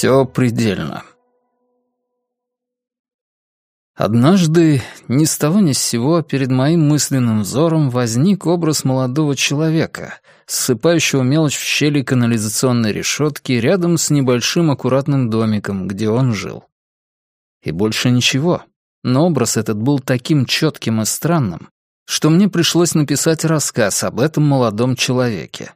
Все предельно. Однажды, ни с того ни с сего, перед моим мысленным взором возник образ молодого человека, ссыпающего мелочь в щели канализационной решетки рядом с небольшим аккуратным домиком, где он жил. И больше ничего. Но образ этот был таким четким и странным, что мне пришлось написать рассказ об этом молодом человеке.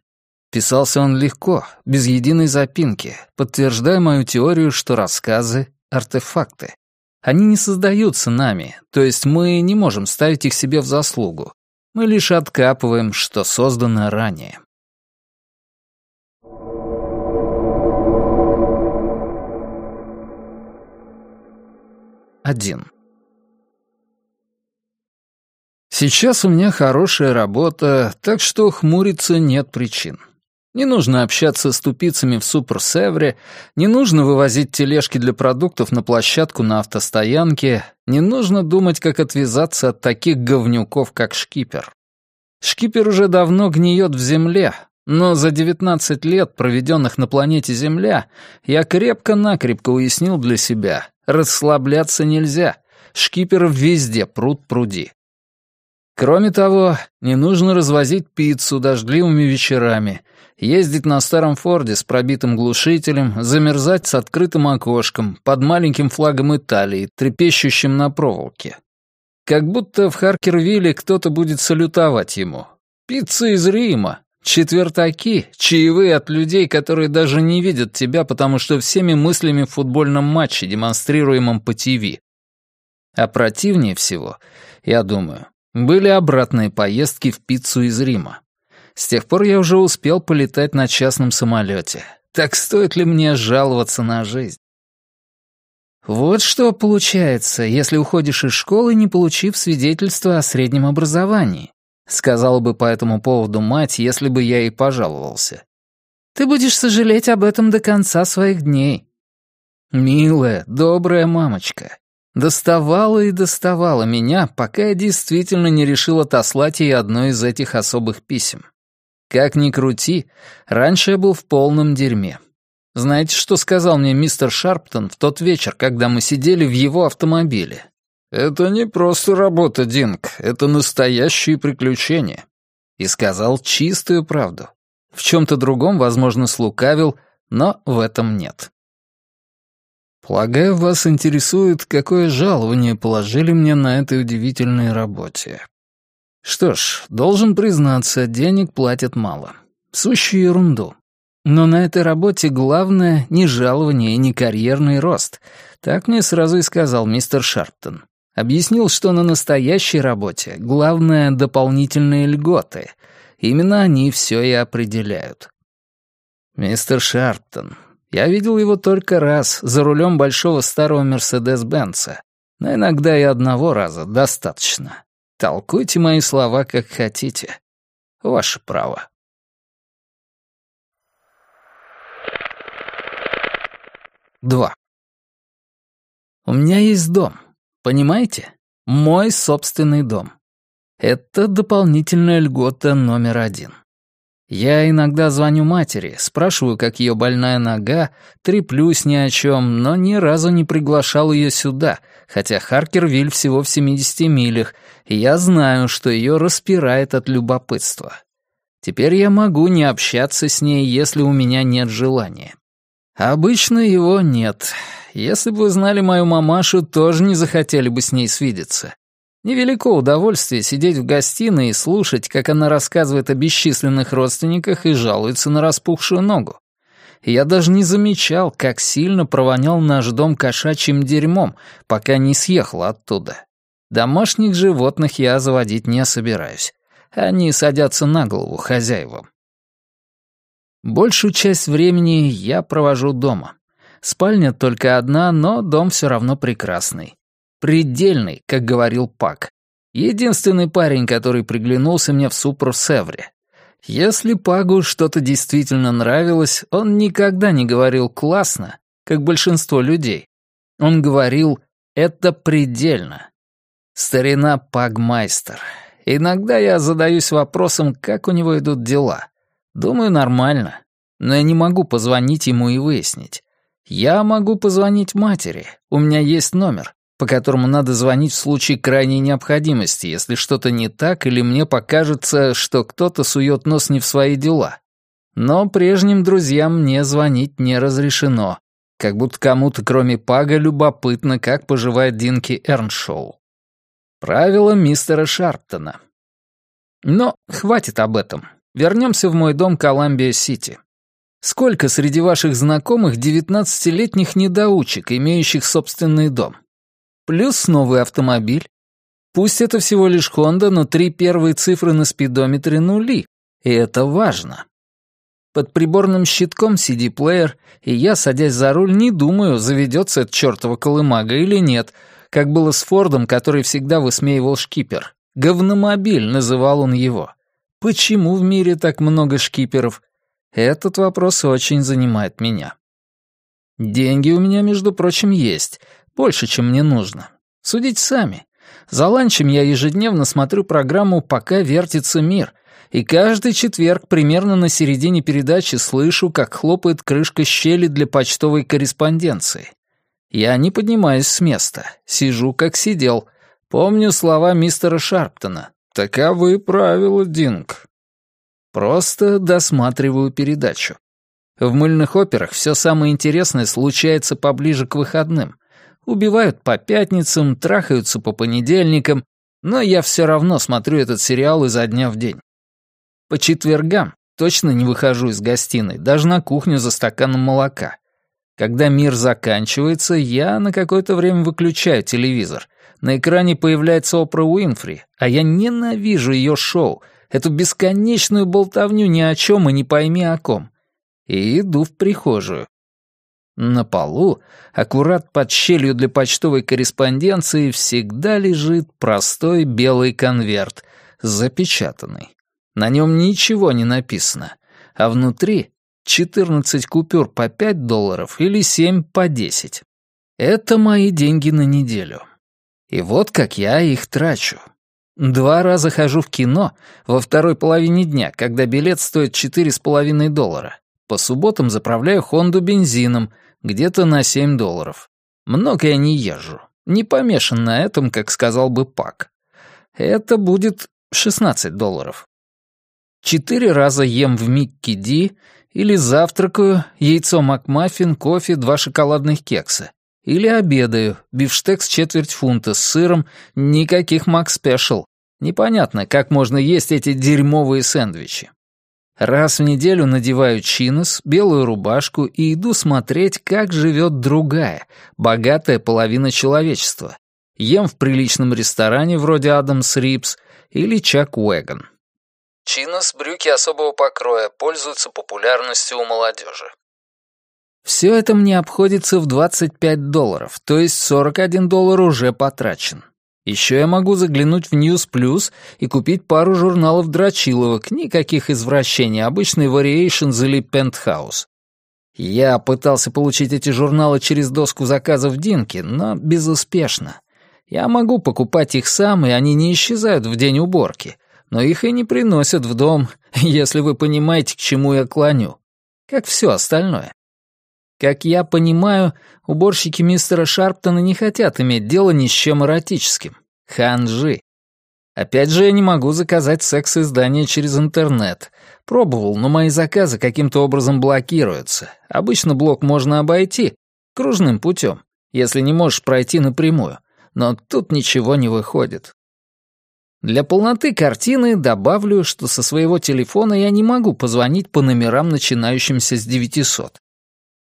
Писался он легко, без единой запинки, подтверждая мою теорию, что рассказы — артефакты. Они не создаются нами, то есть мы не можем ставить их себе в заслугу. Мы лишь откапываем, что создано ранее. Один. Сейчас у меня хорошая работа, так что хмуриться нет причин. Не нужно общаться с тупицами в Супер-Севре, не нужно вывозить тележки для продуктов на площадку на автостоянке, не нужно думать, как отвязаться от таких говнюков, как шкипер. Шкипер уже давно гниет в земле, но за 19 лет, проведенных на планете Земля, я крепко-накрепко уяснил для себя, расслабляться нельзя, шкиперов везде пруд пруди. Кроме того, не нужно развозить пиццу дождливыми вечерами, ездить на старом Форде с пробитым глушителем, замерзать с открытым окошком, под маленьким флагом Италии, трепещущим на проволоке. Как будто в Харкервилле кто-то будет салютовать ему. Пицца из Рима, четвертаки, чаевые от людей, которые даже не видят тебя, потому что всеми мыслями в футбольном матче, демонстрируемом по ТВ. А противнее всего, я думаю, были обратные поездки в пиццу из Рима. С тех пор я уже успел полетать на частном самолете. Так стоит ли мне жаловаться на жизнь? Вот что получается, если уходишь из школы, не получив свидетельство о среднем образовании. Сказала бы по этому поводу мать, если бы я ей пожаловался. Ты будешь сожалеть об этом до конца своих дней. Милая, добрая мамочка, Доставала и доставала меня, пока я действительно не решил отослать ей одно из этих особых писем. Как ни крути, раньше я был в полном дерьме. Знаете, что сказал мне мистер Шарптон в тот вечер, когда мы сидели в его автомобиле? «Это не просто работа, Динг, это настоящие приключения». И сказал чистую правду. В чем-то другом, возможно, слукавил, но в этом нет. Полагаю, вас интересует, какое жалование положили мне на этой удивительной работе. Что ж, должен признаться, денег платят мало. Сущую ерунду. Но на этой работе главное не жалование и не карьерный рост. Так мне сразу и сказал мистер Шарптон. Объяснил, что на настоящей работе главное — дополнительные льготы. Именно они все и определяют. Мистер Шарптон, я видел его только раз, за рулем большого старого Мерседес-Бенца. Но иногда и одного раза достаточно. Толкуйте мои слова как хотите. Ваше право. Два. У меня есть дом. Понимаете? Мой собственный дом. Это дополнительная льгота номер один. Я иногда звоню матери, спрашиваю, как ее больная нога, треплюсь ни о чем, но ни разу не приглашал ее сюда, хотя Харкервиль всего в 70 милях, и я знаю, что ее распирает от любопытства. Теперь я могу не общаться с ней, если у меня нет желания. Обычно его нет. Если бы вы знали мою мамашу, тоже не захотели бы с ней свидеться. Невелико удовольствие сидеть в гостиной и слушать, как она рассказывает о бесчисленных родственниках и жалуется на распухшую ногу. я даже не замечал, как сильно провонял наш дом кошачьим дерьмом, пока не съехал оттуда. Домашних животных я заводить не собираюсь. Они садятся на голову хозяевам. Большую часть времени я провожу дома. Спальня только одна, но дом все равно прекрасный. Предельный, как говорил Пак. Единственный парень, который приглянулся мне в Супер-Севре. Если Пагу что-то действительно нравилось, он никогда не говорил «классно», как большинство людей. Он говорил «это предельно». Старина Пагмайстер. Иногда я задаюсь вопросом, как у него идут дела. Думаю, нормально. Но я не могу позвонить ему и выяснить. Я могу позвонить матери, у меня есть номер, по которому надо звонить в случае крайней необходимости, если что-то не так или мне покажется, что кто-то сует нос не в свои дела. Но прежним друзьям мне звонить не разрешено, как будто кому-то кроме Пага любопытно, как поживает Динки Эрншоу. Правило мистера Шарптона. Но хватит об этом. Вернемся в мой дом Коламбия-Сити. Сколько среди ваших знакомых девятнадцатилетних недоучек, имеющих собственный дом? Плюс новый автомобиль. Пусть это всего лишь Honda, но три первые цифры на спидометре нули, и это важно. Под приборным щитком CD-плеер, и я, садясь за руль, не думаю, заведется этот чертова колымага или нет, как было с Фордом, который всегда высмеивал шкипер. Говномобиль называл он его. Почему в мире так много шкиперов? Этот вопрос очень занимает меня. Деньги у меня, между прочим, есть. Больше, чем мне нужно. Судите сами. За ланчем я ежедневно смотрю программу «Пока вертится мир», и каждый четверг примерно на середине передачи слышу, как хлопает крышка щели для почтовой корреспонденции. Я не поднимаюсь с места, сижу, как сидел. Помню слова мистера Шарптона. «Таковы правила, Динг. Просто досматриваю передачу. В мыльных операх все самое интересное случается поближе к выходным. Убивают по пятницам, трахаются по понедельникам, но я все равно смотрю этот сериал изо дня в день. По четвергам точно не выхожу из гостиной, даже на кухню за стаканом молока. Когда мир заканчивается, я на какое-то время выключаю телевизор. На экране появляется Опра Уинфри, а я ненавижу ее шоу — эту бесконечную болтовню ни о чем и не пойми о ком, и иду в прихожую. На полу, аккурат под щелью для почтовой корреспонденции, всегда лежит простой белый конверт, запечатанный. На нем ничего не написано, а внутри 14 купюр по 5 долларов или 7 по 10. Это мои деньги на неделю. И вот как я их трачу. Два раза хожу в кино во второй половине дня, когда билет стоит четыре с половиной доллара. По субботам заправляю Хонду бензином, где-то на семь долларов. Много я не езжу. Не помешан на этом, как сказал бы Пак. Это будет 16 долларов. Четыре раза ем в Микки Ди или завтракаю, яйцо Макмаффин, кофе, два шоколадных кекса. Или обедаю, бифштекс четверть фунта с сыром, никаких Мак Спешл. Непонятно, как можно есть эти дерьмовые сэндвичи. Раз в неделю надеваю чинос, белую рубашку и иду смотреть, как живет другая, богатая половина человечества. Ем в приличном ресторане вроде Адамс Рипс или Чак Уэгон. Чинос, брюки особого покроя, пользуются популярностью у молодежи. Все это мне обходится в 25 долларов, то есть 41 доллар уже потрачен. Еще я могу заглянуть в News Plus и купить пару журналов дрочиловок, никаких извращений, обычный Variations или Penthouse. Я пытался получить эти журналы через доску заказов Динки, но безуспешно. Я могу покупать их сам, и они не исчезают в день уборки, но их и не приносят в дом, если вы понимаете, к чему я клоню. Как все остальное. Как я понимаю, уборщики мистера Шарптона не хотят иметь дело ни с чем эротическим. Ханжи. Опять же, я не могу заказать секс-издание через интернет. Пробовал, но мои заказы каким-то образом блокируются. Обычно блок можно обойти, кружным путем, если не можешь пройти напрямую. Но тут ничего не выходит. Для полноты картины добавлю, что со своего телефона я не могу позвонить по номерам, начинающимся с 900.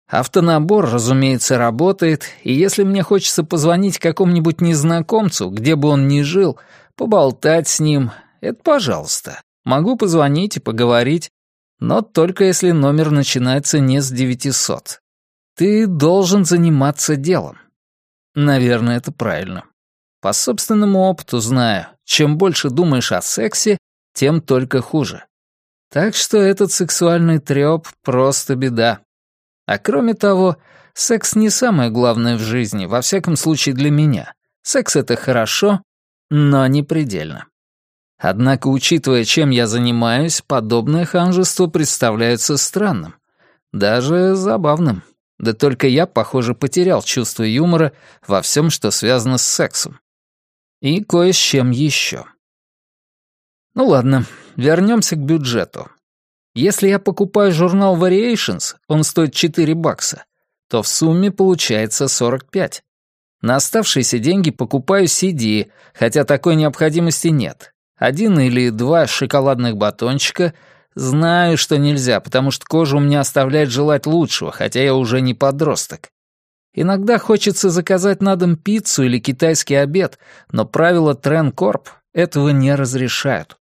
Автонабор, разумеется, работает, и если мне хочется позвонить какому-нибудь незнакомцу, где бы он ни жил, поболтать с ним, это пожалуйста. Могу позвонить и поговорить, но только если номер начинается не с 900. Ты должен заниматься делом. Наверное, это правильно. По собственному опыту знаю, чем больше думаешь о сексе, тем только хуже. Так что этот сексуальный трёп — просто беда. А кроме того, секс не самое главное в жизни, во всяком случае для меня. Секс — это хорошо, но не предельно. Однако, учитывая, чем я занимаюсь, подобное ханжество представляется странным. Даже забавным. Да только я, похоже, потерял чувство юмора во всем, что связано с сексом. И кое с чем еще. Ну ладно, вернемся к бюджету. Если я покупаю журнал Variations, он стоит 4 бакса, то в сумме получается 45. На оставшиеся деньги покупаю CD, хотя такой необходимости нет. Один или два шоколадных батончика — Знаю, что нельзя, потому что кожа у меня оставляет желать лучшего, хотя я уже не подросток. Иногда хочется заказать на дом пиццу или китайский обед, но правила Тренкорп этого не разрешают.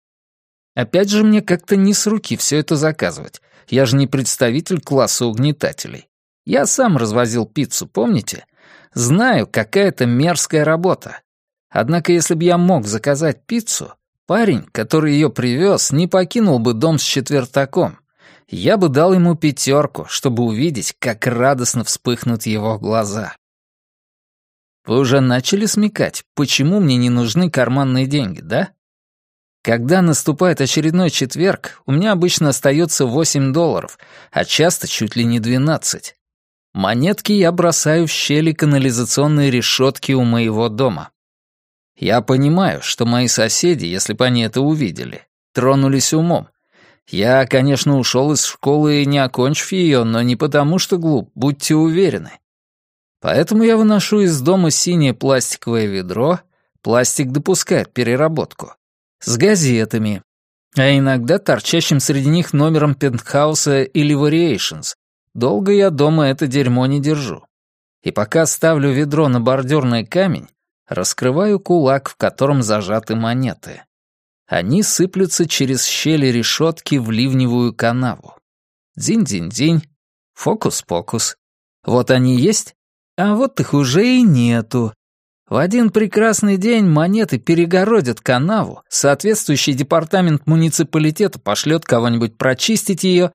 Опять же, мне как-то не с руки все это заказывать. Я же не представитель класса угнетателей. Я сам развозил пиццу, помните? Знаю, какая это мерзкая работа. Однако, если бы я мог заказать пиццу, Парень, который ее привез, не покинул бы дом с четвертаком. Я бы дал ему пятерку, чтобы увидеть, как радостно вспыхнут его глаза. Вы уже начали смекать, почему мне не нужны карманные деньги, да? Когда наступает очередной четверг, у меня обычно остается 8 долларов, а часто чуть ли не 12. Монетки я бросаю в щели канализационной решетки у моего дома. Я понимаю, что мои соседи, если бы они это увидели, тронулись умом. Я, конечно, ушел из школы, не окончив ее, но не потому, что глуп, будьте уверены. Поэтому я выношу из дома синее пластиковое ведро, пластик допускает переработку, с газетами, а иногда торчащим среди них номером пентхауса или Variations. Долго я дома это дерьмо не держу. И пока ставлю ведро на бордюрный камень, Раскрываю кулак, в котором зажаты монеты. Они сыплются через щели решетки в ливневую канаву. Дзинь-дзинь-дзинь, фокус-покус. Вот они есть, а вот их уже и нету. В один прекрасный день монеты перегородят канаву, соответствующий департамент муниципалитета пошлет кого-нибудь прочистить ее,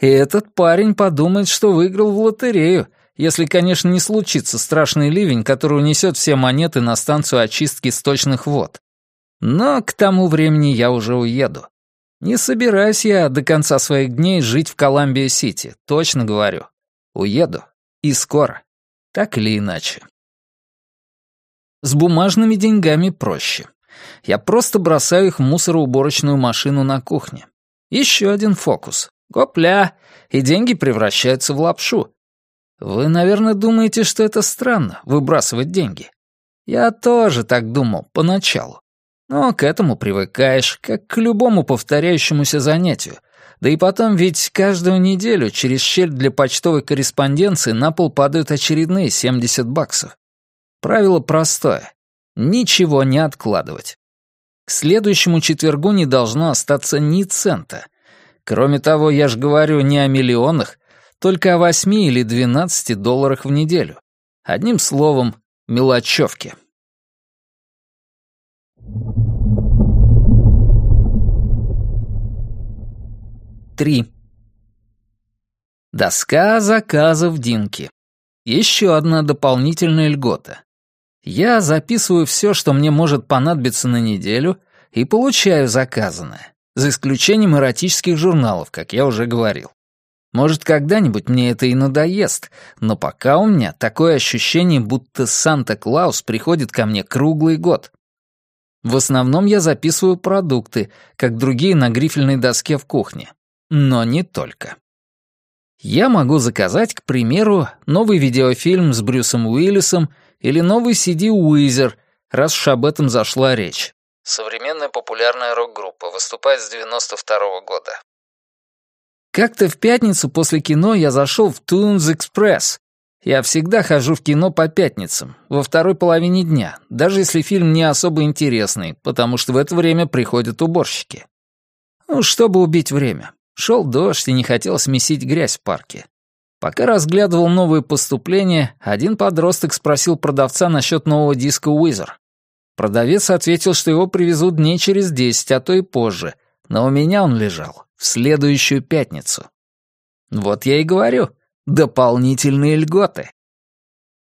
и этот парень подумает, что выиграл в лотерею, если, конечно, не случится страшный ливень, который унесет все монеты на станцию очистки сточных вод. Но к тому времени я уже уеду. Не собираюсь я до конца своих дней жить в Коламбия-Сити, точно говорю. Уеду. И скоро. Так или иначе. С бумажными деньгами проще. Я просто бросаю их в мусороуборочную машину на кухне. Еще один фокус. Гопля, и деньги превращаются в лапшу. Вы, наверное, думаете, что это странно — выбрасывать деньги. Я тоже так думал поначалу. Но к этому привыкаешь, как к любому повторяющемуся занятию. Да и потом ведь каждую неделю через щель для почтовой корреспонденции на пол падают очередные 70 баксов. Правило простое. Ничего не откладывать. К следующему четвергу не должно остаться ни цента. Кроме того, я же говорю не о миллионах, только о 8 или 12 долларах в неделю. Одним словом, мелочевки. Три. Доска заказов Динки. Еще одна дополнительная льгота. Я записываю все, что мне может понадобиться на неделю, и получаю заказанное, за исключением эротических журналов, как я уже говорил. Может, когда-нибудь мне это и надоест, но пока у меня такое ощущение, будто Санта-Клаус приходит ко мне круглый год. В основном я записываю продукты, как другие на грифельной доске в кухне. Но не только. Я могу заказать, к примеру, новый видеофильм с Брюсом Уиллисом или новый CD Уизер, раз уж об этом зашла речь. Современная популярная рок-группа, выступает с 92 -го года. Как-то в пятницу после кино я зашел в Тунз Экспресс. Я всегда хожу в кино по пятницам, во второй половине дня, даже если фильм не особо интересный, потому что в это время приходят уборщики. Ну, чтобы убить время. Шел дождь и не хотелось месить грязь в парке. Пока разглядывал новые поступления, один подросток спросил продавца насчет нового диска Уизер. Продавец ответил, что его привезут дней через десять, а то и позже, но у меня он лежал в следующую пятницу. Вот я и говорю, дополнительные льготы.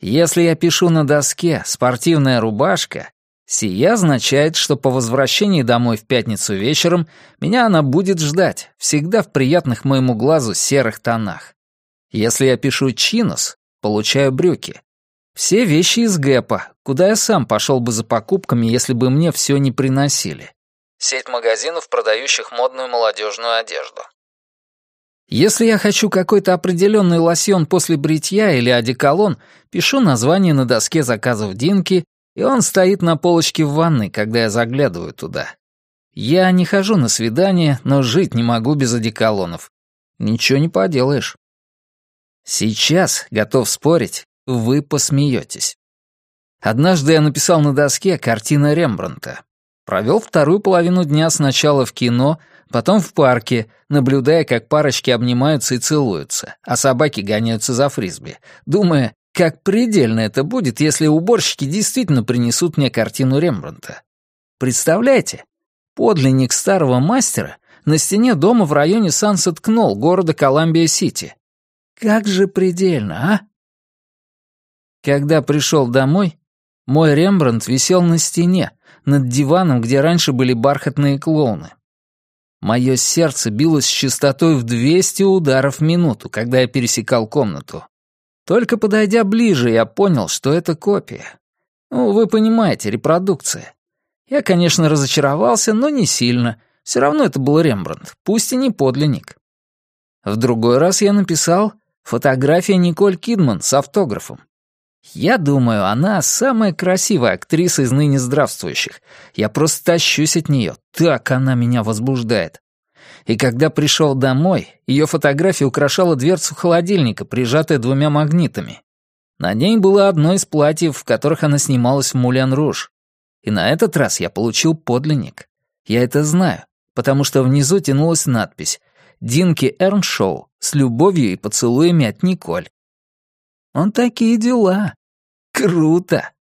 Если я пишу на доске «спортивная рубашка», сия означает, что по возвращении домой в пятницу вечером меня она будет ждать, всегда в приятных моему глазу серых тонах. Если я пишу «чинос», получаю брюки. Все вещи из Гэпа, куда я сам пошел бы за покупками, если бы мне все не приносили. Сеть магазинов, продающих модную молодежную одежду. Если я хочу какой-то определенный лосьон после бритья или одеколон, пишу название на доске заказов Динки, и он стоит на полочке в ванной, когда я заглядываю туда. Я не хожу на свидание, но жить не могу без одеколонов. Ничего не поделаешь. Сейчас, готов спорить, вы посмеетесь. Однажды я написал на доске картина Рембранта. Провел вторую половину дня сначала в кино, потом в парке, наблюдая, как парочки обнимаются и целуются, а собаки гоняются за фрисби, думая, как предельно это будет, если уборщики действительно принесут мне картину Рембранта. Представляете? Подлинник старого мастера на стене дома в районе Сансет-Кнолл, города Коламбия-Сити. Как же предельно, а? Когда пришел домой, мой Рембрандт висел на стене, над диваном, где раньше были бархатные клоуны. Мое сердце билось с частотой в 200 ударов в минуту, когда я пересекал комнату. Только подойдя ближе, я понял, что это копия. Ну, вы понимаете, репродукция. Я, конечно, разочаровался, но не сильно. Все равно это был Рембрандт, пусть и не подлинник. В другой раз я написал «Фотография Николь Кидман с автографом». Я думаю, она самая красивая актриса из ныне здравствующих. Я просто тащусь от нее, так она меня возбуждает. И когда пришел домой, ее фотография украшала дверцу холодильника, прижатая двумя магнитами. На ней было одно из платьев, в которых она снималась в Мулен Руж. И на этот раз я получил подлинник. Я это знаю, потому что внизу тянулась надпись «Динки Эрншоу с любовью и поцелуями от Николь». Он такие дела. Круто.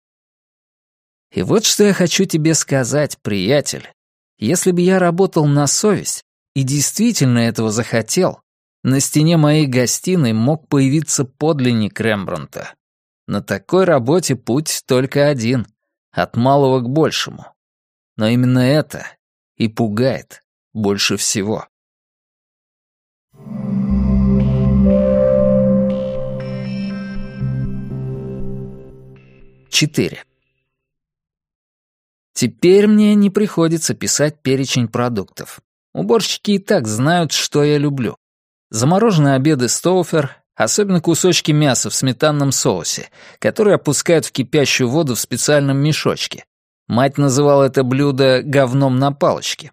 И вот что я хочу тебе сказать, приятель. Если бы я работал на совесть и действительно этого захотел, на стене моей гостиной мог появиться подлинник Рембранта. На такой работе путь только один — от малого к большему. Но именно это и пугает больше всего. 4. Теперь мне не приходится писать перечень продуктов. Уборщики и так знают, что я люблю. Замороженные обеды Стоуфер, особенно кусочки мяса в сметанном соусе, которые опускают в кипящую воду в специальном мешочке. Мать называла это блюдо «говном на палочке».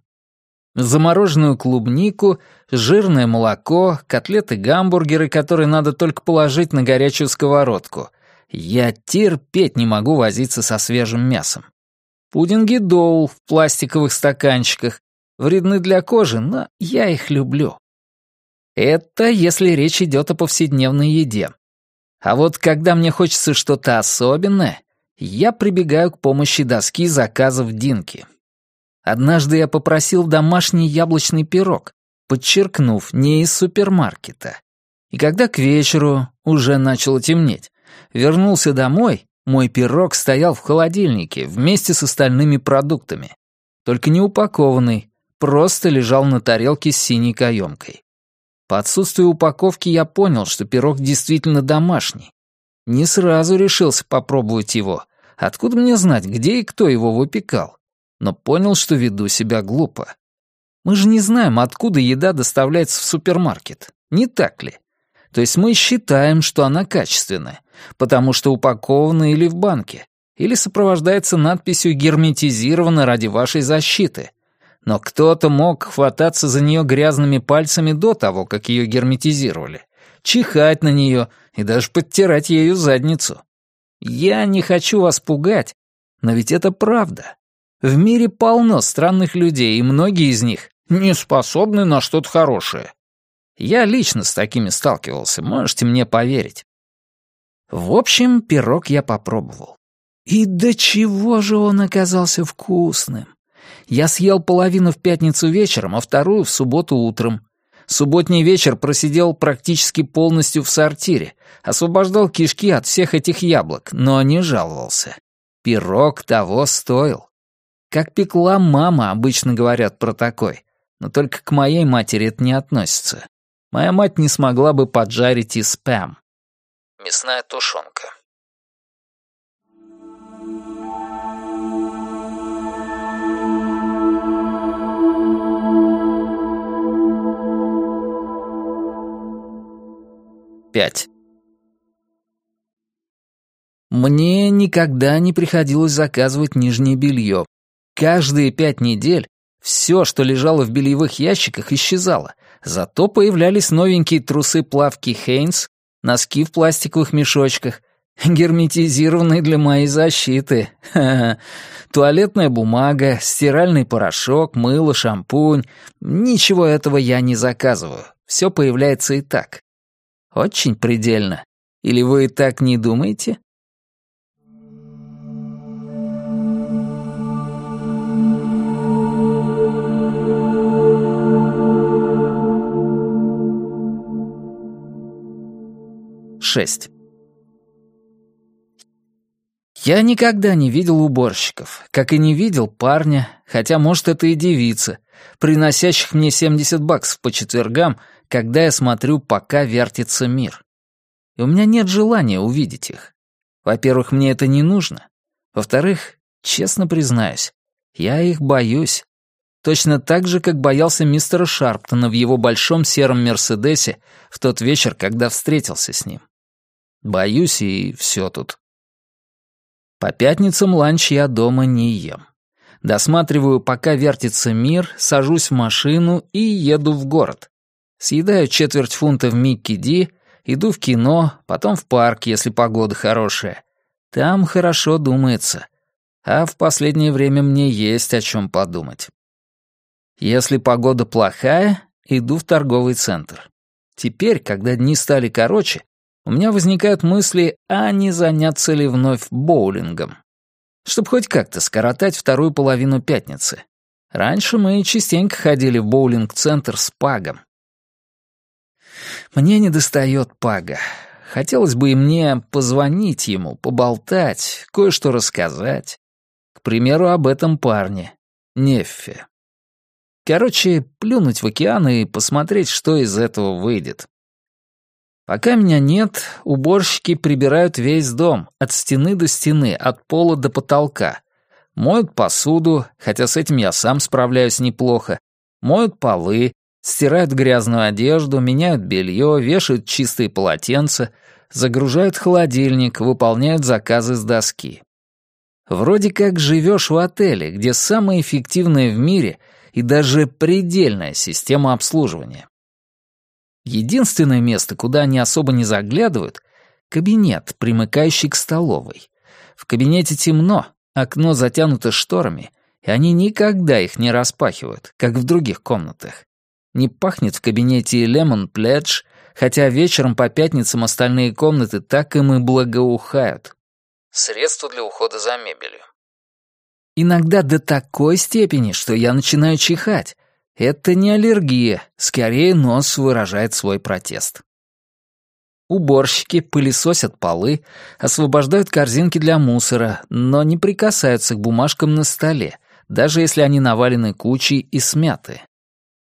Замороженную клубнику, жирное молоко, котлеты-гамбургеры, которые надо только положить на горячую сковородку, я терпеть не могу возиться со свежим мясом. Пудинги доул в пластиковых стаканчиках. Вредны для кожи, но я их люблю. Это если речь идет о повседневной еде. А вот когда мне хочется что-то особенное, я прибегаю к помощи доски заказов Динки. Однажды я попросил домашний яблочный пирог, подчеркнув, не из супермаркета. И когда к вечеру уже начало темнеть, Вернулся домой, мой пирог стоял в холодильнике вместе с остальными продуктами. Только не упакованный, просто лежал на тарелке с синей каемкой. По отсутствию упаковки я понял, что пирог действительно домашний. Не сразу решился попробовать его. Откуда мне знать, где и кто его выпекал? Но понял, что веду себя глупо. Мы же не знаем, откуда еда доставляется в супермаркет. Не так ли? То есть мы считаем, что она качественная, потому что упакована или в банке, или сопровождается надписью «герметизирована ради вашей защиты». Но кто-то мог хвататься за нее грязными пальцами до того, как ее герметизировали, чихать на нее и даже подтирать ею задницу. Я не хочу вас пугать, но ведь это правда. В мире полно странных людей, и многие из них не способны на что-то хорошее. Я лично с такими сталкивался, можете мне поверить. В общем, пирог я попробовал. И до чего же он оказался вкусным. Я съел половину в пятницу вечером, а вторую в субботу утром. Субботний вечер просидел практически полностью в сортире, освобождал кишки от всех этих яблок, но не жаловался. Пирог того стоил. Как пекла мама, обычно говорят про такой, но только к моей матери это не относится. Моя мать не смогла бы поджарить и спэм. Мясная тушенка. Пять. Мне никогда не приходилось заказывать нижнее белье. Каждые пять недель все, что лежало в бельевых ящиках, исчезало. Зато появлялись новенькие трусы-плавки Хейнс, носки в пластиковых мешочках, герметизированные для моей защиты. Туалетная бумага, стиральный порошок, мыло, шампунь. Ничего этого я не заказываю. Все появляется и так. Очень предельно. Или вы так не думаете? Шесть. Я никогда не видел уборщиков, как и не видел парня, хотя, может, это и девица, приносящих мне 70 баксов по четвергам — когда я смотрю, пока вертится мир. И у меня нет желания увидеть их. Во-первых, мне это не нужно. Во-вторых, честно признаюсь, я их боюсь. Точно так же, как боялся мистера Шарптона в его большом сером Мерседесе в тот вечер, когда встретился с ним. Боюсь, и все тут. По пятницам ланч я дома не ем. Досматриваю, пока вертится мир, сажусь в машину и еду в город. Съедаю четверть фунта в Микки Ди, иду в кино, потом в парк, если погода хорошая. Там хорошо думается. А в последнее время мне есть о чем подумать. Если погода плохая, иду в торговый центр. Теперь, когда дни стали короче, у меня возникают мысли, а не заняться ли вновь боулингом. Чтобы хоть как-то скоротать вторую половину пятницы. Раньше мы частенько ходили в боулинг-центр с Пагом. Мне недостает Пага. Хотелось бы и мне позвонить ему, поболтать, кое-что рассказать. К примеру, об этом парне, Неффе. Короче, плюнуть в океан и посмотреть, что из этого выйдет. Пока меня нет, уборщики прибирают весь дом, от стены до стены, от пола до потолка. Моют посуду, хотя с этим я сам справляюсь неплохо. Моют полы, Стирают грязную одежду, меняют белье, вешают чистые полотенца, загружают холодильник, выполняют заказы с доски. Вроде как живешь в отеле, где самая эффективная в мире и даже предельная система обслуживания. Единственное место, куда они особо не заглядывают — кабинет, примыкающий к столовой. В кабинете темно, окно затянуто шторами, и они никогда их не распахивают, как в других комнатах. Не пахнет в кабинете Лемон Пледж, хотя вечером по пятницам остальные комнаты так им и благоухают. Средство для ухода за мебелью. Иногда до такой степени, что я начинаю чихать. Это не аллергия, скорее нос выражает свой протест. Уборщики пылесосят полы, освобождают корзинки для мусора, но не прикасаются к бумажкам на столе, даже если они навалены кучей и смяты.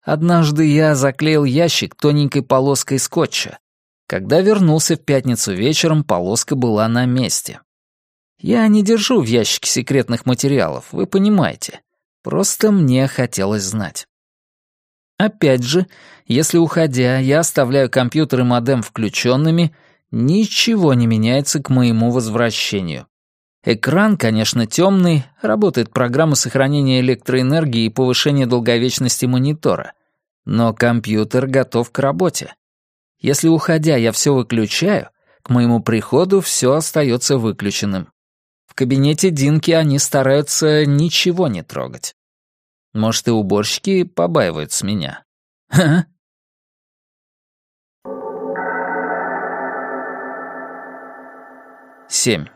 Однажды я заклеил ящик тоненькой полоской скотча. Когда вернулся в пятницу вечером, полоска была на месте. Я не держу в ящике секретных материалов, вы понимаете. Просто мне хотелось знать. Опять же, если уходя, я оставляю компьютер и модем включенными, ничего не меняется к моему возвращению. Экран, конечно, темный, работает программа сохранения электроэнергии и повышения долговечности монитора. Но компьютер готов к работе. Если, уходя, я все выключаю, к моему приходу все остается выключенным. В кабинете Динки они стараются ничего не трогать. Может, и уборщики побаиваются меня. Ха? Семь.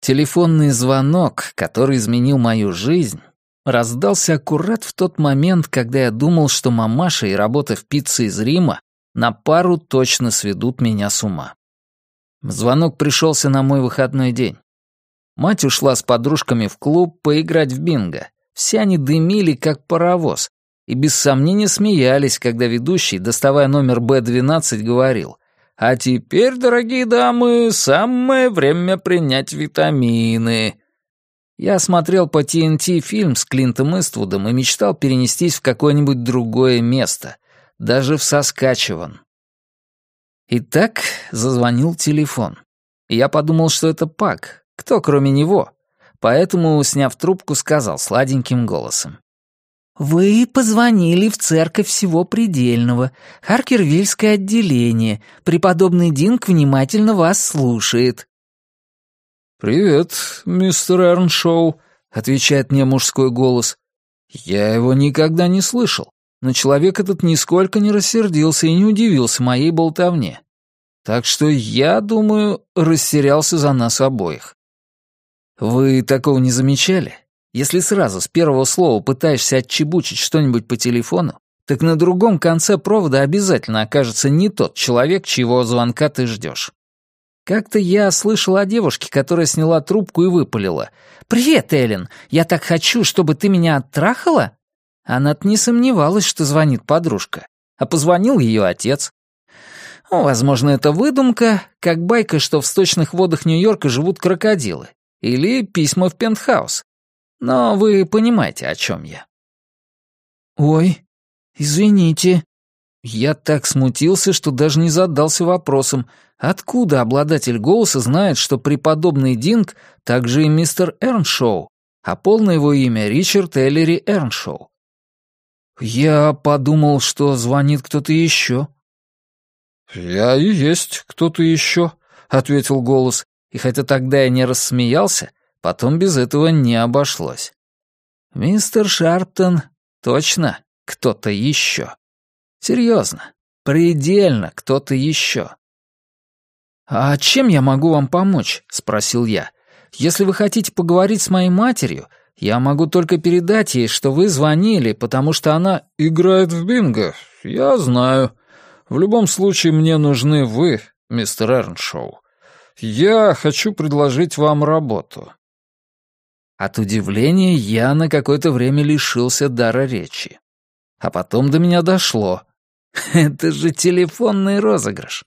Телефонный звонок, который изменил мою жизнь, раздался аккурат в тот момент, когда я думал, что мамаша и работа в пицце из Рима на пару точно сведут меня с ума. Звонок пришелся на мой выходной день. Мать ушла с подружками в клуб поиграть в бинго. Все они дымили, как паровоз. и без сомнения смеялись, когда ведущий, доставая номер Б-12, говорил «А теперь, дорогие дамы, самое время принять витамины». Я смотрел по TNT фильм с Клинтом Иствудом и мечтал перенестись в какое-нибудь другое место, даже в Соскачеван. Итак, зазвонил телефон. Я подумал, что это Пак, кто кроме него, поэтому, сняв трубку, сказал сладеньким голосом. «Вы позвонили в церковь всего предельного, Харкервильское отделение. Преподобный Динк внимательно вас слушает». «Привет, мистер Эрншоу», — отвечает мне мужской голос. Я его никогда не слышал, но человек этот нисколько не рассердился и не удивился моей болтовне. Так что я, думаю, растерялся за нас обоих. Вы такого не замечали? Если сразу с первого слова пытаешься отчебучить что-нибудь по телефону, так на другом конце провода обязательно окажется не тот человек, чьего звонка ты ждешь. Как-то я слышал о девушке, которая сняла трубку и выпалила. «Привет, Эллен! Я так хочу, чтобы ты меня оттрахала?» Она-то не сомневалась, что звонит подружка. А позвонил ее отец. Ну, возможно, это выдумка, как байка, что в сточных водах Нью-Йорка живут крокодилы. Или письма в пентхаус. Но вы понимаете, о чем я. «Ой, извините», я так смутился, что даже не задался вопросом, откуда обладатель голоса знает, что преподобный Динг также и мистер Эрншоу, а полное его имя Ричард Эллери Эрншоу. Я подумал, что звонит кто-то еще. «Я и есть кто-то еще», — ответил голос, и хотя тогда я не рассмеялся, потом без этого не обошлось. «Мистер Шарптон, точно кто-то еще». Серьезно, предельно кто-то еще. «А чем я могу вам помочь?» — спросил я. «Если вы хотите поговорить с моей матерью, я могу только передать ей, что вы звонили, потому что она играет в бинго. Я знаю. В любом случае мне нужны вы, мистер Эрншоу. Я хочу предложить вам работу». От удивления я на какое-то время лишился дара речи. А потом до меня дошло. Это же телефонный розыгрыш.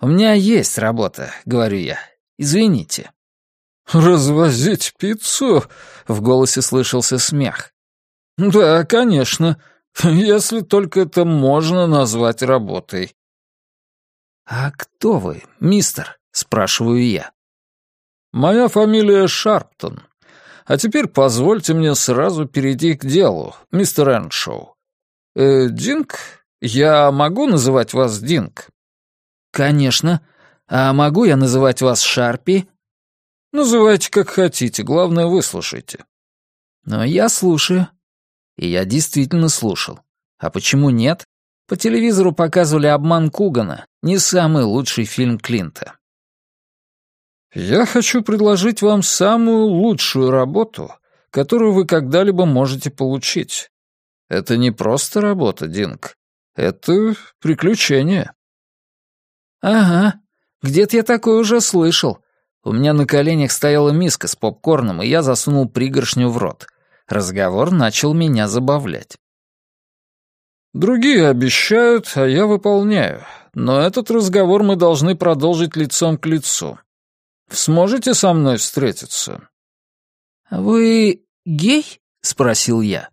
«У меня есть работа», — говорю я. «Извините». «Развозить пиццу?» — в голосе слышался смех. «Да, конечно, если только это можно назвать работой». «А кто вы, мистер?» — спрашиваю я. «Моя фамилия Шарптон. А теперь позвольте мне сразу перейти к делу, мистер Эншоу. Э, Динк «Я могу называть вас Динк?» «Конечно. А могу я называть вас Шарпи?» «Называйте как хотите, главное, выслушайте». «Но я слушаю». И я действительно слушал. А почему нет? По телевизору показывали «Обман Кугана», не самый лучший фильм Клинта. «Я хочу предложить вам самую лучшую работу, которую вы когда-либо можете получить. Это не просто работа, Динк. Это приключение. Ага, где-то я такое уже слышал. У меня на коленях стояла миска с попкорном, и я засунул пригоршню в рот. Разговор начал меня забавлять. Другие обещают, а я выполняю. Но этот разговор мы должны продолжить лицом к лицу. Сможете со мной встретиться? «Вы гей?» — спросил я.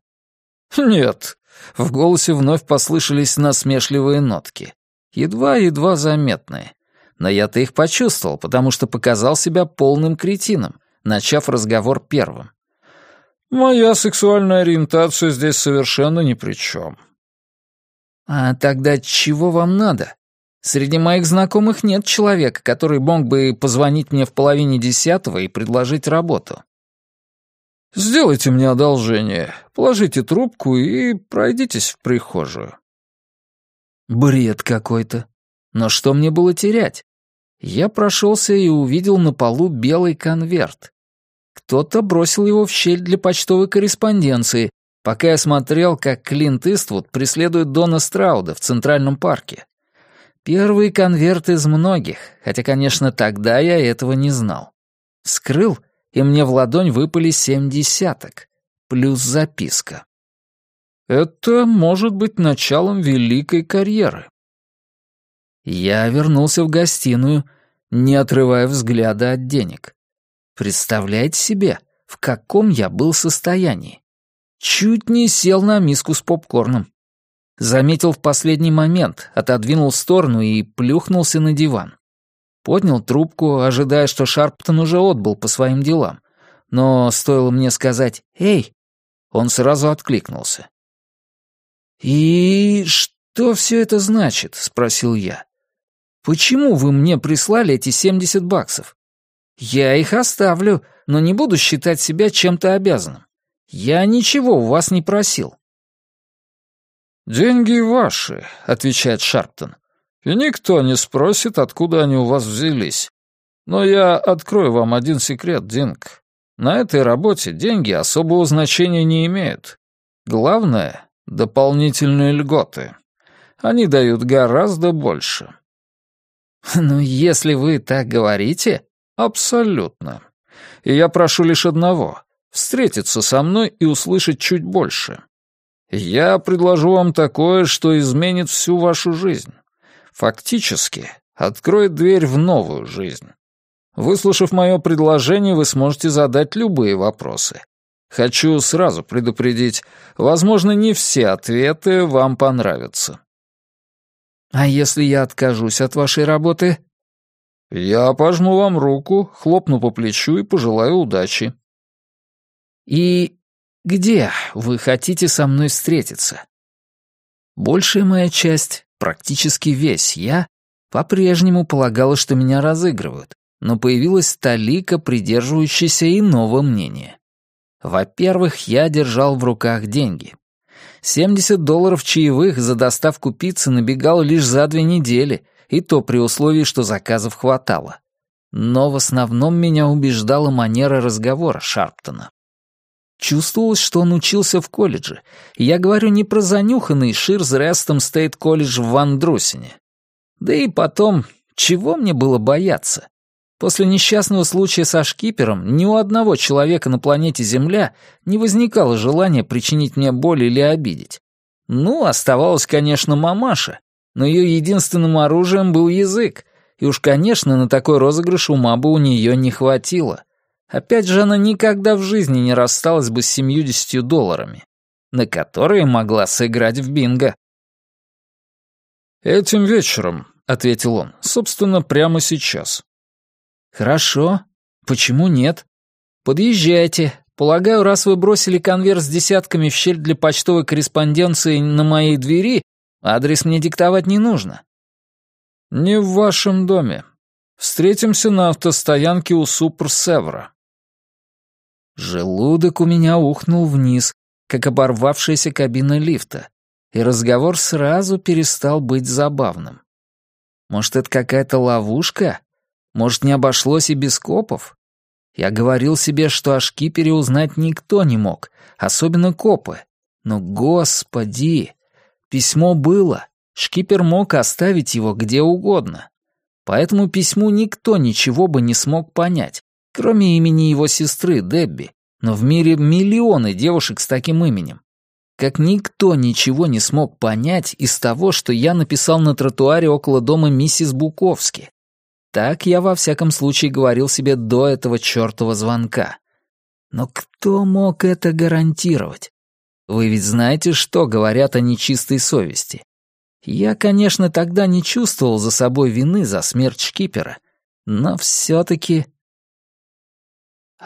«Нет, в голосе вновь послышались насмешливые нотки. Едва-едва заметные. Но я-то их почувствовал, потому что показал себя полным кретином, начав разговор первым. «Моя сексуальная ориентация здесь совершенно ни при чем». «А тогда чего вам надо? Среди моих знакомых нет человека, который мог бы позвонить мне в половине десятого и предложить работу». «Сделайте мне одолжение, положите трубку и пройдитесь в прихожую». Бред какой-то. Но что мне было терять? Я прошелся и увидел на полу белый конверт. Кто-то бросил его в щель для почтовой корреспонденции, пока я смотрел, как Клинт Иствуд преследует Дона Страуда в Центральном парке. Первый конверт из многих, хотя, конечно, тогда я этого не знал. Вскрыл — и мне в ладонь выпали семь десяток, плюс записка. Это может быть началом великой карьеры. Я вернулся в гостиную, не отрывая взгляда от денег. Представляете себе, в каком я был состоянии? Чуть не сел на миску с попкорном. Заметил в последний момент, отодвинул в сторону и плюхнулся на диван. Поднял трубку, ожидая, что Шарптон уже отбыл по своим делам. Но стоило мне сказать «Эй!», он сразу откликнулся. «И что все это значит?» — спросил я. «Почему вы мне прислали эти 70 баксов? Я их оставлю, но не буду считать себя чем-то обязанным. Я ничего у вас не просил». «Деньги ваши», — отвечает Шарптон. «И никто не спросит, откуда они у вас взялись. Но я открою вам один секрет, Динг. На этой работе деньги особого значения не имеют. Главное — дополнительные льготы. Они дают гораздо больше. «Ну, если вы так говорите...» «Абсолютно. И я прошу лишь одного — встретиться со мной и услышать чуть больше. Я предложу вам такое, что изменит всю вашу жизнь. Фактически, откроет дверь в новую жизнь. Выслушав мое предложение, вы сможете задать любые вопросы. Хочу сразу предупредить, возможно, не все ответы вам понравятся. «А если я откажусь от вашей работы?» «Я пожму вам руку, хлопну по плечу и пожелаю удачи». «И где вы хотите со мной встретиться?» Большая моя часть, практически весь я, по-прежнему полагала, что меня разыгрывают, но появилась талика, придерживающаяся иного мнения. Во-первых, я держал в руках деньги. 70 долларов чаевых за доставку пиццы набегал лишь за две недели, и то при условии, что заказов хватало. Но в основном меня убеждала манера разговора Шарптона. Чувствовалось, что он учился в колледже. Я говорю не про занюханный Ширз Рестом Стейт колледж в Вандрусине. Да и потом, чего мне было бояться? После несчастного случая со шкипером ни у одного человека на планете Земля не возникало желания причинить мне боль или обидеть. Ну, оставалась, конечно, мамаша, но ее единственным оружием был язык, и уж, конечно, на такой розыгрыш ума бы у нее не хватило. Опять же, она никогда в жизни не рассталась бы с семьюдесятью долларами, на которые могла сыграть в бинго. «Этим вечером», — ответил он, — «собственно, прямо сейчас». «Хорошо. Почему нет? Подъезжайте. Полагаю, раз вы бросили конверт с десятками в щель для почтовой корреспонденции на моей двери, адрес мне диктовать не нужно». «Не в вашем доме. Встретимся на автостоянке у Супер-Севра». Желудок у меня ухнул вниз, как оборвавшаяся кабина лифта, и разговор сразу перестал быть забавным. Может, это какая-то ловушка? Может, не обошлось и без копов? Я говорил себе, что о шкипере узнать никто не мог, особенно копы. Но, господи, письмо было. Шкипер мог оставить его где угодно. По этому письму никто ничего бы не смог понять, кроме имени его сестры Дебби. Но в мире миллионы девушек с таким именем. Как никто ничего не смог понять из того, что я написал на тротуаре около дома миссис Буковски. Так я во всяком случае говорил себе до этого чёртова звонка. Но кто мог это гарантировать? Вы ведь знаете, что говорят о нечистой совести. Я, конечно, тогда не чувствовал за собой вины за смерть шкипера, но все-таки...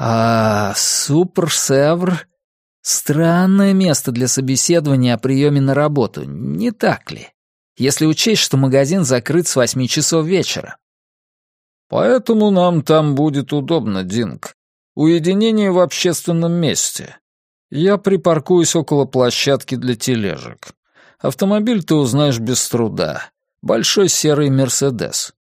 А Суперсевр — странное место для собеседования о приеме на работу, не так ли? Если учесть, что магазин закрыт с восьми часов вечера. Поэтому нам там будет удобно, Динг. Уединение в общественном месте. Я припаркуюсь около площадки для тележек. Автомобиль ты узнаешь без труда. Большой серый «Мерседес».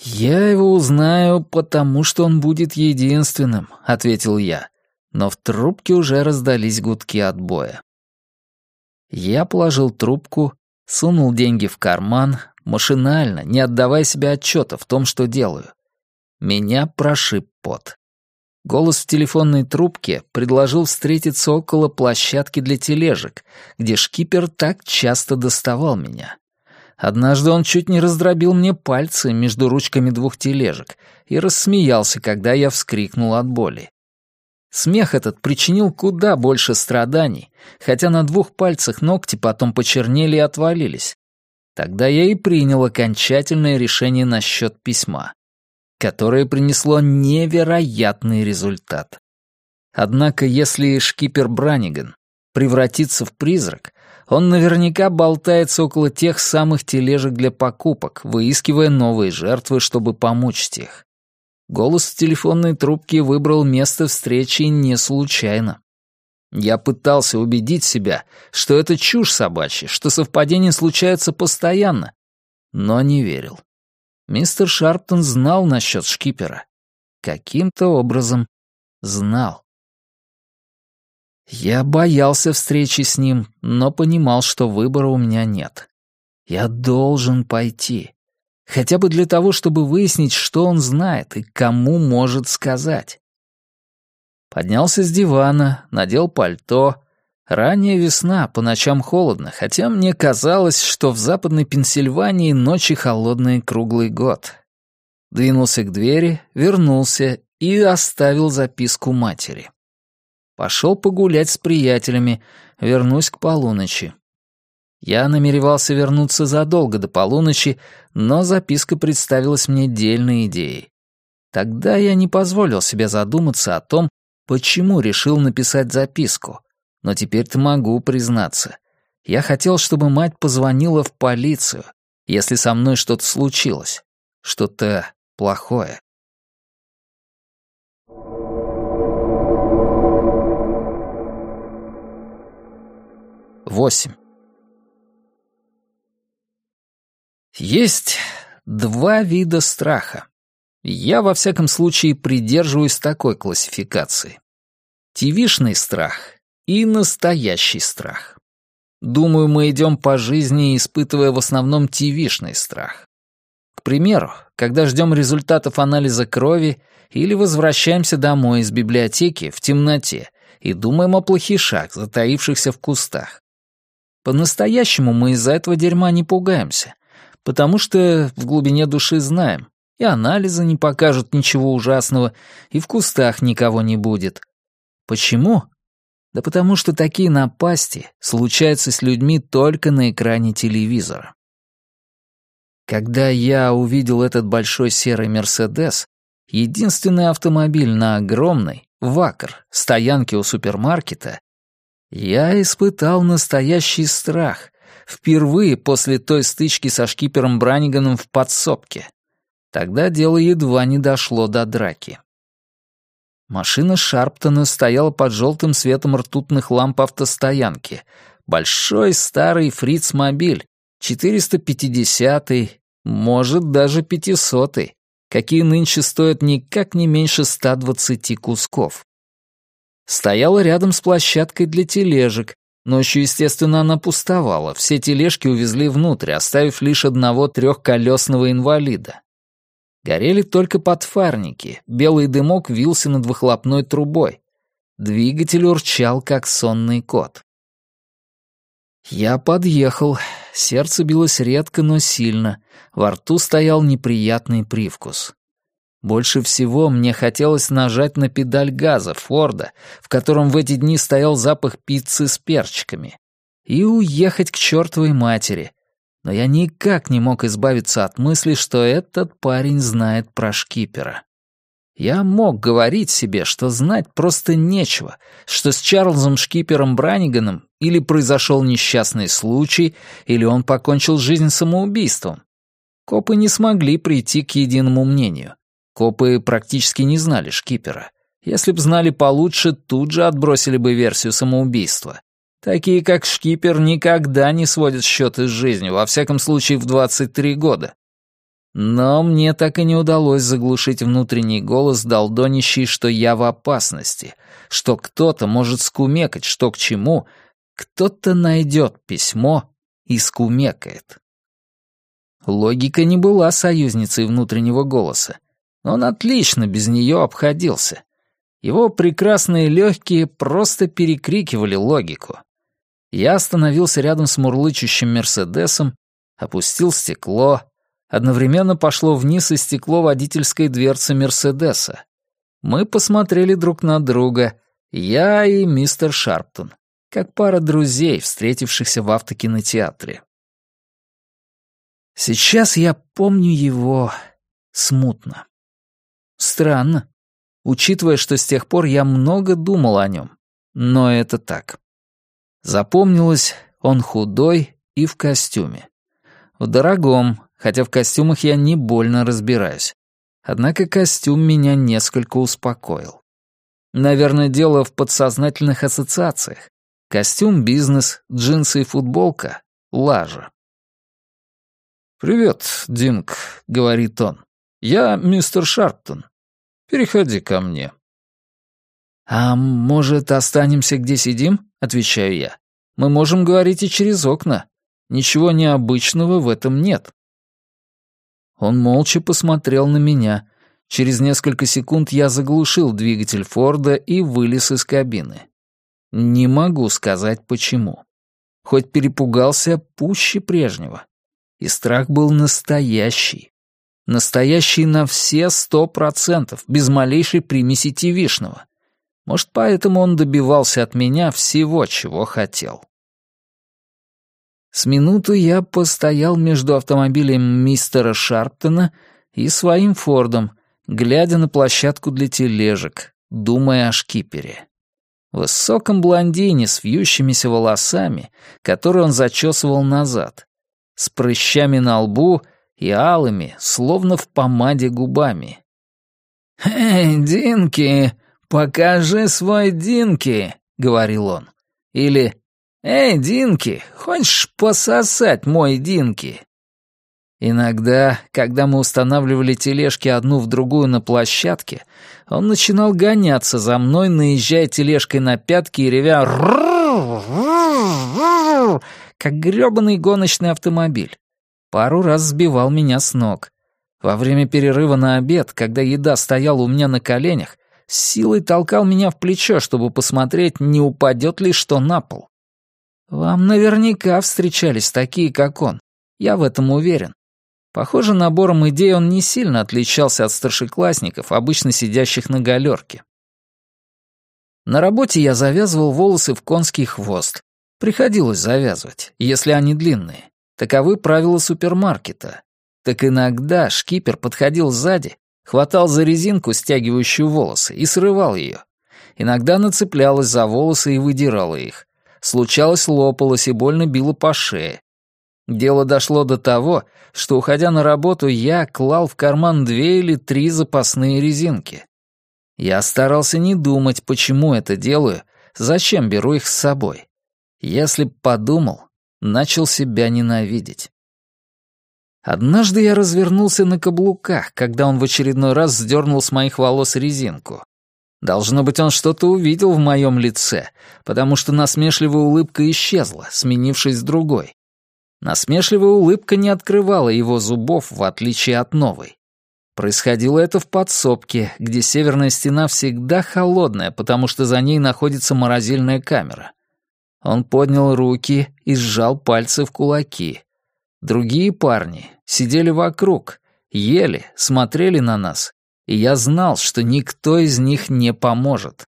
«Я его узнаю, потому что он будет единственным», — ответил я. Но в трубке уже раздались гудки отбоя. Я положил трубку, сунул деньги в карман, машинально, не отдавая себе отчета в том, что делаю. Меня прошиб пот. Голос в телефонной трубке предложил встретиться около площадки для тележек, где шкипер так часто доставал меня. Однажды он чуть не раздробил мне пальцы между ручками двух тележек и рассмеялся, когда я вскрикнул от боли. Смех этот причинил куда больше страданий, хотя на двух пальцах ногти потом почернели и отвалились. Тогда я и принял окончательное решение насчет письма, которое принесло невероятный результат. Однако если шкипер Браниган превратится в призрак, он наверняка болтается около тех самых тележек для покупок, выискивая новые жертвы, чтобы помучить их. Голос в телефонной трубке выбрал место встречи не случайно. Я пытался убедить себя, что это чушь собачья, что совпадения случаются постоянно, но не верил. Мистер Шарптон знал насчет шкипера. Каким-то образом знал. Я боялся встречи с ним, но понимал, что выбора у меня нет. Я должен пойти. Хотя бы для того, чтобы выяснить, что он знает и кому может сказать. Поднялся с дивана, надел пальто. Ранняя весна, по ночам холодно, хотя мне казалось, что в западной Пенсильвании ночи холодные круглый год. Двинулся к двери, вернулся и оставил записку матери. Пошел погулять с приятелями, вернусь к полуночи. Я намеревался вернуться задолго до полуночи, но записка представилась мне дельной идеей. Тогда я не позволил себе задуматься о том, почему решил написать записку. Но теперь-то могу признаться. Я хотел, чтобы мать позвонила в полицию, если со мной что-то случилось. Что-то плохое. 8. Есть два вида страха. Я, во всяком случае, придерживаюсь такой классификации. Тивишный страх и настоящий страх. Думаю, мы идем по жизни, испытывая в основном тивишный страх. К примеру, когда ждем результатов анализа крови или возвращаемся домой из библиотеки в темноте и думаем о плохишах, затаившихся в кустах. По-настоящему мы из-за этого дерьма не пугаемся, потому что в глубине души знаем, и анализы не покажут ничего ужасного, и в кустах никого не будет. Почему? Да потому что такие напасти случаются с людьми только на экране телевизора. Когда я увидел этот большой серый «Мерседес», единственный автомобиль на огромной, вакр, стоянке у супермаркета, я испытал настоящий страх, впервые после той стычки со шкипером Браниганом в подсобке. Тогда дело едва не дошло до драки. Машина Шарптона стояла под желтым светом ртутных ламп автостоянки. Большой старый фриц-мобиль, 450-й, может, даже 500-й, какие нынче стоят никак не меньше 120 кусков стояла рядом с площадкой для тележек. Ночью, естественно, она пустовала. Все тележки увезли внутрь, оставив лишь одного трехколесного инвалида. Горели только подфарники, белый дымок вился над выхлопной трубой. Двигатель урчал, как сонный кот. Я подъехал. Сердце билось редко, но сильно. Во рту стоял неприятный привкус. Больше всего мне хотелось нажать на педаль газа Форда, в котором в эти дни стоял запах пиццы с перчиками, и уехать к чертовой матери. Но я никак не мог избавиться от мысли, что этот парень знает про шкипера. Я мог говорить себе, что знать просто нечего, что с Чарльзом Шкипером Браниганом или произошел несчастный случай, или он покончил жизнь самоубийством. Копы не смогли прийти к единому мнению. Копы практически не знали шкипера. Если б знали получше, тут же отбросили бы версию самоубийства. Такие, как шкипер, никогда не сводят счеты с жизнью, во всяком случае в 23 года. Но мне так и не удалось заглушить внутренний голос, долдонищий, что я в опасности, что кто-то может скумекать, что к чему, кто-то найдет письмо и скумекает. Логика не была союзницей внутреннего голоса. Он отлично без нее обходился. Его прекрасные легкие просто перекрикивали логику. Я остановился рядом с мурлычущим Мерседесом, опустил стекло. Одновременно пошло вниз и стекло водительской дверцы Мерседеса. Мы посмотрели друг на друга, я и мистер Шарптон, как пара друзей, встретившихся в автокинотеатре. Сейчас я помню его смутно. Странно, учитывая, что с тех пор я много думал о нем. Но это так. Запомнилось, он худой и в костюме. В дорогом, хотя в костюмах я не больно разбираюсь. Однако костюм меня несколько успокоил. Наверное, дело в подсознательных ассоциациях. Костюм, бизнес, джинсы и футболка — лажа. «Привет, Динг», — говорит он. «Я мистер Шарптон. Переходи ко мне». «А может, останемся, где сидим?» — отвечаю я. «Мы можем говорить и через окна. Ничего необычного в этом нет». Он молча посмотрел на меня. Через несколько секунд я заглушил двигатель Форда и вылез из кабины. Не могу сказать почему. Хоть перепугался пуще прежнего. И страх был настоящий. Настоящий на все сто процентов, без малейшей примеси Тивишного. Может, поэтому он добивался от меня всего, чего хотел. С минуту я постоял между автомобилем мистера Шарптона и своим Фордом, глядя на площадку для тележек, думая о шкипере. Высоком блондине с вьющимися волосами, которые он зачесывал назад, с прыщами на лбу и алыми, словно в помаде губами. «Эй, Динки, покажи свой Динки», — говорил он. Или «Эй, Динки, хочешь пососать мой Динки?» Иногда, когда мы устанавливали тележки одну в другую на площадке, он начинал гоняться за мной, наезжая тележкой на пятки и ревя как грёбаный гоночный автомобиль. Пару раз сбивал меня с ног. Во время перерыва на обед, когда еда стояла у меня на коленях, силой толкал меня в плечо, чтобы посмотреть, не упадет ли что на пол. Вам наверняка встречались такие, как он. Я в этом уверен. Похоже, набором идей он не сильно отличался от старшеклассников, обычно сидящих на галерке. На работе я завязывал волосы в конский хвост, Приходилось завязывать, если они длинные. Таковы правила супермаркета. Так иногда шкипер подходил сзади, хватал за резинку, стягивающую волосы, и срывал ее. Иногда нацеплялась за волосы и выдирала их. Случалось, лопалась и больно била по шее. Дело дошло до того, что, уходя на работу, я клал в карман две или три запасные резинки. Я старался не думать, почему это делаю, зачем беру их с собой. Если б подумал, начал себя ненавидеть. Однажды я развернулся на каблуках, когда он в очередной раз сдернул с моих волос резинку. Должно быть, он что-то увидел в моем лице, потому что насмешливая улыбка исчезла, сменившись другой. Насмешливая улыбка не открывала его зубов, в отличие от новой. Происходило это в подсобке, где северная стена всегда холодная, потому что за ней находится морозильная камера. Он поднял руки и сжал пальцы в кулаки. Другие парни сидели вокруг, ели, смотрели на нас, и я знал, что никто из них не поможет.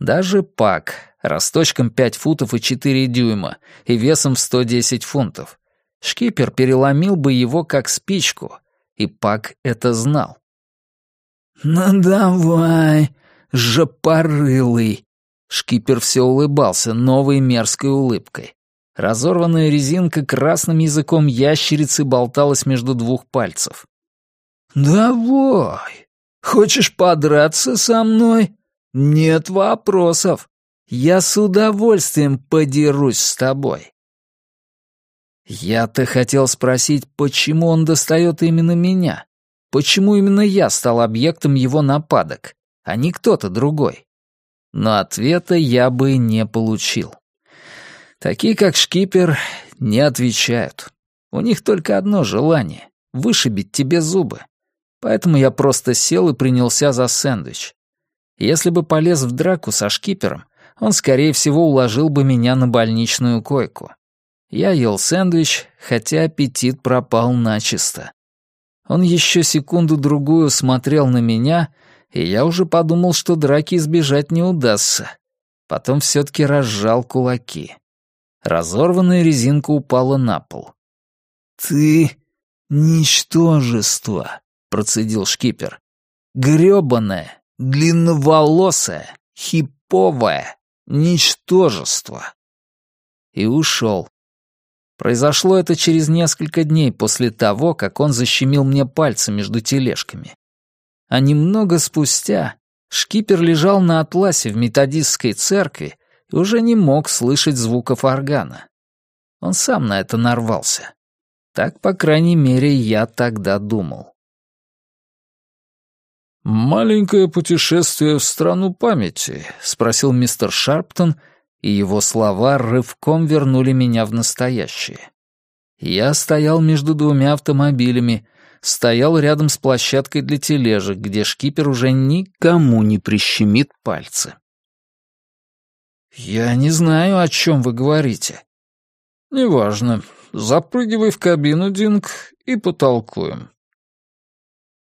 Даже Пак, росточком 5 футов и 4 дюйма и весом в 110 фунтов. Шкипер переломил бы его как спичку, и Пак это знал. «Ну давай, жопорылый!» Шкипер все улыбался новой мерзкой улыбкой. Разорванная резинка красным языком ящерицы болталась между двух пальцев. «Давай! Хочешь подраться со мной? Нет вопросов. Я с удовольствием подерусь с тобой». Я-то хотел спросить, почему он достает именно меня? Почему именно я стал объектом его нападок, а не кто-то другой? Но ответа я бы не получил. Такие, как шкипер, не отвечают. У них только одно желание — вышибить тебе зубы. Поэтому я просто сел и принялся за сэндвич. Если бы полез в драку со шкипером, он, скорее всего, уложил бы меня на больничную койку. Я ел сэндвич, хотя аппетит пропал начисто. Он еще секунду-другую смотрел на меня, и я уже подумал, что драки избежать не удастся. Потом все-таки разжал кулаки. Разорванная резинка упала на пол. «Ты ничтожество», — процедил шкипер. «Грёбаное, длинноволосое, хиповое ничтожество». И ушел. Произошло это через несколько дней после того, как он защемил мне пальцы между тележками. А немного спустя шкипер лежал на атласе в методистской церкви и уже не мог слышать звуков органа. Он сам на это нарвался. Так, по крайней мере, я тогда думал. «Маленькое путешествие в страну памяти», — спросил мистер Шарптон, и его слова рывком вернули меня в настоящее. Я стоял между двумя автомобилями, стоял рядом с площадкой для тележек, где шкипер уже никому не прищемит пальцы. «Я не знаю, о чем вы говорите». «Неважно. Запрыгивай в кабину, Динг, и потолкуем».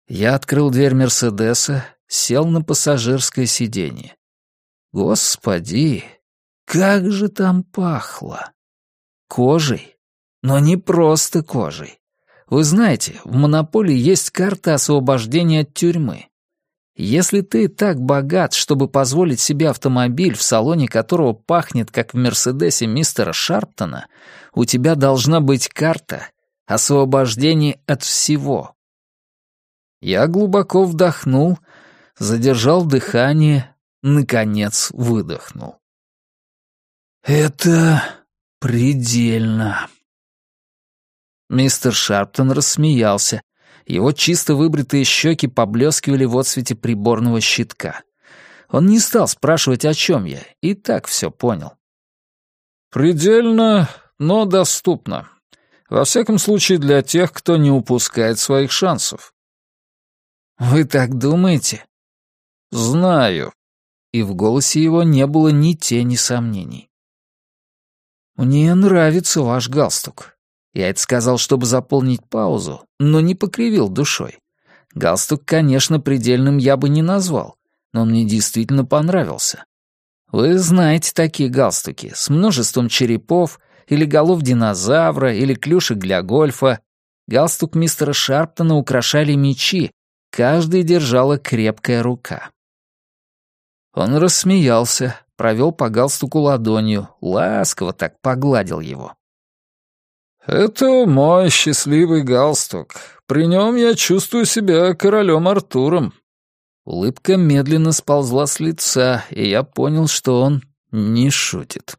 Я открыл дверь Мерседеса, сел на пассажирское сиденье. Господи, как же там пахло! Кожей. Но не просто кожей. Вы знаете, в монополии есть карта освобождения от тюрьмы. Если ты так богат, чтобы позволить себе автомобиль, в салоне которого пахнет, как в Мерседесе мистера Шарптона, у тебя должна быть карта освобождения от всего. Я глубоко вдохнул, задержал дыхание, наконец выдохнул. «Это предельно». Мистер Шарптон рассмеялся. Его чисто выбритые щеки поблескивали в отсвете приборного щитка. Он не стал спрашивать, о чем я, и так все понял. «Предельно, но доступно. Во всяком случае, для тех, кто не упускает своих шансов». «Вы так думаете?» «Знаю». И в голосе его не было ни тени сомнений. «Мне нравится ваш галстук». Я сказал, чтобы заполнить паузу, но не покривил душой. Галстук, конечно, предельным я бы не назвал, но мне действительно понравился. Вы знаете такие галстуки с множеством черепов, или голов динозавра, или клюшек для гольфа. Галстук мистера Шарптона украшали мечи, каждый держала крепкая рука. Он рассмеялся, провел по галстуку ладонью, ласково так погладил его. «Это мой счастливый галстук. При нем я чувствую себя королем Артуром». Улыбка медленно сползла с лица, и я понял, что он не шутит.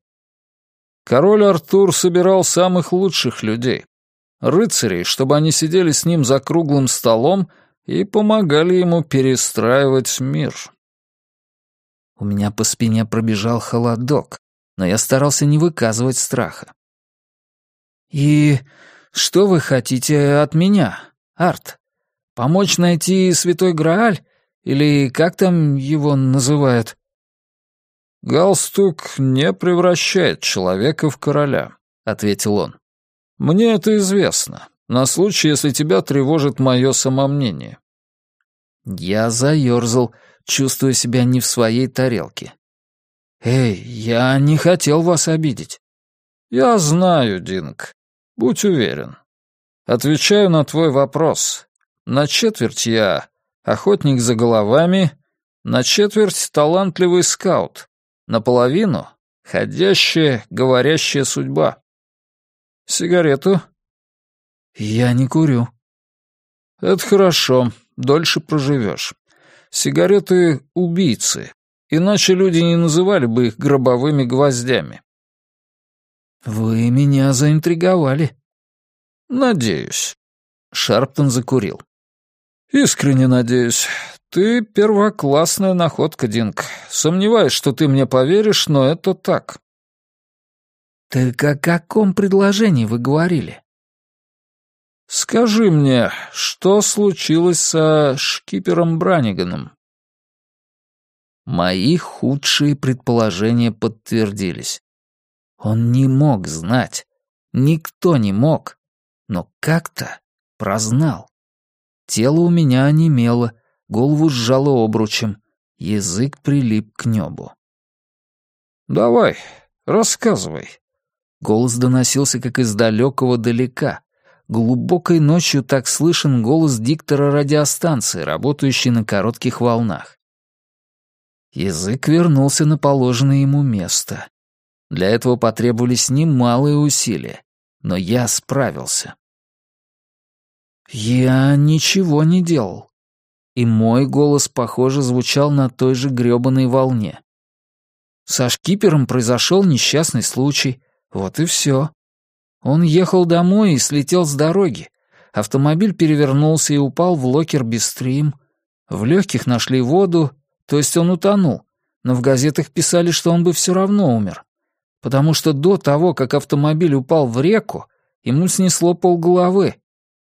Король Артур собирал самых лучших людей. Рыцарей, чтобы они сидели с ним за круглым столом и помогали ему перестраивать мир. У меня по спине пробежал холодок, но я старался не выказывать страха. «И что вы хотите от меня, Арт? Помочь найти Святой Грааль? Или как там его называют?» «Галстук не превращает человека в короля», — ответил он. «Мне это известно, на случай, если тебя тревожит мое самомнение». Я заёрзал, чувствуя себя не в своей тарелке. «Эй, я не хотел вас обидеть». «Я знаю, Динг. Будь уверен. Отвечаю на твой вопрос. На четверть я охотник за головами, на четверть талантливый скаут, наполовину ходящая, говорящая судьба. Сигарету?» «Я не курю». «Это хорошо, дольше проживешь. Сигареты — убийцы, иначе люди не называли бы их гробовыми гвоздями. «Вы меня заинтриговали». «Надеюсь». Шарптон закурил. «Искренне надеюсь. Ты первоклассная находка, Динк. Сомневаюсь, что ты мне поверишь, но это так». «Так о каком предложении вы говорили?» «Скажи мне, что случилось со шкипером Браниганом?» Мои худшие предположения подтвердились. Он не мог знать. Никто не мог. Но как-то прознал. Тело у меня онемело, голову сжало обручем, язык прилип к небу. «Давай, рассказывай». Голос доносился как из далекого далека. Глубокой ночью так слышен голос диктора радиостанции, работающей на коротких волнах. Язык вернулся на положенное ему место. Для этого потребовались немалые усилия, но я справился. Я ничего не делал. И мой голос, похоже, звучал на той же грёбаной волне. Со шкипером произошел несчастный случай. Вот и все. Он ехал домой и слетел с дороги. Автомобиль перевернулся и упал в локер без стрим. В легких нашли воду, то есть он утонул. Но в газетах писали, что он бы все равно умер. Потому что до того, как автомобиль упал в реку, ему снесло полголовы.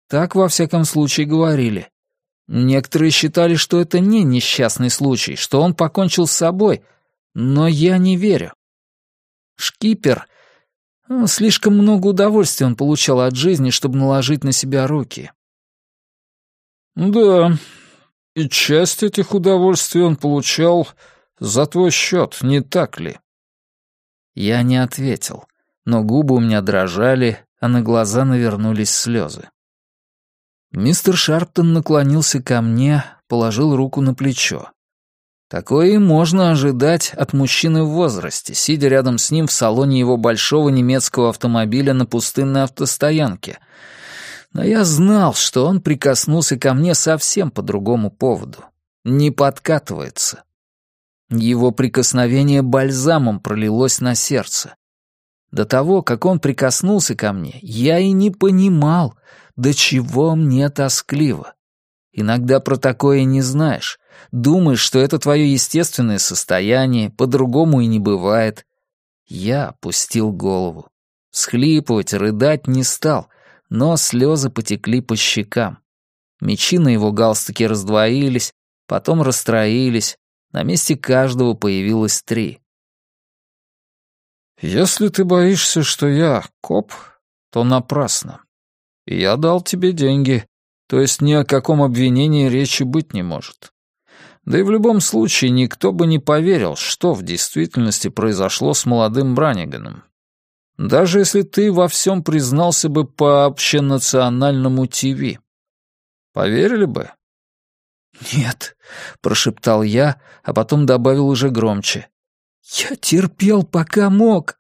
Так, во всяком случае, говорили. Некоторые считали, что это не несчастный случай, что он покончил с собой, но я не верю. Шкипер... Ну, слишком много удовольствия он получал от жизни, чтобы наложить на себя руки. «Да, и часть этих удовольствий он получал за твой счет, не так ли?» Я не ответил, но губы у меня дрожали, а на глаза навернулись слезы. Мистер Шарптон наклонился ко мне, положил руку на плечо. Такое и можно ожидать от мужчины в возрасте, сидя рядом с ним в салоне его большого немецкого автомобиля на пустынной автостоянке. Но я знал, что он прикоснулся ко мне совсем по другому поводу. Не подкатывается. Его прикосновение бальзамом пролилось на сердце. До того, как он прикоснулся ко мне, я и не понимал, до чего мне тоскливо. Иногда про такое не знаешь. Думаешь, что это твое естественное состояние, по-другому и не бывает. Я опустил голову. Схлипывать, рыдать не стал, но слезы потекли по щекам. Мечи на его галстуке раздвоились, потом расстроились, на месте каждого появилось три. «Если ты боишься, что я коп, то напрасно. Я дал тебе деньги, то есть ни о каком обвинении речи быть не может. Да и в любом случае никто бы не поверил, что в действительности произошло с молодым Браниганом. Даже если ты во всем признался бы по общенациональному ТВ. Поверили бы? «Нет», — прошептал я, а потом добавил уже громче. «Я терпел, пока мог.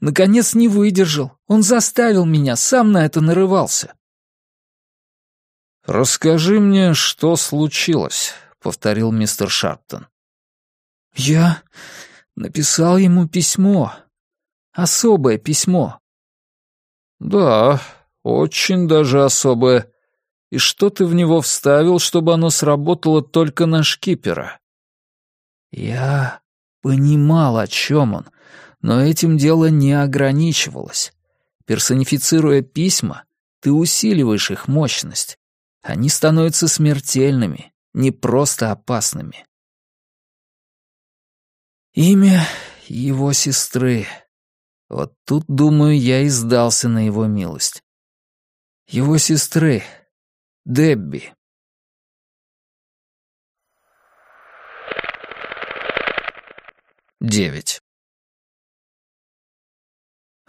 Наконец не выдержал. Он заставил меня, сам на это нарывался. «Расскажи мне, что случилось», — повторил мистер Шарптон. «Я написал ему письмо. Особое письмо». «Да, очень даже особое. И что ты в него вставил, чтобы оно сработало только на шкипера?» «Я понимал, о чем он, но этим дело не ограничивалось. Персонифицируя письма, ты усиливаешь их мощность. Они становятся смертельными, не просто опасными. Имя его сестры. Вот тут, думаю, я и сдался на его милость. Его сестры, Дебби. Девять.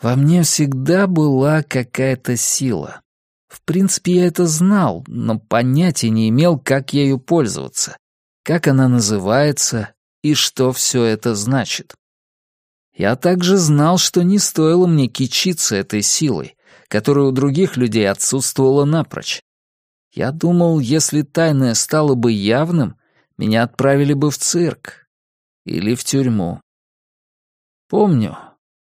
Во мне всегда была какая-то сила. В принципе, я это знал, но понятия не имел, как ею пользоваться, как она называется и что все это значит. Я также знал, что не стоило мне кичиться этой силой, которая у других людей отсутствовала напрочь. Я думал, если тайное стало бы явным, меня отправили бы в цирк или в тюрьму. Помню,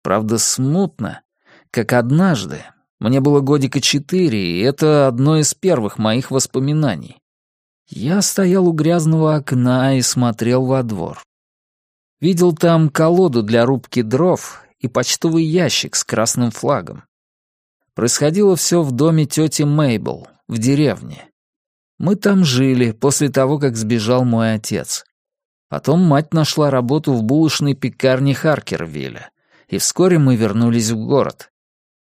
Правда, смутно, как однажды. Мне было годика четыре, и это одно из первых моих воспоминаний. Я стоял у грязного окна и смотрел во двор. Видел там колоду для рубки дров и почтовый ящик с красным флагом. Происходило все в доме тети Мейбл, в деревне. Мы там жили после того, как сбежал мой отец. Потом мать нашла работу в булочной пекарне Харкервилля, и вскоре мы вернулись в город.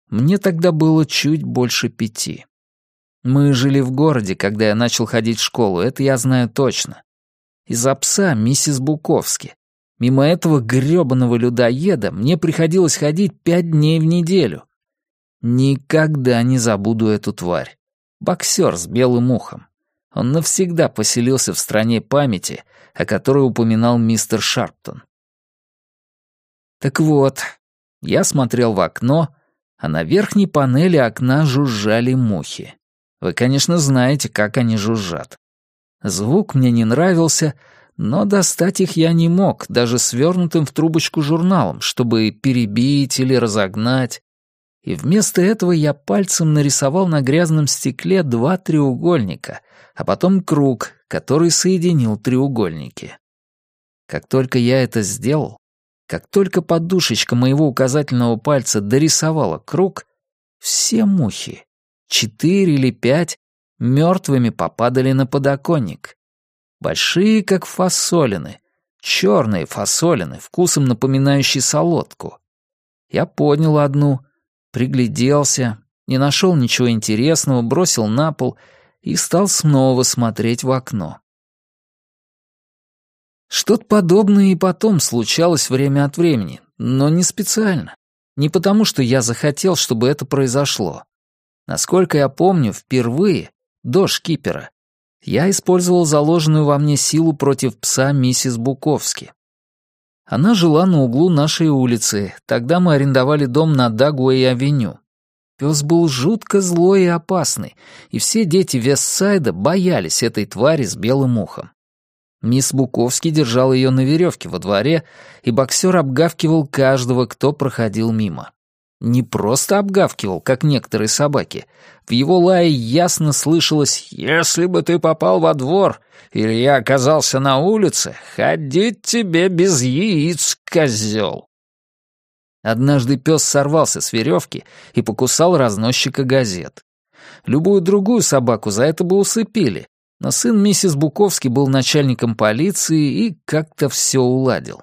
Мне тогда было чуть больше пяти. Мы жили в городе, когда я начал ходить в школу, это я знаю точно. Из-за пса миссис Буковски. Мимо этого грёбаного людоеда мне приходилось ходить пять дней в неделю. Никогда не забуду эту тварь. Боксер с белым ухом. Он навсегда поселился в стране памяти, о которой упоминал мистер Шарптон. Так вот, я смотрел в окно, а на верхней панели окна жужжали мухи. Вы, конечно, знаете, как они жужжат. Звук мне не нравился, но достать их я не мог, даже свернутым в трубочку журналом, чтобы перебить или разогнать. И вместо этого я пальцем нарисовал на грязном стекле два треугольника, а потом круг, который соединил треугольники. Как только я это сделал, как только подушечка моего указательного пальца дорисовала круг, все мухи, четыре или пять, мертвыми попадали на подоконник. Большие, как фасолины, черные фасолины, вкусом напоминающие солодку. Я поднял одну, пригляделся, не нашел ничего интересного, бросил на пол и стал снова смотреть в окно. Что-то подобное и потом случалось время от времени, но не специально. Не потому, что я захотел, чтобы это произошло. Насколько я помню, впервые, до шкипера, я использовал заложенную во мне силу против пса миссис Буковски. Она жила на углу нашей улицы, тогда мы арендовали дом на Дагуэй-авеню. Пес был жутко злой и опасный, и все дети Вестсайда боялись этой твари с белым ухом. Мисс Буковский держала ее на веревке во дворе, и боксер обгавкивал каждого, кто проходил мимо. Не просто обгавкивал, как некоторые собаки. В его лае ясно слышалось «Если бы ты попал во двор, или я оказался на улице, ходить тебе без яиц, козел!» Однажды пес сорвался с веревки и покусал разносчика газет. Любую другую собаку за это бы усыпили, но сын миссис Буковский был начальником полиции и как-то все уладил.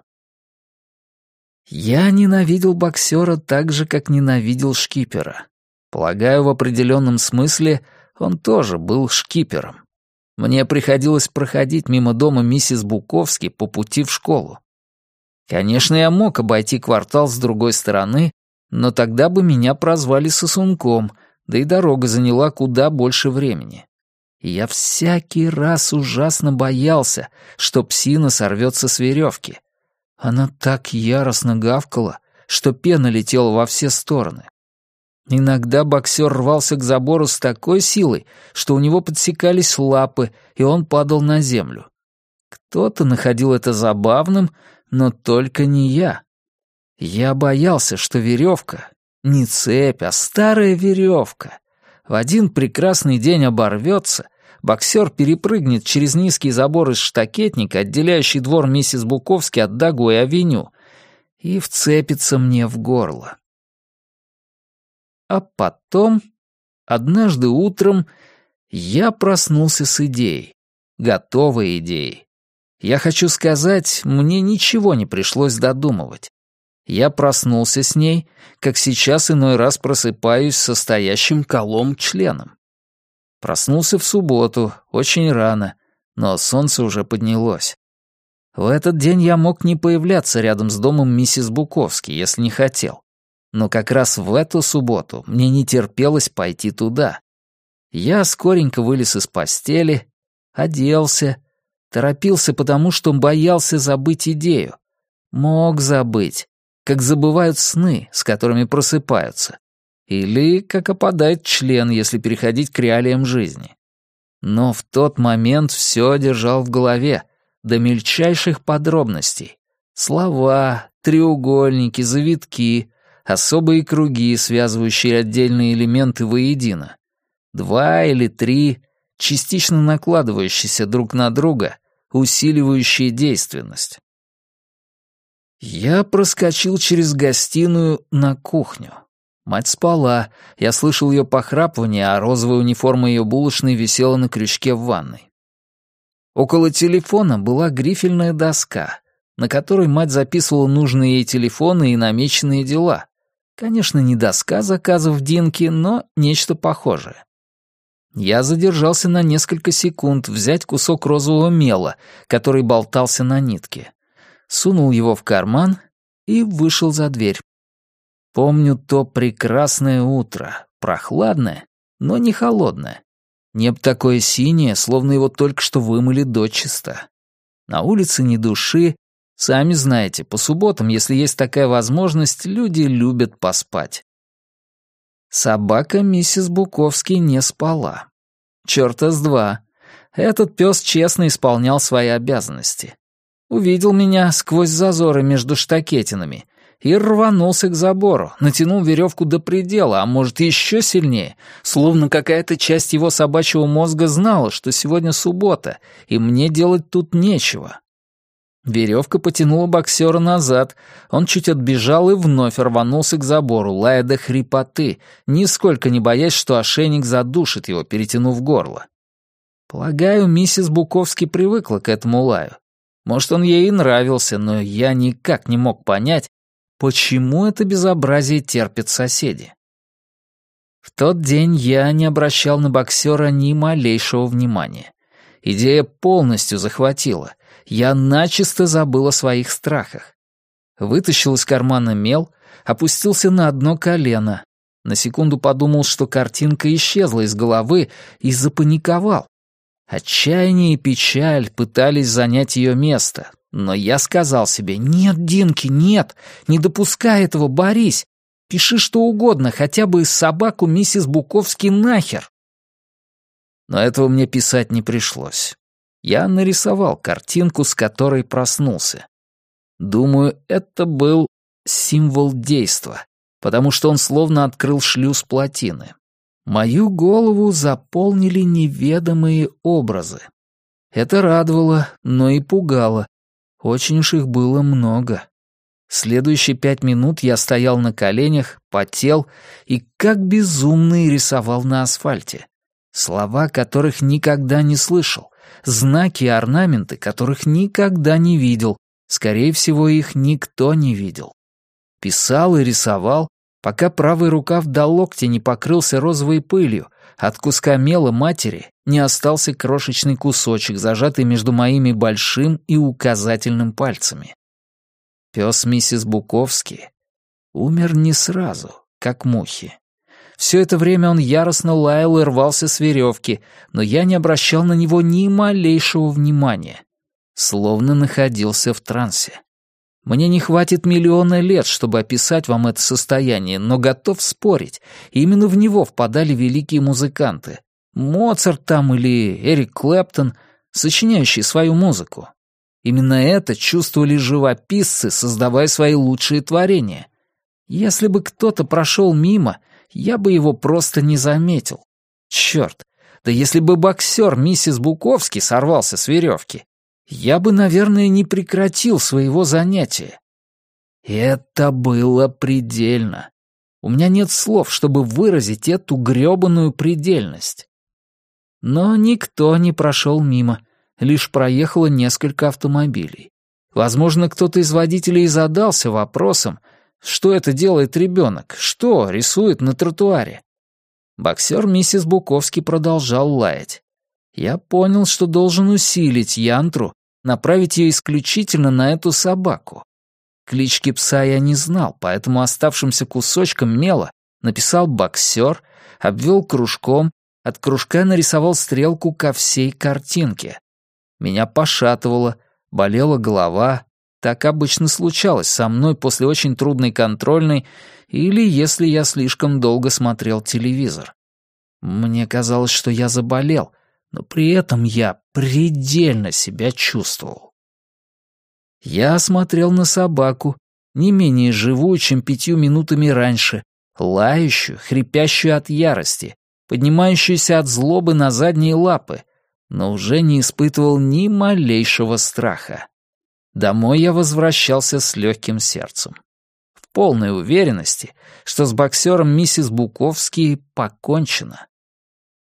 Я ненавидел боксера так же, как ненавидел шкипера. Полагаю, в определенном смысле он тоже был шкипером. Мне приходилось проходить мимо дома миссис Буковски по пути в школу. Конечно, я мог обойти квартал с другой стороны, но тогда бы меня прозвали сосунком, да и дорога заняла куда больше времени и я всякий раз ужасно боялся, что псина сорвется с веревки. Она так яростно гавкала, что пена летела во все стороны. Иногда боксер рвался к забору с такой силой, что у него подсекались лапы, и он падал на землю. Кто-то находил это забавным, но только не я. Я боялся, что веревка — не цепь, а старая веревка — в один прекрасный день оборвется, боксер перепрыгнет через низкий забор из штакетника, отделяющий двор миссис Буковски от Дагуэй-авеню, и вцепится мне в горло. А потом, однажды утром, я проснулся с идеей, готовой идеей. Я хочу сказать, мне ничего не пришлось додумывать. Я проснулся с ней, как сейчас иной раз просыпаюсь состоящим колом членом. Проснулся в субботу, очень рано, но солнце уже поднялось. В этот день я мог не появляться рядом с домом миссис Буковски, если не хотел. Но как раз в эту субботу мне не терпелось пойти туда. Я скоренько вылез из постели, оделся, торопился потому, что боялся забыть идею. Мог забыть, как забывают сны, с которыми просыпаются. Или как опадает член, если переходить к реалиям жизни. Но в тот момент все держал в голове, до мельчайших подробностей. Слова, треугольники, завитки, особые круги, связывающие отдельные элементы воедино. Два или три, частично накладывающиеся друг на друга, усиливающие действенность. Я проскочил через гостиную на кухню. Мать спала, я слышал ее похрапывание, а розовая униформа ее булочной висела на крючке в ванной. Около телефона была грифельная доска, на которой мать записывала нужные ей телефоны и намеченные дела. Конечно, не доска заказов Динки, но нечто похожее. Я задержался на несколько секунд взять кусок розового мела, который болтался на нитке. Сунул его в карман и вышел за дверь. Помню то прекрасное утро, прохладное, но не холодное. Небо такое синее, словно его только что вымыли дочисто. На улице ни души. Сами знаете, по субботам, если есть такая возможность, люди любят поспать. Собака миссис Буковский не спала. Чёрта с два. Этот пес честно исполнял свои обязанности. Увидел меня сквозь зазоры между штакетинами и рванулся к забору, натянул веревку до предела, а может еще сильнее, словно какая-то часть его собачьего мозга знала, что сегодня суббота, и мне делать тут нечего. Веревка потянула боксера назад. Он чуть отбежал и вновь рванулся к забору, лая до хрипоты, нисколько не боясь, что ошейник задушит его, перетянув горло. Полагаю, миссис Буковский привыкла к этому лаю. Может, он ей и нравился, но я никак не мог понять, почему это безобразие терпят соседи. В тот день я не обращал на боксера ни малейшего внимания. Идея полностью захватила — я начисто забыл о своих страхах. Вытащил из кармана мел, опустился на одно колено. На секунду подумал, что картинка исчезла из головы, и запаниковал. Отчаяние и печаль пытались занять ее место, но я сказал себе «Нет, Динки, нет, не допускай этого, борись. Пиши что угодно, хотя бы собаку миссис Буковский нахер». Но этого мне писать не пришлось я нарисовал картинку, с которой проснулся. Думаю, это был символ действа, потому что он словно открыл шлюз плотины. Мою голову заполнили неведомые образы. Это радовало, но и пугало. Очень уж их было много. Следующие пять минут я стоял на коленях, потел и как безумный рисовал на асфальте. Слова, которых никогда не слышал знаки и орнаменты, которых никогда не видел, скорее всего, их никто не видел. Писал и рисовал, пока правый рукав до локтя не покрылся розовой пылью, от куска мела матери не остался крошечный кусочек, зажатый между моими большим и указательным пальцами. Пес миссис Буковский умер не сразу, как мухи. Все это время он яростно лаял и рвался с веревки, но я не обращал на него ни малейшего внимания. Словно находился в трансе. Мне не хватит миллиона лет, чтобы описать вам это состояние, но готов спорить, именно в него впадали великие музыканты. Моцарт там или Эрик Клэптон, сочиняющие свою музыку. Именно это чувствовали живописцы, создавая свои лучшие творения. Если бы кто-то прошел мимо — я бы его просто не заметил. Черт, да если бы боксер миссис Буковский сорвался с веревки, я бы, наверное, не прекратил своего занятия. Это было предельно. У меня нет слов, чтобы выразить эту грёбаную предельность. Но никто не прошел мимо, лишь проехало несколько автомобилей. Возможно, кто-то из водителей задался вопросом, что это делает ребенок? Что рисует на тротуаре? Боксер миссис Буковский продолжал лаять. Я понял, что должен усилить янтру, направить ее исключительно на эту собаку. Клички пса я не знал, поэтому оставшимся кусочком мела написал «боксер», обвел кружком, от кружка нарисовал стрелку ко всей картинке. Меня пошатывало, болела голова, так обычно случалось со мной после очень трудной контрольной или если я слишком долго смотрел телевизор. Мне казалось, что я заболел, но при этом я предельно себя чувствовал. Я смотрел на собаку, не менее живую, чем пятью минутами раньше, лающую, хрипящую от ярости, поднимающуюся от злобы на задние лапы, но уже не испытывал ни малейшего страха. Домой я возвращался с легким сердцем. В полной уверенности, что с боксером миссис Буковский покончено.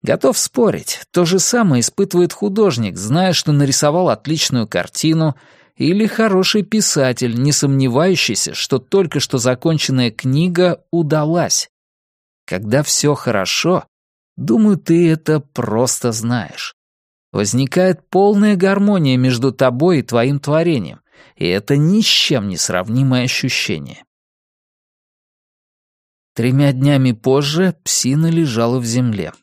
Готов спорить, то же самое испытывает художник, зная, что нарисовал отличную картину, или хороший писатель, не сомневающийся, что только что законченная книга удалась. Когда все хорошо, думаю, ты это просто знаешь. Возникает полная гармония между тобой и твоим творением, и это ни с чем не сравнимое ощущение. Тремя днями позже псина лежала в земле.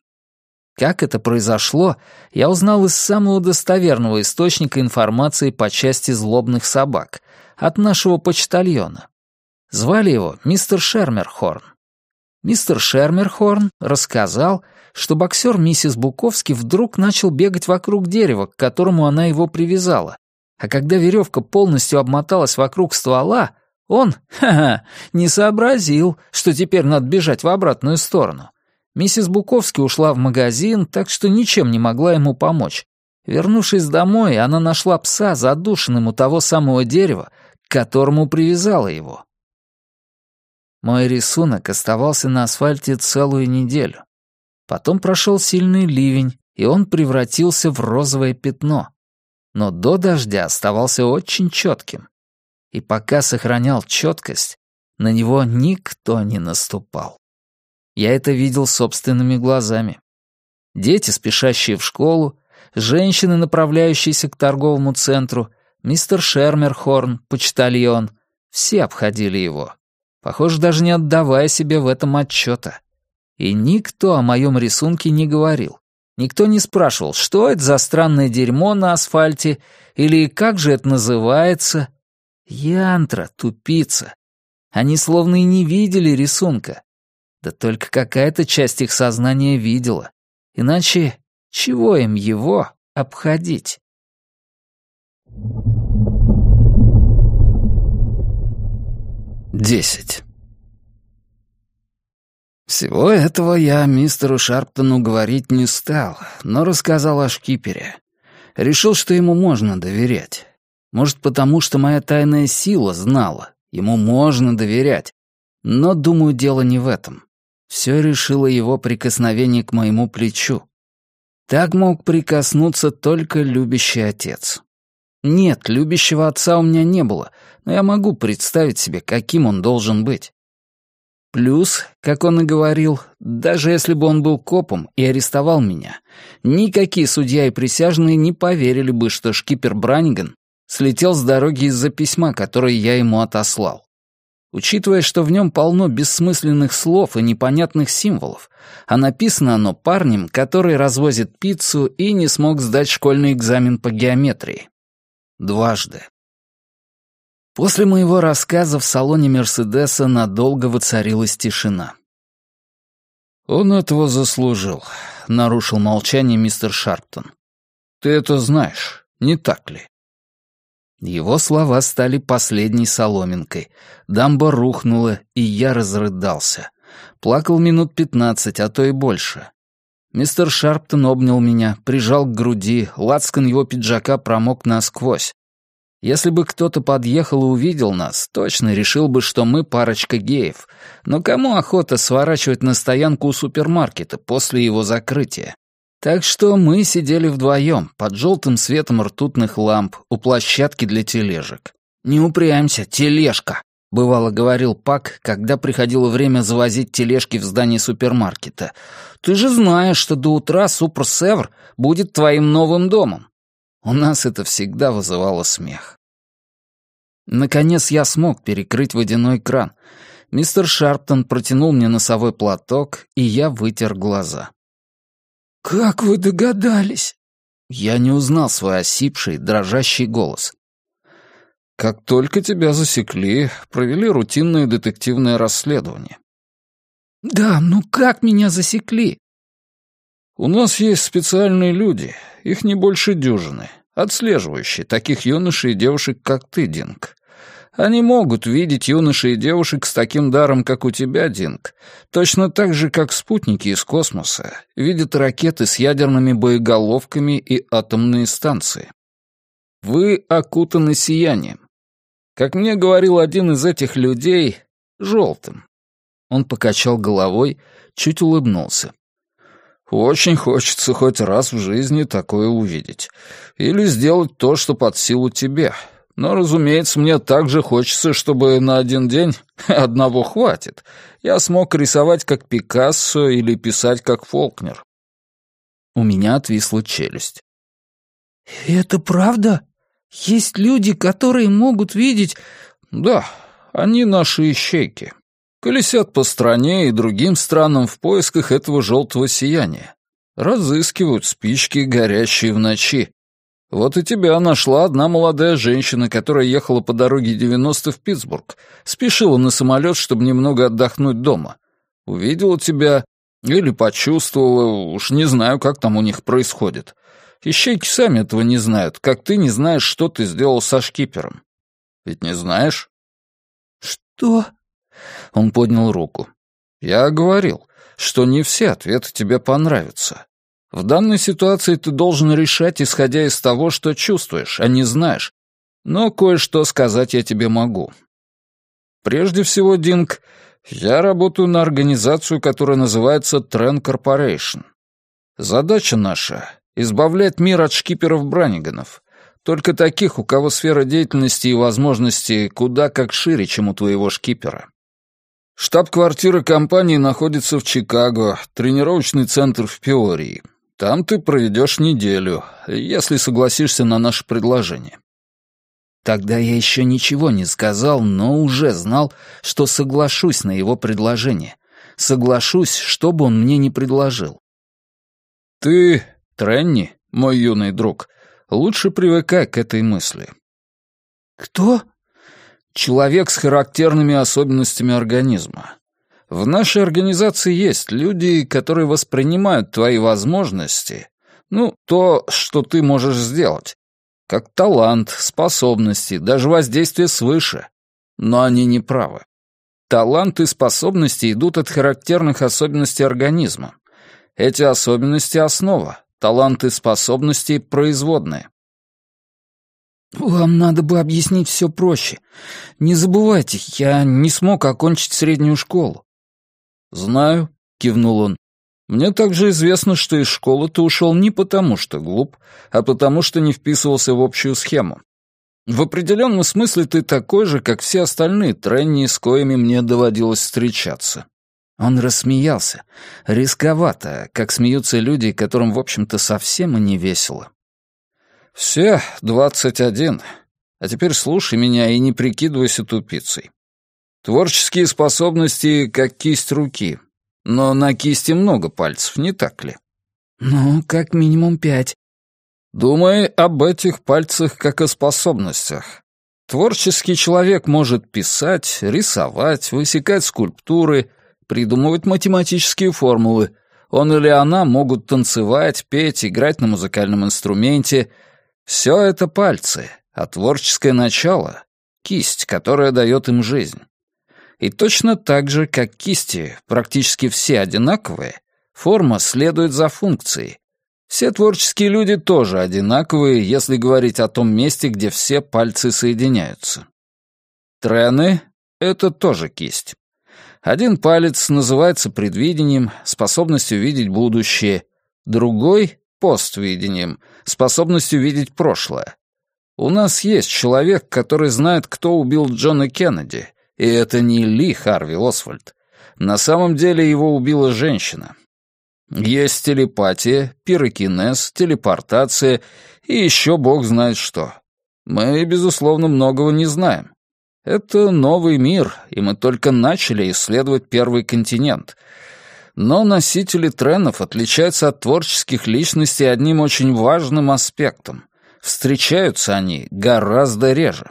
Как это произошло, я узнал из самого достоверного источника информации по части злобных собак, от нашего почтальона. Звали его мистер Шермерхорн. Мистер Шермерхорн рассказал, что боксер миссис Буковский вдруг начал бегать вокруг дерева, к которому она его привязала, а когда веревка полностью обмоталась вокруг ствола, он, ха-ха, не сообразил, что теперь надо бежать в обратную сторону. Миссис Буковский ушла в магазин, так что ничем не могла ему помочь. Вернувшись домой, она нашла пса, задушенным у того самого дерева, к которому привязала его. Мой рисунок оставался на асфальте целую неделю. Потом прошел сильный ливень, и он превратился в розовое пятно. Но до дождя оставался очень четким. И пока сохранял четкость, на него никто не наступал. Я это видел собственными глазами. Дети, спешащие в школу, женщины, направляющиеся к торговому центру, мистер Шермерхорн, почтальон — все обходили его. Похоже, даже не отдавая себе в этом отчета. И никто о моем рисунке не говорил. Никто не спрашивал, что это за странное дерьмо на асфальте, или как же это называется. Янтра, тупица. Они словно и не видели рисунка. Да только какая-то часть их сознания видела. Иначе чего им его обходить? Десять. Всего этого я мистеру Шарптону говорить не стал, но рассказал о шкипере. Решил, что ему можно доверять. Может, потому что моя тайная сила знала, ему можно доверять. Но, думаю, дело не в этом. Все решило его прикосновение к моему плечу. Так мог прикоснуться только любящий отец. Нет, любящего отца у меня не было, но я могу представить себе, каким он должен быть. Плюс, как он и говорил, даже если бы он был копом и арестовал меня, никакие судья и присяжные не поверили бы, что шкипер Браниган слетел с дороги из-за письма, которое я ему отослал. Учитывая, что в нем полно бессмысленных слов и непонятных символов, а написано оно парнем, который развозит пиццу и не смог сдать школьный экзамен по геометрии. Дважды. После моего рассказа в салоне Мерседеса надолго воцарилась тишина. «Он этого заслужил», — нарушил молчание мистер Шарптон. «Ты это знаешь, не так ли?» Его слова стали последней соломинкой. Дамба рухнула, и я разрыдался. Плакал минут пятнадцать, а то и больше. Мистер Шарптон обнял меня, прижал к груди, лацкан его пиджака промок насквозь. Если бы кто-то подъехал и увидел нас, точно решил бы, что мы парочка геев. Но кому охота сворачивать на стоянку у супермаркета после его закрытия? Так что мы сидели вдвоем, под желтым светом ртутных ламп, у площадки для тележек. «Не упрямься, тележка», — бывало говорил Пак, когда приходило время завозить тележки в здании супермаркета. «Ты же знаешь, что до утра Суперсевр будет твоим новым домом». У нас это всегда вызывало смех. Наконец я смог перекрыть водяной кран. Мистер Шарптон протянул мне носовой платок, и я вытер глаза. «Как вы догадались?» Я не узнал свой осипший, дрожащий голос. «Как только тебя засекли, провели рутинное детективное расследование». «Да, ну как меня засекли?» «У нас есть специальные люди, их не больше дюжины, отслеживающие таких юношей и девушек, как ты, Динг. Они могут видеть юношей и девушек с таким даром, как у тебя, Динг, точно так же, как спутники из космоса видят ракеты с ядерными боеголовками и атомные станции. Вы окутаны сиянием. Как мне говорил один из этих людей, желтым. Он покачал головой, чуть улыбнулся. Очень хочется хоть раз в жизни такое увидеть. Или сделать то, что под силу тебе. Но, разумеется, мне также хочется, чтобы на один день одного хватит. Я смог рисовать как Пикассо или писать как Фолкнер. У меня отвисла челюсть. «Это правда? Есть люди, которые могут видеть...» «Да, они наши ищейки. Колесят по стране и другим странам в поисках этого желтого сияния. Разыскивают спички, горящие в ночи. Вот и тебя нашла одна молодая женщина, которая ехала по дороге 90 в Питтсбург, спешила на самолет, чтобы немного отдохнуть дома. Увидела тебя или почувствовала, уж не знаю, как там у них происходит. Ищейки сами этого не знают, как ты не знаешь, что ты сделал со шкипером. Ведь не знаешь? Что? Он поднял руку. Я говорил, что не все ответы тебе понравятся. В данной ситуации ты должен решать, исходя из того, что чувствуешь, а не знаешь. Но кое-что сказать я тебе могу. Прежде всего, Динг, я работаю на организацию, которая называется Trend Corporation. Задача наша — избавлять мир от шкиперов-браниганов. Только таких, у кого сфера деятельности и возможности куда как шире, чем у твоего шкипера. Штаб-квартира компании находится в Чикаго, тренировочный центр в Пиории. Там ты проведешь неделю, если согласишься на наше предложение». Тогда я еще ничего не сказал, но уже знал, что соглашусь на его предложение. Соглашусь, что бы он мне не предложил. «Ты, Тренни, мой юный друг, лучше привыкай к этой мысли». «Кто?» «Человек с характерными особенностями организма. В нашей организации есть люди, которые воспринимают твои возможности, ну, то, что ты можешь сделать, как талант, способности, даже воздействие свыше. Но они не правы. Талант и способности идут от характерных особенностей организма. Эти особенности — основа, талант и способности — производные. «Вам надо бы объяснить все проще. Не забывайте, я не смог окончить среднюю школу. «Знаю», — кивнул он. «Мне также известно, что из школы ты ушел не потому, что глуп, а потому, что не вписывался в общую схему. В определенном смысле ты такой же, как все остальные тренни, с коими мне доводилось встречаться». Он рассмеялся. Рисковато, как смеются люди, которым, в общем-то, совсем и не весело. «Все двадцать один. А теперь слушай меня и не прикидывайся тупицей. Творческие способности как кисть руки. Но на кисти много пальцев, не так ли? Ну, как минимум пять. Думай об этих пальцах как о способностях. Творческий человек может писать, рисовать, высекать скульптуры, придумывать математические формулы. Он или она могут танцевать, петь, играть на музыкальном инструменте. Все это пальцы, а творческое начало — кисть, которая дает им жизнь. И точно так же, как кисти практически все одинаковые, форма следует за функцией. Все творческие люди тоже одинаковые, если говорить о том месте, где все пальцы соединяются. Трены — это тоже кисть. Один палец называется предвидением, способностью видеть будущее, другой — поствидением, способностью видеть прошлое. У нас есть человек, который знает, кто убил Джона Кеннеди, и это не Ли Харви Освальд. На самом деле его убила женщина. Есть телепатия, пирокинез, телепортация и еще бог знает что. Мы, безусловно, многого не знаем. Это новый мир, и мы только начали исследовать первый континент. Но носители тренов отличаются от творческих личностей одним очень важным аспектом. Встречаются они гораздо реже.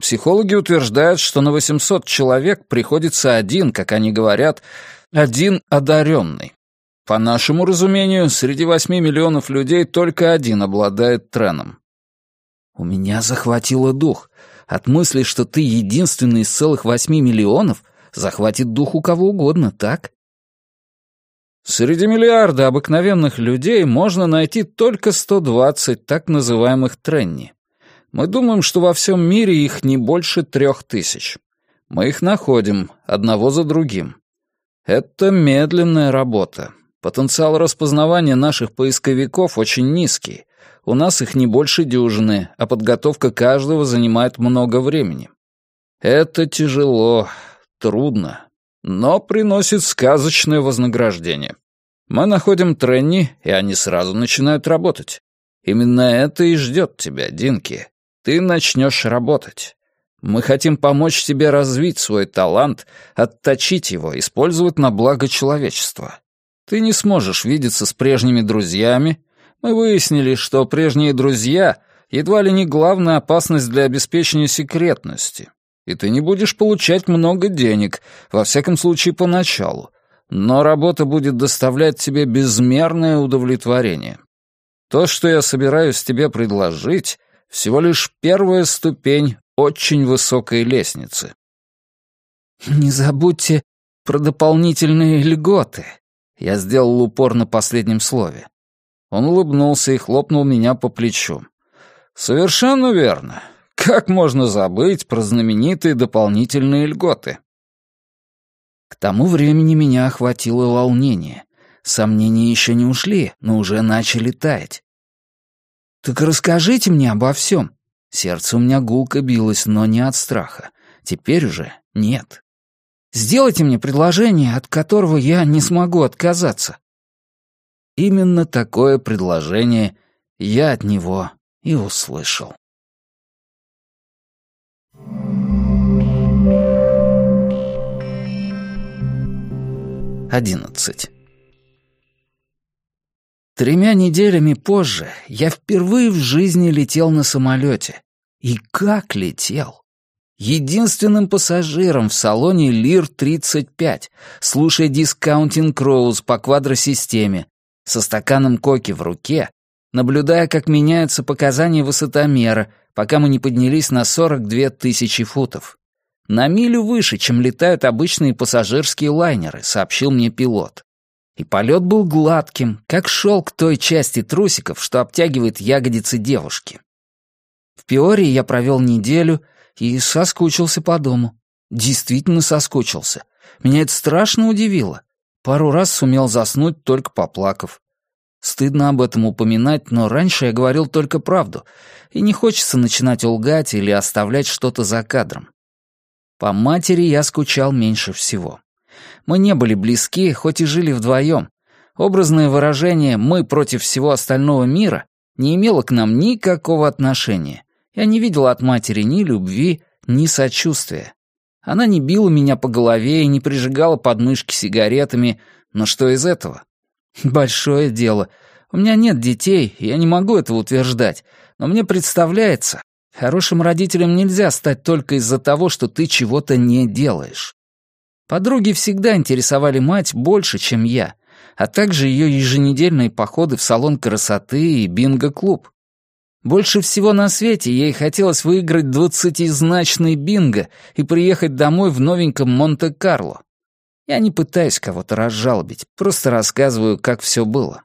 Психологи утверждают, что на 800 человек приходится один, как они говорят, один одаренный. По нашему разумению, среди 8 миллионов людей только один обладает треном. У меня захватило дух. От мысли, что ты единственный из целых 8 миллионов, захватит дух у кого угодно, так? Среди миллиарда обыкновенных людей можно найти только 120 так называемых тренни. Мы думаем, что во всем мире их не больше трех тысяч. Мы их находим, одного за другим. Это медленная работа. Потенциал распознавания наших поисковиков очень низкий. У нас их не больше дюжины, а подготовка каждого занимает много времени. Это тяжело, трудно, но приносит сказочное вознаграждение. Мы находим Тренни, и они сразу начинают работать. Именно это и ждет тебя, Динки. Ты начнешь работать. Мы хотим помочь тебе развить свой талант, отточить его, использовать на благо человечества. Ты не сможешь видеться с прежними друзьями. Мы выяснили, что прежние друзья едва ли не главная опасность для обеспечения секретности. И ты не будешь получать много денег, во всяком случае поначалу. Но работа будет доставлять тебе безмерное удовлетворение. То, что я собираюсь тебе предложить, всего лишь первая ступень очень высокой лестницы. «Не забудьте про дополнительные льготы», я сделал упор на последнем слове. Он улыбнулся и хлопнул меня по плечу. «Совершенно верно. Как можно забыть про знаменитые дополнительные льготы?» К тому времени меня охватило волнение. Сомнения еще не ушли, но уже начали таять. «Так расскажите мне обо всем». Сердце у меня гулко билось, но не от страха. Теперь уже нет. Сделайте мне предложение, от которого я не смогу отказаться». Именно такое предложение я от него и услышал. Одиннадцать. Тремя неделями позже я впервые в жизни летел на самолете. И как летел! единственным пассажиром в салоне Лир-35, слушая диск Counting Crows по квадросистеме, со стаканом коки в руке, наблюдая, как меняются показания высотомера, пока мы не поднялись на 42 тысячи футов. На милю выше, чем летают обычные пассажирские лайнеры, сообщил мне пилот. И полет был гладким, как шелк той части трусиков, что обтягивает ягодицы девушки. В Пиории я провел неделю — и соскучился по дому. Действительно соскучился. Меня это страшно удивило. Пару раз сумел заснуть, только поплакав. Стыдно об этом упоминать, но раньше я говорил только правду, и не хочется начинать лгать или оставлять что-то за кадром. По матери я скучал меньше всего. Мы не были близки, хоть и жили вдвоем. Образное выражение «мы против всего остального мира» не имело к нам никакого отношения. Я не видел от матери ни любви, ни сочувствия. Она не била меня по голове и не прижигала подмышки сигаретами, но что из этого? Большое дело. У меня нет детей, я не могу этого утверждать, но мне представляется, хорошим родителям нельзя стать только из-за того, что ты чего-то не делаешь. Подруги всегда интересовали мать больше, чем я, а также ее еженедельные походы в салон красоты и бинго-клуб. Больше всего на свете ей хотелось выиграть двадцатизначный бинго и приехать домой в новеньком Монте-Карло. Я не пытаюсь кого-то разжалобить, просто рассказываю, как все было.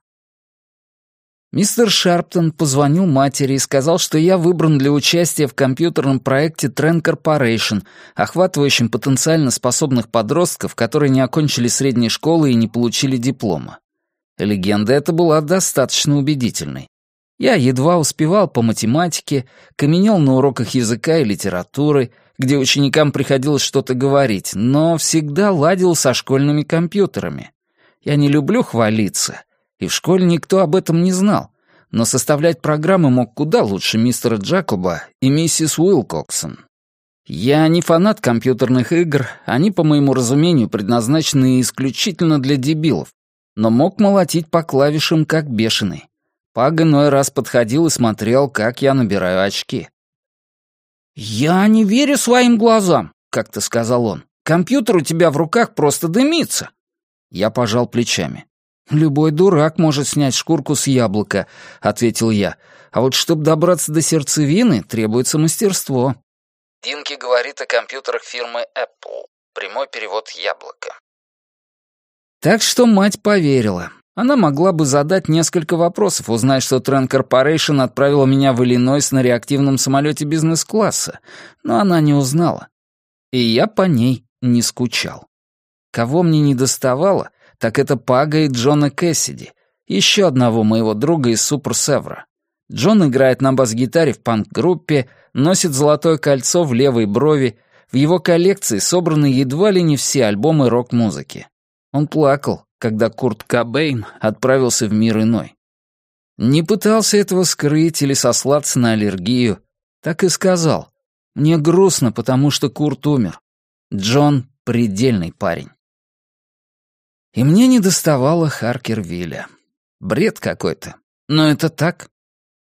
Мистер Шарптон позвонил матери и сказал, что я выбран для участия в компьютерном проекте Trend Corporation, охватывающем потенциально способных подростков, которые не окончили средней школы и не получили диплома. Легенда эта была достаточно убедительной. Я едва успевал по математике, каменел на уроках языка и литературы, где ученикам приходилось что-то говорить, но всегда ладил со школьными компьютерами. Я не люблю хвалиться, и в школе никто об этом не знал, но составлять программы мог куда лучше мистера Джакоба и миссис Уилкоксон. Я не фанат компьютерных игр, они, по моему разумению, предназначены исключительно для дебилов, но мог молотить по клавишам как бешеный. Паг иной раз подходил и смотрел, как я набираю очки. «Я не верю своим глазам», — как-то сказал он. «Компьютер у тебя в руках просто дымится». Я пожал плечами. «Любой дурак может снять шкурку с яблока», — ответил я. «А вот чтобы добраться до сердцевины, требуется мастерство». Динки говорит о компьютерах фирмы Apple. Прямой перевод «яблоко». Так что мать поверила. Она могла бы задать несколько вопросов, узнать, что Trend Corporation отправила меня в Иллинойс на реактивном самолете бизнес-класса, но она не узнала. И я по ней не скучал. Кого мне не доставало, так это Пага и Джона Кэссиди, еще одного моего друга из Супер Севра. Джон играет на бас-гитаре в панк-группе, носит золотое кольцо в левой брови, в его коллекции собраны едва ли не все альбомы рок-музыки. Он плакал, когда Курт Кобейн отправился в мир иной. Не пытался этого скрыть или сослаться на аллергию, так и сказал. Мне грустно, потому что Курт умер. Джон — предельный парень. И мне не доставало Харкервилля. Бред какой-то. Но это так.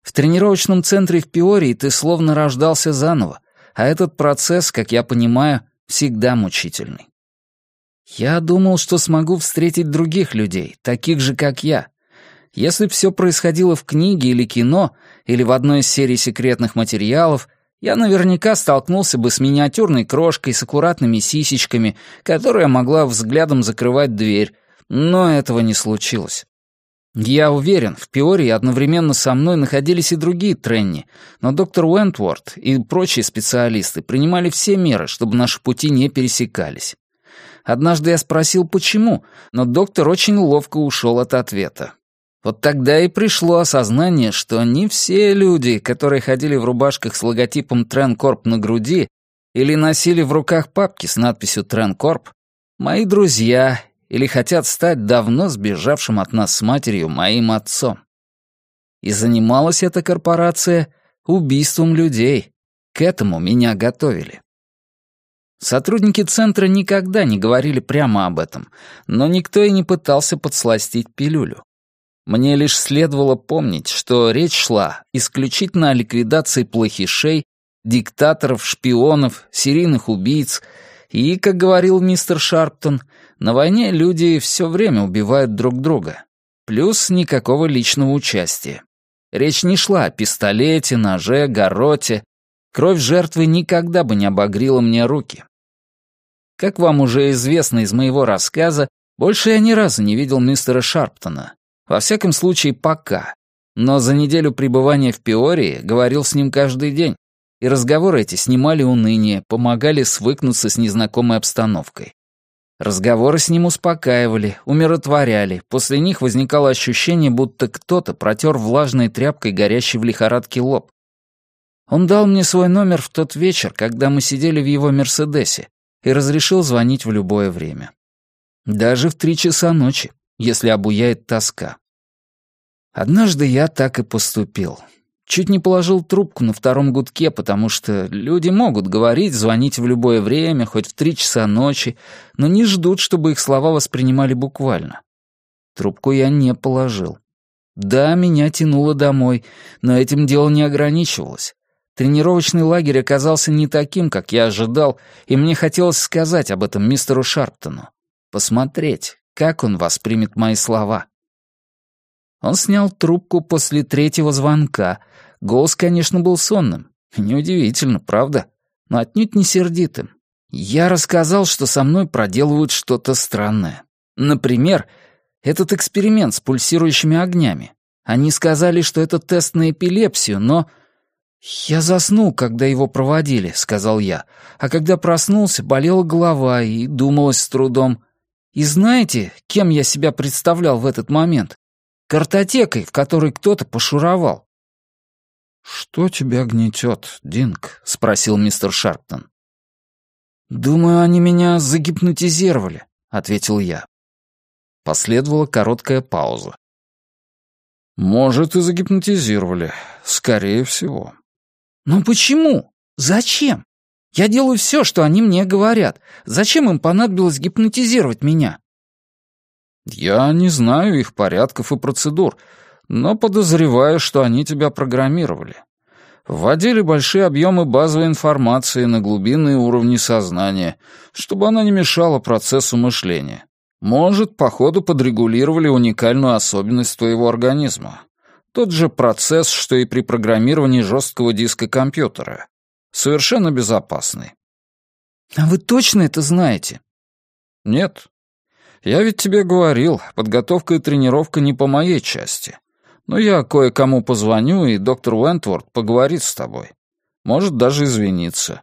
В тренировочном центре в Пиории ты словно рождался заново, а этот процесс, как я понимаю, всегда мучительный. Я думал, что смогу встретить других людей, таких же, как я. Если б все происходило в книге или кино, или в одной из серий секретных материалов, я наверняка столкнулся бы с миниатюрной крошкой с аккуратными сисечками, которая могла взглядом закрывать дверь, но этого не случилось. Я уверен, в Пиории одновременно со мной находились и другие Тренни, но доктор Уэнтворд и прочие специалисты принимали все меры, чтобы наши пути не пересекались. Однажды я спросил, почему, но доктор очень ловко ушел от ответа. Вот тогда и пришло осознание, что не все люди, которые ходили в рубашках с логотипом Тренкорп на груди или носили в руках папки с надписью Тренкорп, мои друзья или хотят стать давно сбежавшим от нас с матерью моим отцом. И занималась эта корпорация убийством людей. К этому меня готовили. Сотрудники центра никогда не говорили прямо об этом, но никто и не пытался подсластить пилюлю. Мне лишь следовало помнить, что речь шла исключительно о ликвидации плохишей, диктаторов, шпионов, серийных убийц и, как говорил мистер Шарптон, на войне люди все время убивают друг друга. Плюс никакого личного участия. Речь не шла о пистолете, ноже, гороте. Кровь жертвы никогда бы не обогрила мне руки. Как вам уже известно из моего рассказа, больше я ни разу не видел мистера Шарптона. Во всяком случае, пока. Но за неделю пребывания в Пиории говорил с ним каждый день, и разговоры эти снимали уныние, помогали свыкнуться с незнакомой обстановкой. Разговоры с ним успокаивали, умиротворяли. После них возникало ощущение, будто кто-то протер влажной тряпкой горящий в лихорадке лоб. Он дал мне свой номер в тот вечер, когда мы сидели в его «Мерседесе», и разрешил звонить в любое время. Даже в три часа ночи, если обуяет тоска. Однажды я так и поступил. Чуть не положил трубку на втором гудке, потому что люди могут говорить, звонить в любое время, хоть в три часа ночи, но не ждут, чтобы их слова воспринимали буквально. Трубку я не положил. Да, меня тянуло домой, но этим дело не ограничивалось. Тренировочный лагерь оказался не таким, как я ожидал, и мне хотелось сказать об этом мистеру Шарптону. Посмотреть, как он воспримет мои слова. Он снял трубку после третьего звонка. Голос, конечно, был сонным. Неудивительно, правда? Но отнюдь не сердитым. Я рассказал, что со мной проделывают что-то странное. Например, этот эксперимент с пульсирующими огнями. Они сказали, что это тест на эпилепсию, но... «Я заснул, когда его проводили», — сказал я. «А когда проснулся, болела голова и думалось с трудом. И знаете, кем я себя представлял в этот момент? Картотекой, в которой кто-то пошуровал. «Что тебя гнетет, Динк?» — спросил мистер Шарптон. «Думаю, они меня загипнотизировали», — ответил я. Последовала короткая пауза. «Может, и загипнотизировали. Скорее всего». «Но почему? Зачем? Я делаю все, что они мне говорят. Зачем им понадобилось гипнотизировать меня?» «Я не знаю их порядков и процедур, но подозреваю, что они тебя программировали. Вводили большие объемы базовой информации на глубинные уровни сознания, чтобы она не мешала процессу мышления. Может, по ходу подрегулировали уникальную особенность твоего организма. Тот же процесс, что и при программировании жесткого диска компьютера. Совершенно безопасный. А вы точно это знаете? Нет, я ведь тебе говорил, подготовка и тренировка не по моей части. Но я кое-кому позвоню, и доктор Уэнтворд поговорит с тобой. Может, даже извиниться.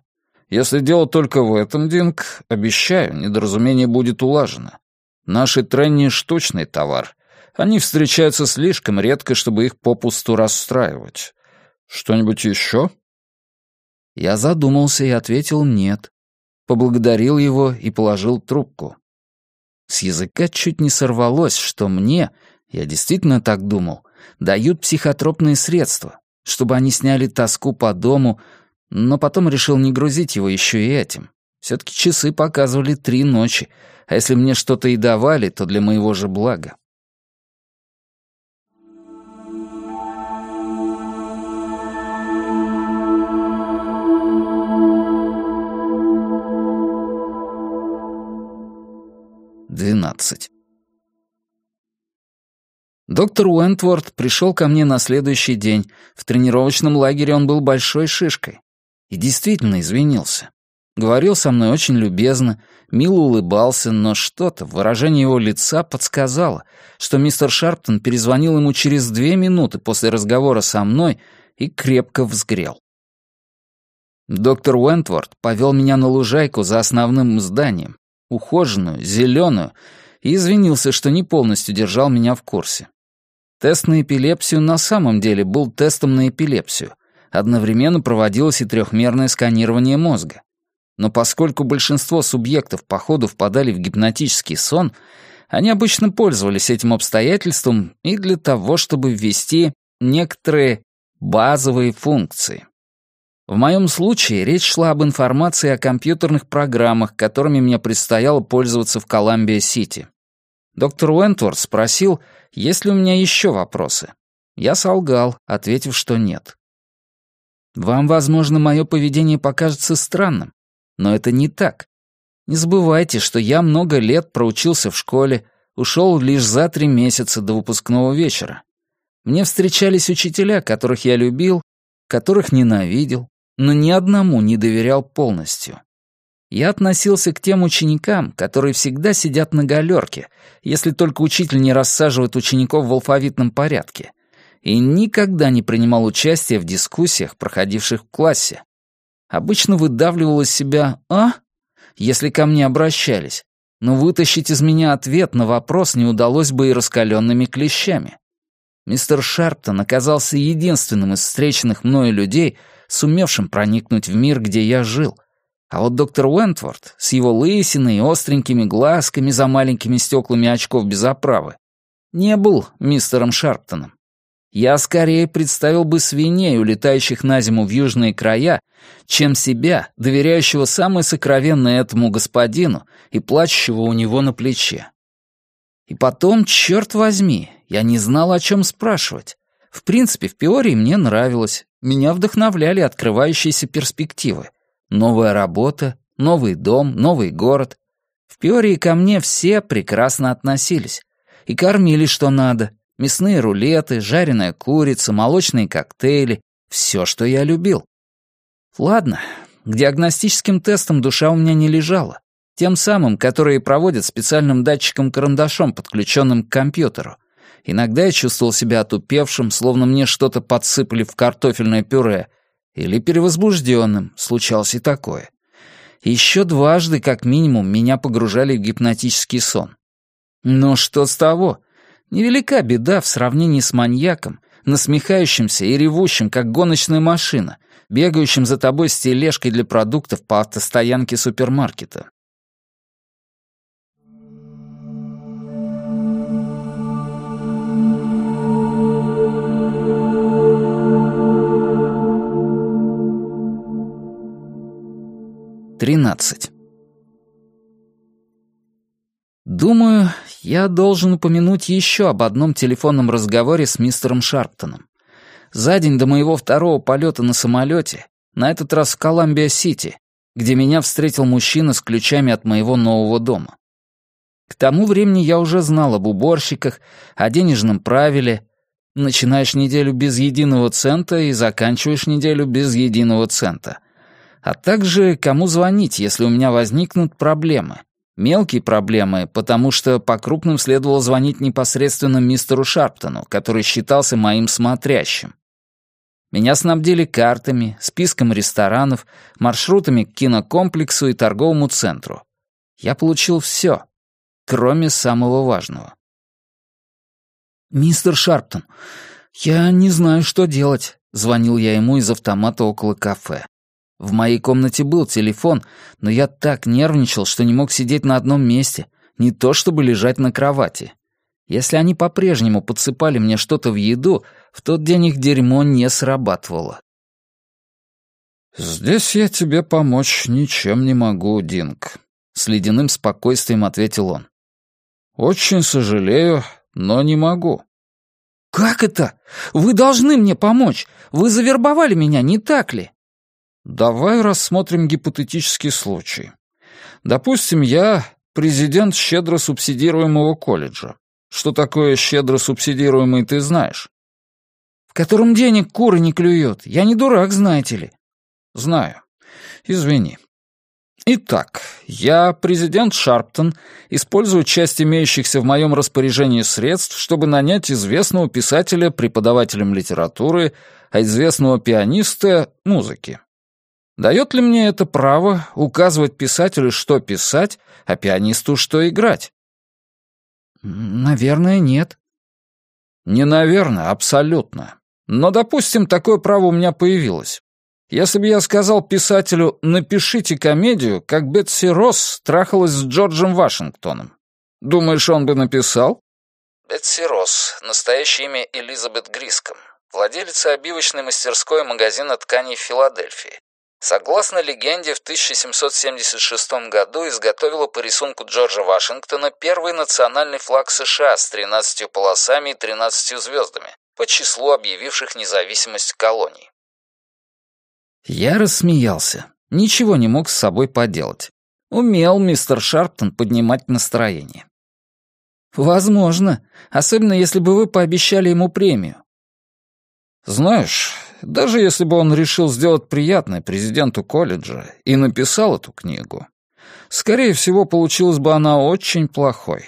Если дело только в этом, Динг, обещаю, недоразумение будет улажено. Наши тренни — штучный товар. Они встречаются слишком редко, чтобы их попусту расстраивать. Что-нибудь еще?» Я задумался и ответил «нет». Поблагодарил его и положил трубку. С языка чуть не сорвалось, что мне, я действительно так думал, дают психотропные средства, чтобы они сняли тоску по дому, но потом решил не грузить его еще и этим. Все-таки часы показывали три ночи, а если мне что-то и давали, то для моего же блага. Двенадцать. Доктор Уэнтворд пришел ко мне на следующий день. В тренировочном лагере он был большой шишкой. И действительно извинился. Говорил со мной очень любезно, мило улыбался, но что-то в выражении его лица подсказало, что мистер Шарптон перезвонил ему через две минуты после разговора со мной и крепко взгрел. Доктор Уэнтворд повел меня на лужайку за основным зданием, ухоженную, зеленую, и извинился, что не полностью держал меня в курсе. Тест на эпилепсию на самом деле был тестом на эпилепсию. Одновременно проводилось и трехмерное сканирование мозга. Но поскольку большинство субъектов по ходу впадали в гипнотический сон, они обычно пользовались этим обстоятельством и для того, чтобы ввести некоторые базовые функции. В моем случае речь шла об информации о компьютерных программах, которыми мне предстояло пользоваться в Коламбия-Сити. Доктор Уэнтворд спросил, есть ли у меня еще вопросы. Я солгал, ответив, что нет. Вам, возможно, мое поведение покажется странным, но это не так. Не забывайте, что я много лет проучился в школе, ушел лишь за три месяца до выпускного вечера. Мне встречались учителя, которых я любил, которых ненавидел, но ни одному не доверял полностью. Я относился к тем ученикам, которые всегда сидят на галерке, если только учитель не рассаживает учеников в алфавитном порядке, и никогда не принимал участия в дискуссиях, проходивших в классе. Обычно выдавливал из себя «а?», если ко мне обращались, но вытащить из меня ответ на вопрос не удалось бы и раскаленными клещами. Мистер Шарптон оказался единственным из встреченных мною людей, сумевшим проникнуть в мир, где я жил. А вот доктор Уэнтворд с его лысиной и остренькими глазками за маленькими стеклами очков без оправы не был мистером Шарптоном. Я скорее представил бы свиней, улетающих на зиму в южные края, чем себя, доверяющего самое сокровенное этому господину и плачущего у него на плече. И потом, черт возьми, я не знал, о чем спрашивать. В принципе, в Пиории мне нравилось. Меня вдохновляли открывающиеся перспективы. Новая работа, новый дом, новый город. В Пиории ко мне все прекрасно относились. И кормили что надо. Мясные рулеты, жареная курица, молочные коктейли. Все, что я любил. Ладно, к диагностическим тестам душа у меня не лежала. Тем самым, которые проводят специальным датчиком-карандашом, подключенным к компьютеру. Иногда я чувствовал себя отупевшим, словно мне что-то подсыпали в картофельное пюре, или перевозбужденным, случалось и такое. Еще дважды, как минимум, меня погружали в гипнотический сон. Но что с того? Невелика беда в сравнении с маньяком, насмехающимся и ревущим, как гоночная машина, бегающим за тобой с тележкой для продуктов по автостоянке супермаркета. Тринадцать. Думаю, я должен упомянуть еще об одном телефонном разговоре с мистером Шарптоном. За день до моего второго полета на самолете, на этот раз в Коламбия-Сити, где меня встретил мужчина с ключами от моего нового дома. К тому времени я уже знал об уборщиках, о денежном правиле. Начинаешь неделю без единого цента и заканчиваешь неделю без единого цента — а также кому звонить, если у меня возникнут проблемы. Мелкие проблемы, потому что по крупным следовало звонить непосредственно мистеру Шарптону, который считался моим смотрящим. Меня снабдили картами, списком ресторанов, маршрутами к кинокомплексу и торговому центру. Я получил все. кроме самого важного. «Мистер Шарптон, я не знаю, что делать», — звонил я ему из автомата около кафе. В моей комнате был телефон, но я так нервничал, что не мог сидеть на одном месте, не то чтобы лежать на кровати. Если они по-прежнему подсыпали мне что-то в еду, в тот день их дерьмо не срабатывало. «Здесь я тебе помочь ничем не могу, Динг», — с ледяным спокойствием ответил он. «Очень сожалею, но не могу». «Как это? Вы должны мне помочь. Вы завербовали меня, не так ли?» «Давай рассмотрим гипотетический случай. Допустим, я президент щедро субсидируемого колледжа. Что такое щедро субсидируемый, ты знаешь?» «В котором денег куры не клюют. Я не дурак, знаете ли». «Знаю. Извини. Итак, я, президент Шарптон, использую часть имеющихся в моем распоряжении средств, чтобы нанять известного писателя преподавателем литературы, а известного пианиста — музыки. Дает ли мне это право указывать писателю, что писать, а пианисту, что играть? Наверное, нет. Не наверное, абсолютно. Но, допустим, такое право у меня появилось. Если бы я сказал писателю «напишите комедию, как Бетси Росс трахалась с Джорджем Вашингтоном», думаешь, он бы написал? Бетси Росс, настоящее имя Элизабет Гриском, владелица обивочной мастерской магазина тканей в Филадельфии. Согласно легенде, в 1776 году изготовила по рисунку Джорджа Вашингтона первый национальный флаг США с 13 полосами и 13 звездами, по числу объявивших независимость колоний. Я рассмеялся. Ничего не мог с собой поделать. Умел мистер Шарптон поднимать настроение. «Возможно, особенно если бы вы пообещали ему премию». «Знаешь, даже если бы он решил сделать приятное президенту колледжа и написал эту книгу, скорее всего, получилась бы она очень плохой,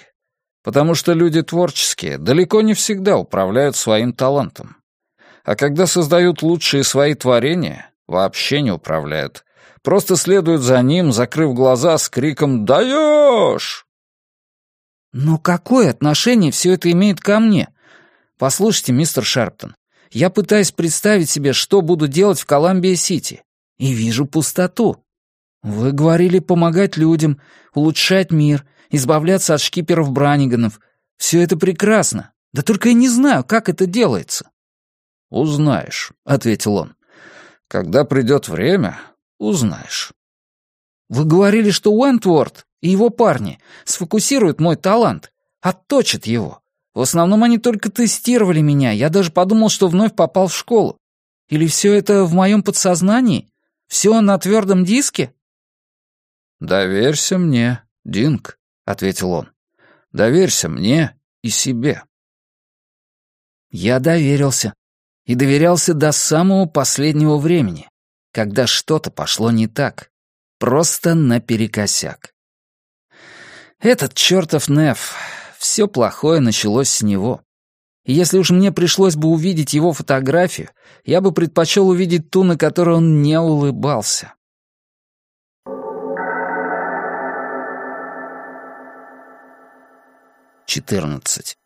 потому что люди творческие далеко не всегда управляют своим талантом. А когда создают лучшие свои творения, Вообще не управляют. Просто следуют за ним, закрыв глаза с криком «Даешь!». Но какое отношение все это имеет ко мне? Послушайте, мистер Шарптон, я пытаюсь представить себе, что буду делать в Коламбия-Сити, и вижу пустоту. Вы говорили помогать людям, улучшать мир, избавляться от шкиперов Браниганов. Все это прекрасно. Да только я не знаю, как это делается. «Узнаешь», — ответил он. Когда придет время, узнаешь. Вы говорили, что Уэнтворд и его парни сфокусируют мой талант, отточат его. В основном они только тестировали меня, я даже подумал, что вновь попал в школу. Или все это в моем подсознании? Все на твердом диске? «Доверься мне, Динг», — ответил он. «Доверься мне и себе». Я доверился и доверялся до самого последнего времени, когда что-то пошло не так, просто наперекосяк. Этот чертов Неф, все плохое началось с него. И если уж мне пришлось бы увидеть его фотографию, я бы предпочел увидеть ту, на которой он не улыбался. Четырнадцать.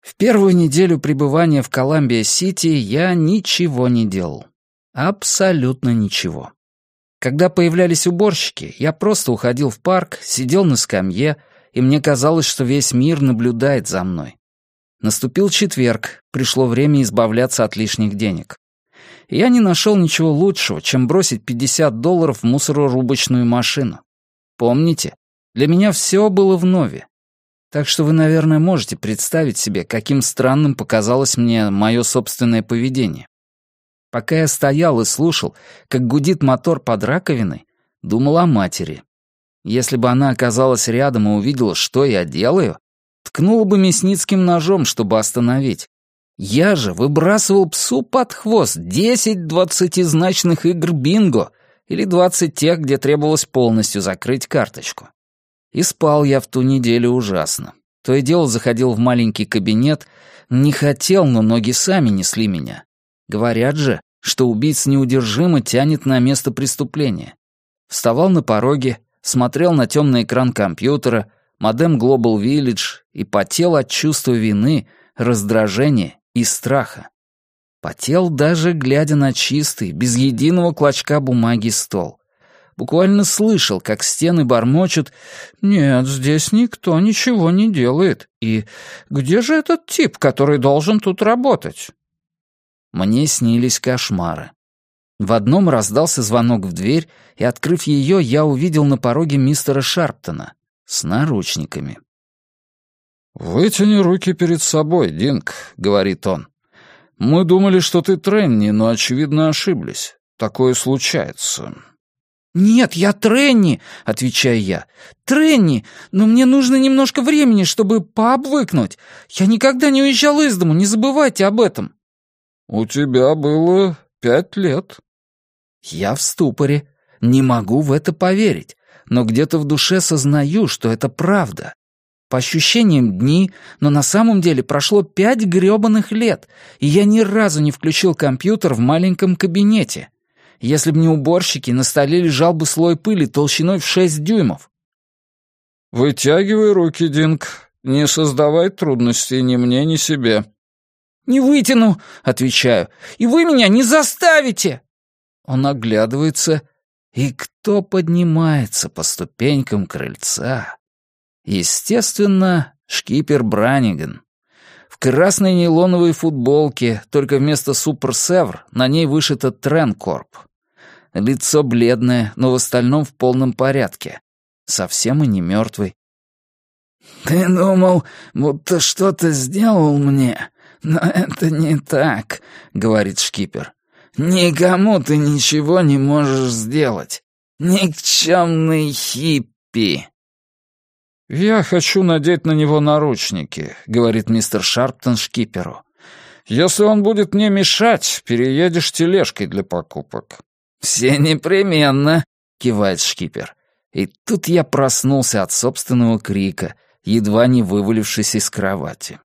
В первую неделю пребывания в Коламбия-Сити я ничего не делал. Абсолютно ничего. Когда появлялись уборщики, я просто уходил в парк, сидел на скамье, и мне казалось, что весь мир наблюдает за мной. Наступил четверг, пришло время избавляться от лишних денег. я не нашел ничего лучшего, чем бросить 50 долларов в мусорорубочную машину. Помните, для меня все было вновь. Так что вы, наверное, можете представить себе, каким странным показалось мне мое собственное поведение. Пока я стоял и слушал, как гудит мотор под раковиной, думал о матери. Если бы она оказалась рядом и увидела, что я делаю, ткнула бы мясницким ножом, чтобы остановить. Я же выбрасывал псу под хвост десять двадцатизначных игр бинго или двадцать тех, где требовалось полностью закрыть карточку. И спал я в ту неделю ужасно. То и дело заходил в маленький кабинет, не хотел, но ноги сами несли меня. Говорят же, что убийц неудержимо тянет на место преступления. Вставал на пороге, смотрел на темный экран компьютера, модем Global Village и потел от чувства вины, раздражения и страха. Потел даже, глядя на чистый, без единого клочка бумаги стол. Буквально слышал, как стены бормочут «Нет, здесь никто ничего не делает». И «Где же этот тип, который должен тут работать?» Мне снились кошмары. В одном раздался звонок в дверь, и, открыв ее, я увидел на пороге мистера Шарптона с наручниками. «Вытяни руки перед собой, Динк», — говорит он. «Мы думали, что ты Тренни, но, очевидно, ошиблись. Такое случается». «Нет, я Тренни», — отвечаю я. «Тренни, но мне нужно немножко времени, чтобы пообвыкнуть. Я никогда не уезжал из дому, не забывайте об этом». «У тебя было пять лет». Я в ступоре. Не могу в это поверить, но где-то в душе сознаю, что это правда. По ощущениям дни, но на самом деле прошло пять грёбаных лет, и я ни разу не включил компьютер в маленьком кабинете. Если бы не уборщики, на столе лежал бы слой пыли толщиной в шесть дюймов. «Вытягивай руки, Динг. Не создавай трудностей ни мне, ни себе». «Не вытяну», — отвечаю, — «и вы меня не заставите». Он оглядывается, и кто поднимается по ступенькам крыльца? Естественно, шкипер Браниган. В красной нейлоновой футболке, только вместо «Суперсевр» на ней вышито «Тренкорп». Лицо бледное, но в остальном в полном порядке. Совсем и не мертвый. «Ты думал, будто что-то сделал мне, но это не так», — говорит шкипер. «Никому ты ничего не можешь сделать. Никчемный хиппи». «Я хочу надеть на него наручники», — говорит мистер Шарптон шкиперу. «Если он будет мне мешать, переедешь тележкой для покупок». «Все непременно», — кивает шкипер. И тут я проснулся от собственного крика, едва не вывалившись из кровати.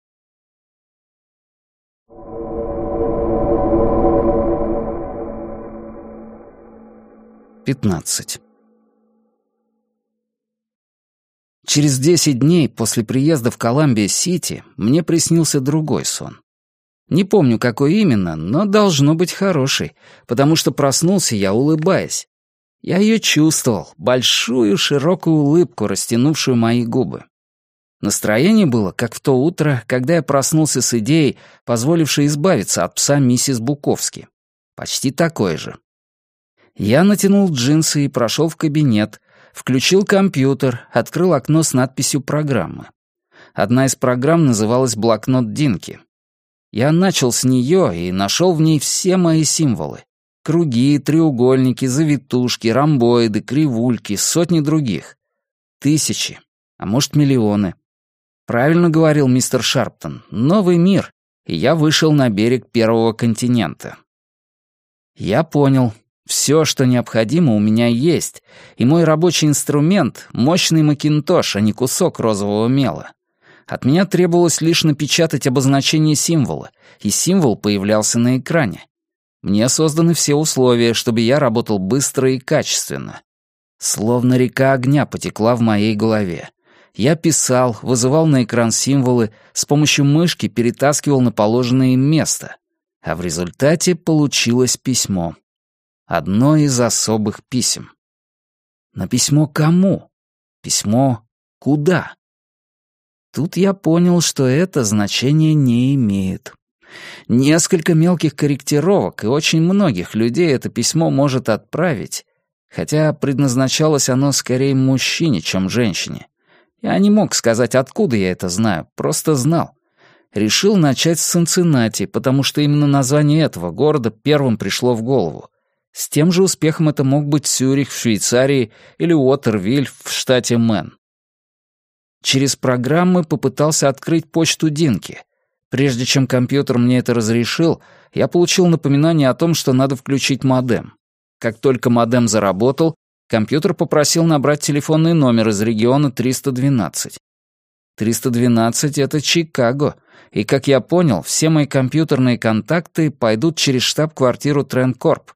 Пятнадцать. Через десять дней после приезда в Коламбия-Сити мне приснился другой сон. Не помню, какой именно, но должно быть хороший, потому что проснулся я, улыбаясь. Я ее чувствовал, большую широкую улыбку, растянувшую мои губы. Настроение было, как в то утро, когда я проснулся с идеей, позволившей избавиться от пса миссис Буковски. Почти такое же. Я натянул джинсы и прошел в кабинет, включил компьютер, открыл окно с надписью «Программы». Одна из программ называлась «Блокнот Динки». Я начал с нее и нашел в ней все мои символы. Круги, треугольники, завитушки, ромбоиды, кривульки, сотни других. Тысячи, а может миллионы. Правильно говорил мистер Шарптон, новый мир, и я вышел на берег первого континента. Я понял, все, что необходимо, у меня есть, и мой рабочий инструмент — мощный макинтош, а не кусок розового мела. От меня требовалось лишь напечатать обозначение символа, и символ появлялся на экране. Мне созданы все условия, чтобы я работал быстро и качественно. Словно река огня потекла в моей голове. Я писал, вызывал на экран символы, с помощью мышки перетаскивал на положенное им место. А в результате получилось письмо. Одно из особых писем. Но письмо кому? Письмо куда? Тут я понял, что это значение не имеет. Несколько мелких корректировок, и очень многих людей это письмо может отправить, хотя предназначалось оно скорее мужчине, чем женщине. Я не мог сказать, откуда я это знаю, просто знал. Решил начать с Цинциннати, потому что именно название этого города первым пришло в голову. С тем же успехом это мог быть Сюрих в Швейцарии или Уотервиль в штате Мэн. Через программы попытался открыть почту Динки. Прежде чем компьютер мне это разрешил, я получил напоминание о том, что надо включить модем. Как только модем заработал, компьютер попросил набрать телефонный номер из региона 312. 312 — это Чикаго, и, как я понял, все мои компьютерные контакты пойдут через штаб-квартиру Тренкорп.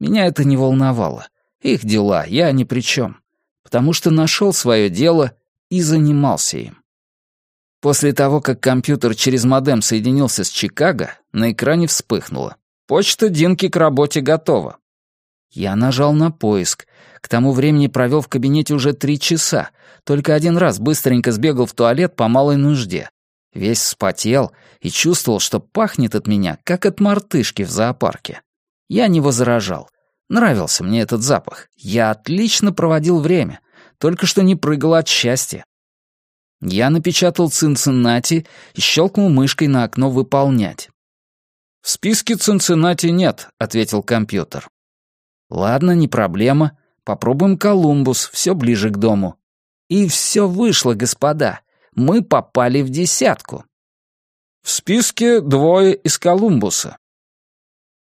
Меня это не волновало. Их дела, я ни при чем. потому что нашел свое дело и занимался им. После того, как компьютер через модем соединился с Чикаго, на экране вспыхнуло. «Почта Динки к работе готова». Я нажал на поиск. К тому времени провел в кабинете уже три часа. Только один раз быстренько сбегал в туалет по малой нужде. Весь вспотел и чувствовал, что пахнет от меня, как от мартышки в зоопарке. Я не возражал. Нравился мне этот запах. Я отлично проводил время. Только что не прыгал от счастья. Я напечатал Цинциннати и щелкнул мышкой на окно «Выполнять». «В списке Цинциннати нет», — ответил компьютер. «Ладно, не проблема. Попробуем Колумбус, все ближе к дому». И все вышло, господа. Мы попали в десятку. В списке двое из Колумбуса.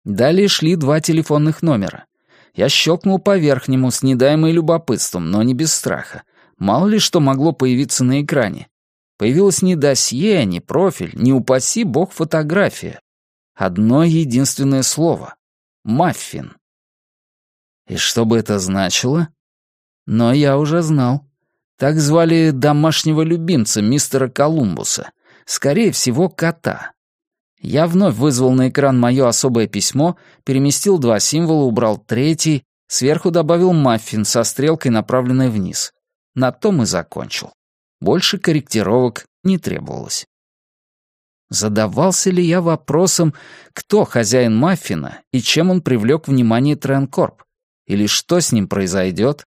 Далее шли два телефонных номера. Я щелкнул по верхнему с недаемой любопытством, но не без страха. Мало ли что могло появиться на экране. Появилось не досье, не профиль, не упаси бог фотография. Одно единственное слово — «маффин». И что бы это значило? Но я уже знал. Так звали домашнего любимца мистера Колумбуса. Скорее всего, кота. Я вновь вызвал на экран мое особое письмо, переместил два символа, убрал третий, сверху добавил маффин со стрелкой, направленной вниз. На том и закончил. Больше корректировок не требовалось. Задавался ли я вопросом, кто хозяин маффина и чем он привлек внимание Тренкорп? Или что с ним произойдет?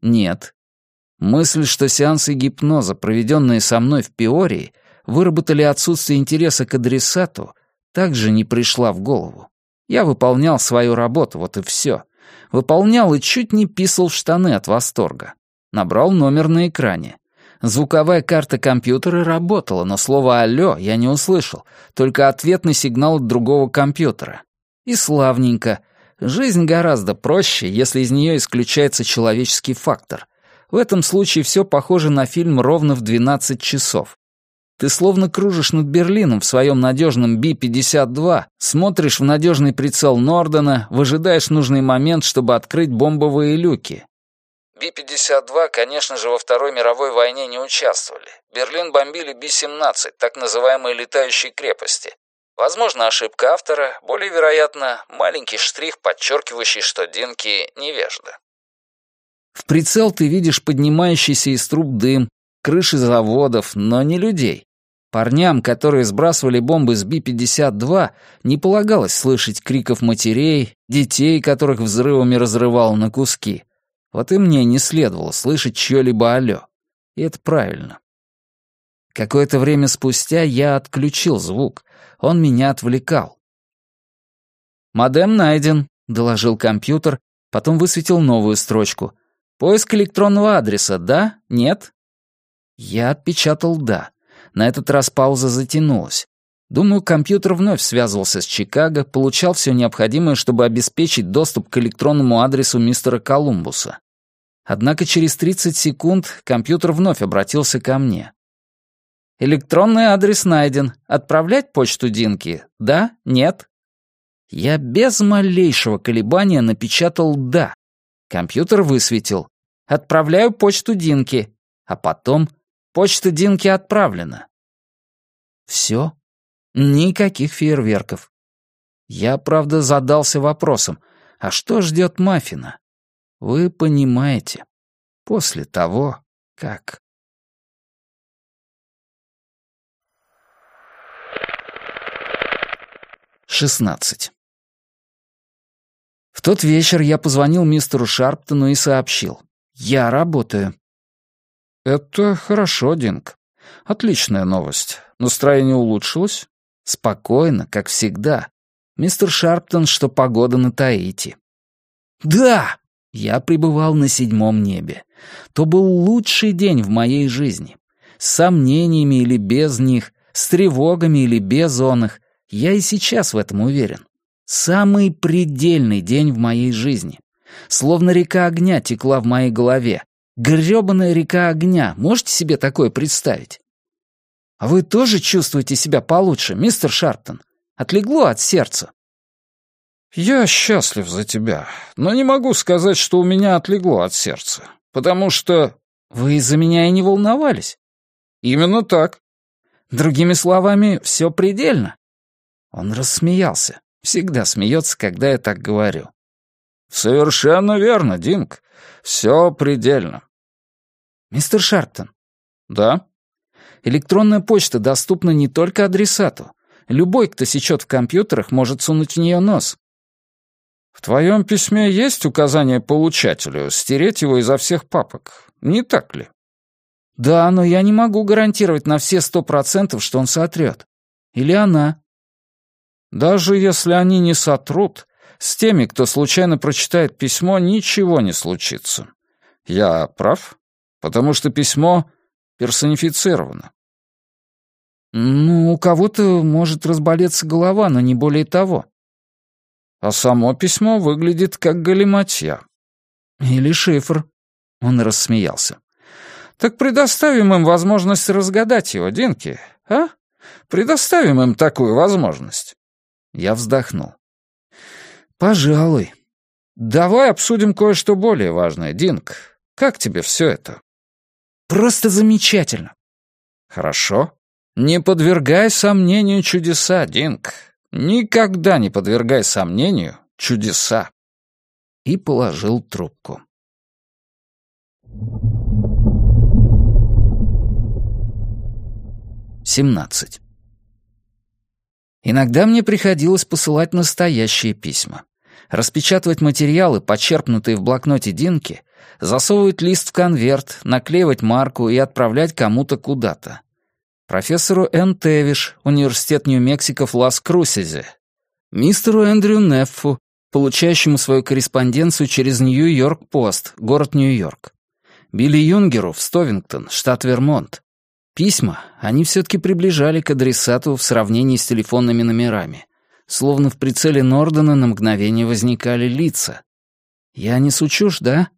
Нет. Мысль, что сеансы гипноза, проведенные со мной в Пиории, выработали отсутствие интереса к адресату, также не пришла в голову. Я выполнял свою работу, вот и все. Выполнял и чуть не писал в штаны от восторга. Набрал номер на экране. Звуковая карта компьютера работала, но слово «алло» я не услышал, только ответный сигнал от другого компьютера. И славненько. Жизнь гораздо проще, если из нее исключается человеческий фактор. В этом случае все похоже на фильм ровно в 12 часов. Ты словно кружишь над Берлином в своем надежном Би-52, смотришь в надежный прицел Нордена, выжидаешь нужный момент, чтобы открыть бомбовые люки. Би-52, конечно же, во Второй мировой войне не участвовали. Берлин бомбили Би-17, так называемые летающие крепости. Возможно, ошибка автора, более вероятно, маленький штрих, подчеркивающий, что Динки невежда. В прицел ты видишь поднимающийся из труб дым, крыши заводов, но не людей. Парням, которые сбрасывали бомбы с Би-52, не полагалось слышать криков матерей, детей, которых взрывами разрывало на куски. Вот и мне не следовало слышать чьё-либо алё. И это правильно. Какое-то время спустя я отключил звук. Он меня отвлекал. «Модем найден», — доложил компьютер, потом высветил новую строчку. «Поиск электронного адреса, да? Нет?» Я отпечатал «да». На этот раз пауза затянулась. Думаю, компьютер вновь связывался с Чикаго, получал все необходимое, чтобы обеспечить доступ к электронному адресу мистера Колумбуса. Однако через 30 секунд компьютер вновь обратился ко мне. «Электронный адрес найден. Отправлять почту Динки? Да? Нет?» Я без малейшего колебания напечатал «да». Компьютер высветил. «Отправляю почту Динки». А потом Почта Динки отправлена. Все. Никаких фейерверков. Я, правда, задался вопросом, а что ждет Маффина? Вы понимаете, после того, как... Шестнадцать. В тот вечер я позвонил мистеру Шарптону и сообщил. «Я работаю. «Это хорошо, Динг. Отличная новость. Настроение улучшилось?» «Спокойно, как всегда. Мистер Шарптон, что погода на Таити». «Да!» Я пребывал на седьмом небе. То был лучший день в моей жизни. С сомнениями или без них, с тревогами или без их. Я и сейчас в этом уверен. Самый предельный день в моей жизни. Словно река огня текла в моей голове, Грёбаная река огня. Можете себе такое представить? А вы тоже чувствуете себя получше, мистер Шарптон? Отлегло от сердца. Я счастлив за тебя, но не могу сказать, что у меня отлегло от сердца. потому что...» «Вы из-за меня и не волновались?» «Именно так». «Другими словами, все предельно». Он рассмеялся. Всегда смеется, когда я так говорю. «Совершенно верно, Динк. Все предельно». «Мистер Шарптон». «Да?» «Электронная почта доступна не только адресату. Любой, кто сечет в компьютерах, может сунуть в нее нос». «В твоем письме есть указание получателю стереть его изо всех папок, не так ли?» «Да, но я не могу гарантировать на все сто процентов, что он сотрет. Или она». «Даже если они не сотрут, с теми, кто случайно прочитает письмо, ничего не случится. Я прав? Потому что письмо персонифицировано». «Ну, у кого-то может разболеться голова, но не более того». «А само письмо выглядит как галиматья». «Или шифр». Он рассмеялся. Так предоставим им возможность разгадать его, Динки, а? Предоставим им такую возможность. Я вздохнул. Пожалуй. Давай обсудим кое-что более важное, Динк. Как тебе все это? Просто замечательно. Хорошо. Не подвергай сомнению чудеса, Динк. Никогда не подвергай сомнению чудеса. И положил трубку. 17. Иногда мне приходилось посылать настоящие письма. Распечатывать материалы, почерпнутые в блокноте Динки, засовывать лист в конверт, наклеивать марку и отправлять кому-то куда-то. Профессору Н. Тевиш, Университет Нью-Мексико в Лас-Крусизе. Мистеру Эндрю Неффу, получающему свою корреспонденцию через Нью-Йорк-Пост, город Нью-Йорк. Билли Юнгеру в Стовингтон, штат Вермонт. Письма, они все-таки приближали к адресату в сравнении с телефонными номерами. Словно в прицеле Нордена на мгновение возникали лица. Я не сучушь, да?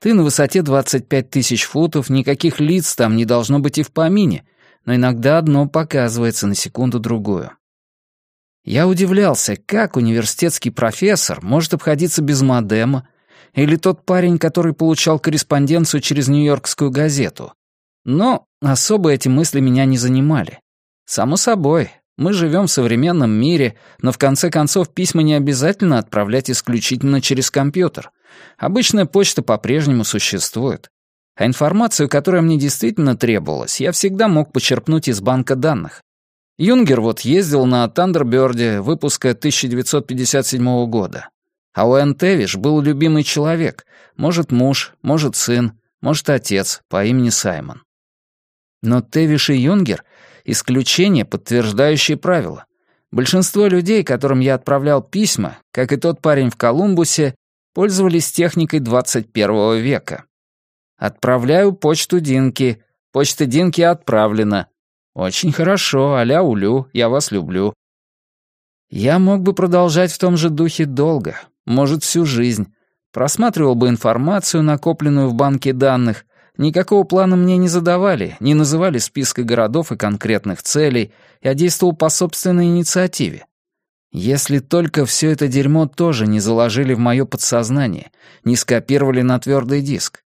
Ты на высоте 25 тысяч футов, никаких лиц там не должно быть и в помине, но иногда одно показывается на секунду-другую. Я удивлялся, как университетский профессор может обходиться без модема, или тот парень, который получал корреспонденцию через Нью-Йоркскую газету, но особо эти мысли меня не занимали. Само собой, мы живем в современном мире, но в конце концов письма не обязательно отправлять исключительно через компьютер. Обычная почта по-прежнему существует. А информацию, которая мне действительно требовалась, я всегда мог почерпнуть из банка данных. Юнгер вот ездил на Тандерберде выпуска 1957 года. А у Энн Тевиш был любимый человек, может муж, может сын, может отец по имени Саймон. Но Тевиш и Юнгер — исключение, подтверждающее правило. Большинство людей, которым я отправлял письма, как и тот парень в Колумбусе, пользовались техникой 21 века. Отправляю почту Динки. Почта Динки отправлена. Очень хорошо, аля улю, я вас люблю. Я мог бы продолжать в том же духе долго, может, всю жизнь. Просматривал бы информацию, накопленную в банке данных, Никакого плана мне не задавали, не называли списка городов и конкретных целей, я действовал по собственной инициативе. Если только все это дерьмо тоже не заложили в мое подсознание, не скопировали на твердый диск.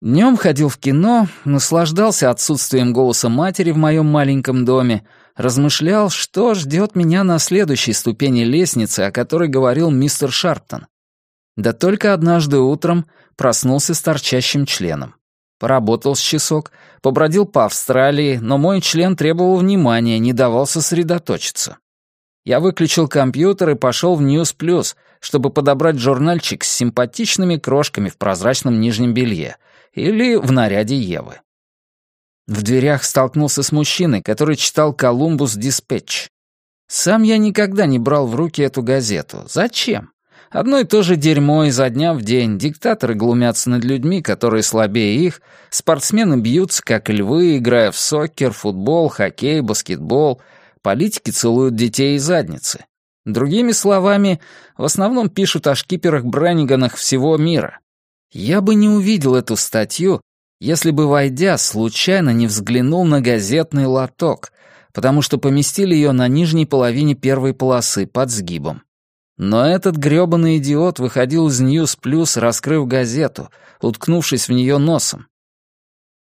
Днем ходил в кино, наслаждался отсутствием голоса матери в моем маленьком доме, размышлял, что ждет меня на следующей ступени лестницы, о которой говорил мистер Шарптон. Да только однажды утром проснулся с торчащим членом. Поработал с часок, побродил по Австралии, но мой член требовал внимания, не давал сосредоточиться. Я выключил компьютер и пошел в News Plus, чтобы подобрать журнальчик с симпатичными крошками в прозрачном нижнем белье или в наряде Евы. В дверях столкнулся с мужчиной, который читал «Колумбус Диспетч». Сам я никогда не брал в руки эту газету. Зачем? Одно и то же дерьмо изо дня в день. Диктаторы глумятся над людьми, которые слабее их. Спортсмены бьются, как львы, играя в сокер, футбол, хоккей, баскетбол. Политики целуют детей и задницы. Другими словами, в основном пишут о шкиперах-браниганах всего мира. Я бы не увидел эту статью, если бы, войдя, случайно не взглянул на газетный лоток, потому что поместили ее на нижней половине первой полосы под сгибом. Но этот грёбаный идиот выходил из Ньюс Плюс, раскрыв газету, уткнувшись в нее носом.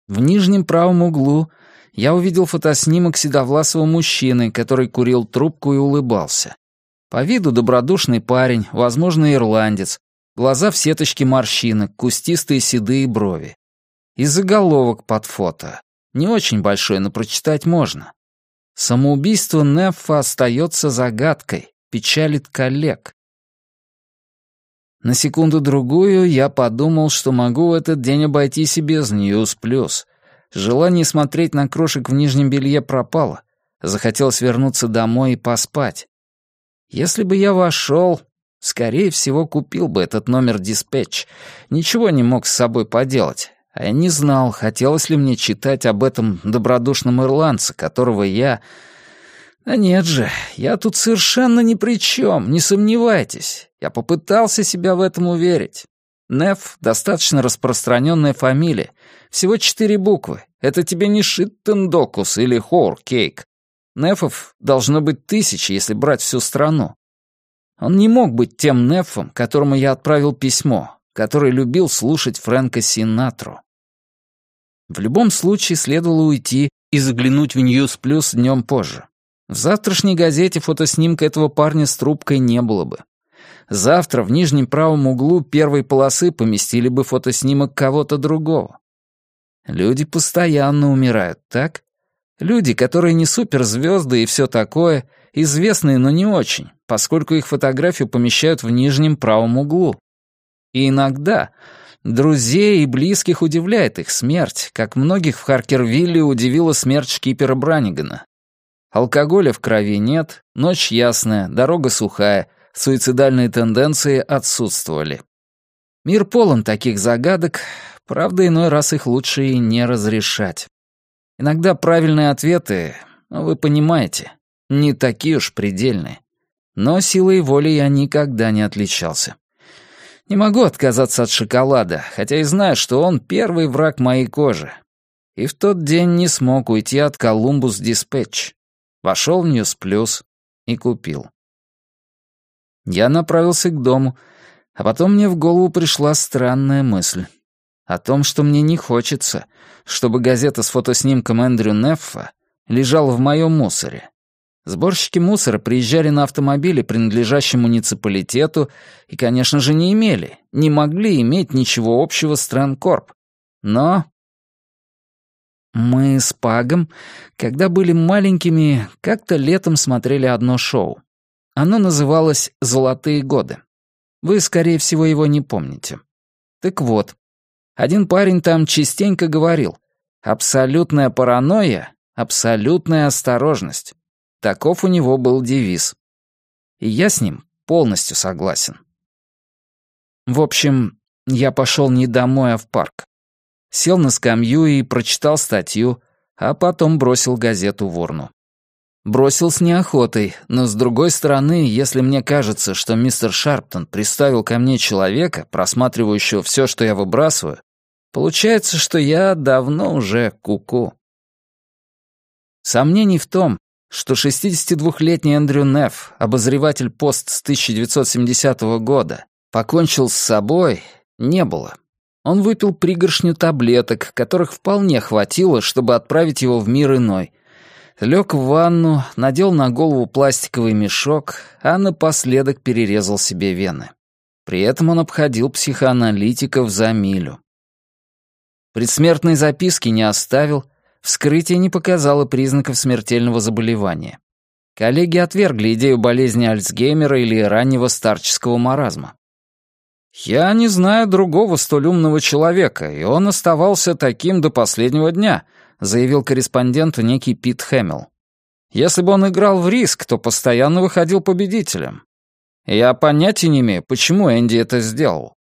В нижнем правом углу я увидел фотоснимок седовласого мужчины, который курил трубку и улыбался. По виду добродушный парень, возможно, ирландец, глаза в сеточке морщинок, кустистые седые брови. И заголовок под фото. Не очень большой, но прочитать можно. Самоубийство Неффа остается загадкой печалит коллег. На секунду-другую я подумал, что могу в этот день обойтись и без Ньюс Плюс. Желание смотреть на крошек в нижнем белье пропало. Захотелось вернуться домой и поспать. Если бы я вошел, скорее всего, купил бы этот номер диспетч. Ничего не мог с собой поделать. А я не знал, хотелось ли мне читать об этом добродушном ирландце, которого я «А нет же, я тут совершенно ни при чем, не сомневайтесь. Я попытался себя в этом уверить. Неф — достаточно распространенная фамилия. Всего четыре буквы. Это тебе не Шиттендокус или Хоуркейк. Нефов должно быть тысячи, если брать всю страну. Он не мог быть тем Нефом, которому я отправил письмо, который любил слушать Фрэнка Синатру. В любом случае следовало уйти и заглянуть в Ньюс Плюс днем позже. В завтрашней газете фотоснимка этого парня с трубкой не было бы. Завтра в нижнем правом углу первой полосы поместили бы фотоснимок кого-то другого. Люди постоянно умирают, так? Люди, которые не суперзвезды и все такое, известные, но не очень, поскольку их фотографию помещают в нижнем правом углу. И иногда друзей и близких удивляет их смерть, как многих в Харкервилле удивила смерть шкипера Бранигана. Алкоголя в крови нет, ночь ясная, дорога сухая, суицидальные тенденции отсутствовали. Мир полон таких загадок, правда, иной раз их лучше и не разрешать. Иногда правильные ответы, ну, вы понимаете, не такие уж предельные. Но силой воли я никогда не отличался. Не могу отказаться от шоколада, хотя и знаю, что он первый враг моей кожи. И в тот день не смог уйти от Колумбус Диспетч. Вошел в Ньюс Плюс и купил. Я направился к дому, а потом мне в голову пришла странная мысль. О том, что мне не хочется, чтобы газета с фотоснимком Эндрю Неффа лежала в моем мусоре. Сборщики мусора приезжали на автомобиле, принадлежащем муниципалитету, и, конечно же, не имели, не могли иметь ничего общего с Тренкорп. Но мы с Пагом, когда были маленькими, как-то летом смотрели одно шоу. Оно называлось «Золотые годы». Вы, скорее всего, его не помните. Так вот, один парень там частенько говорил «абсолютная паранойя, абсолютная осторожность». Таков у него был девиз. И я с ним полностью согласен. В общем, я пошел не домой, а в парк сел на скамью и прочитал статью, а потом бросил газету в урну. Бросил с неохотой, но с другой стороны, если мне кажется, что мистер Шарптон приставил ко мне человека, просматривающего все, что я выбрасываю, получается, что я давно уже куку. -ку. Сомнений в том, что 62-летний Эндрю Нефф, обозреватель пост с 1970 года, покончил с собой, не было. Он выпил пригоршню таблеток, которых вполне хватило, чтобы отправить его в мир иной. Лег в ванну, надел на голову пластиковый мешок, а напоследок перерезал себе вены. При этом он обходил психоаналитиков за милю. Предсмертной записки не оставил, вскрытие не показало признаков смертельного заболевания. Коллеги отвергли идею болезни Альцгеймера или раннего старческого маразма. «Я не знаю другого столь умного человека, и он оставался таким до последнего дня», заявил корреспонденту некий Пит Хэмилл. «Если бы он играл в риск, то постоянно выходил победителем. Я понятия не имею, почему Энди это сделал».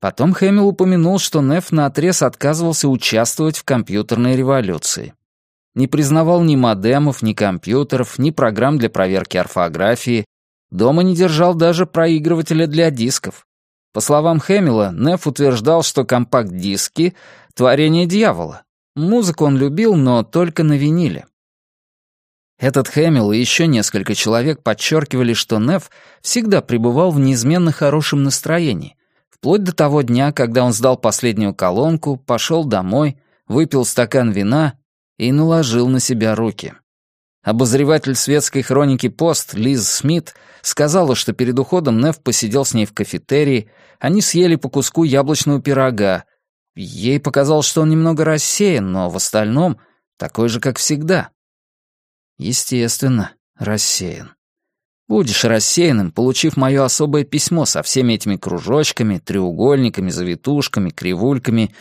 Потом Хэмилл упомянул, что Неф наотрез отказывался участвовать в компьютерной революции. Не признавал ни модемов, ни компьютеров, ни программ для проверки орфографии. Дома не держал даже проигрывателя для дисков. По словам Хэмилла, Неф утверждал, что компакт-диски — творение дьявола. Музыку он любил, но только на виниле. Этот Хэмилл и еще несколько человек подчеркивали, что Неф всегда пребывал в неизменно хорошем настроении, вплоть до того дня, когда он сдал последнюю колонку, пошел домой, выпил стакан вина и наложил на себя руки. Обозреватель светской хроники «Пост» Лиз Смит сказала, что перед уходом Неф посидел с ней в кафетерии, они съели по куску яблочного пирога. Ей показалось, что он немного рассеян, но в остальном такой же, как всегда. Естественно, рассеян. Будешь рассеянным, получив мое особое письмо со всеми этими кружочками, треугольниками, завитушками, кривульками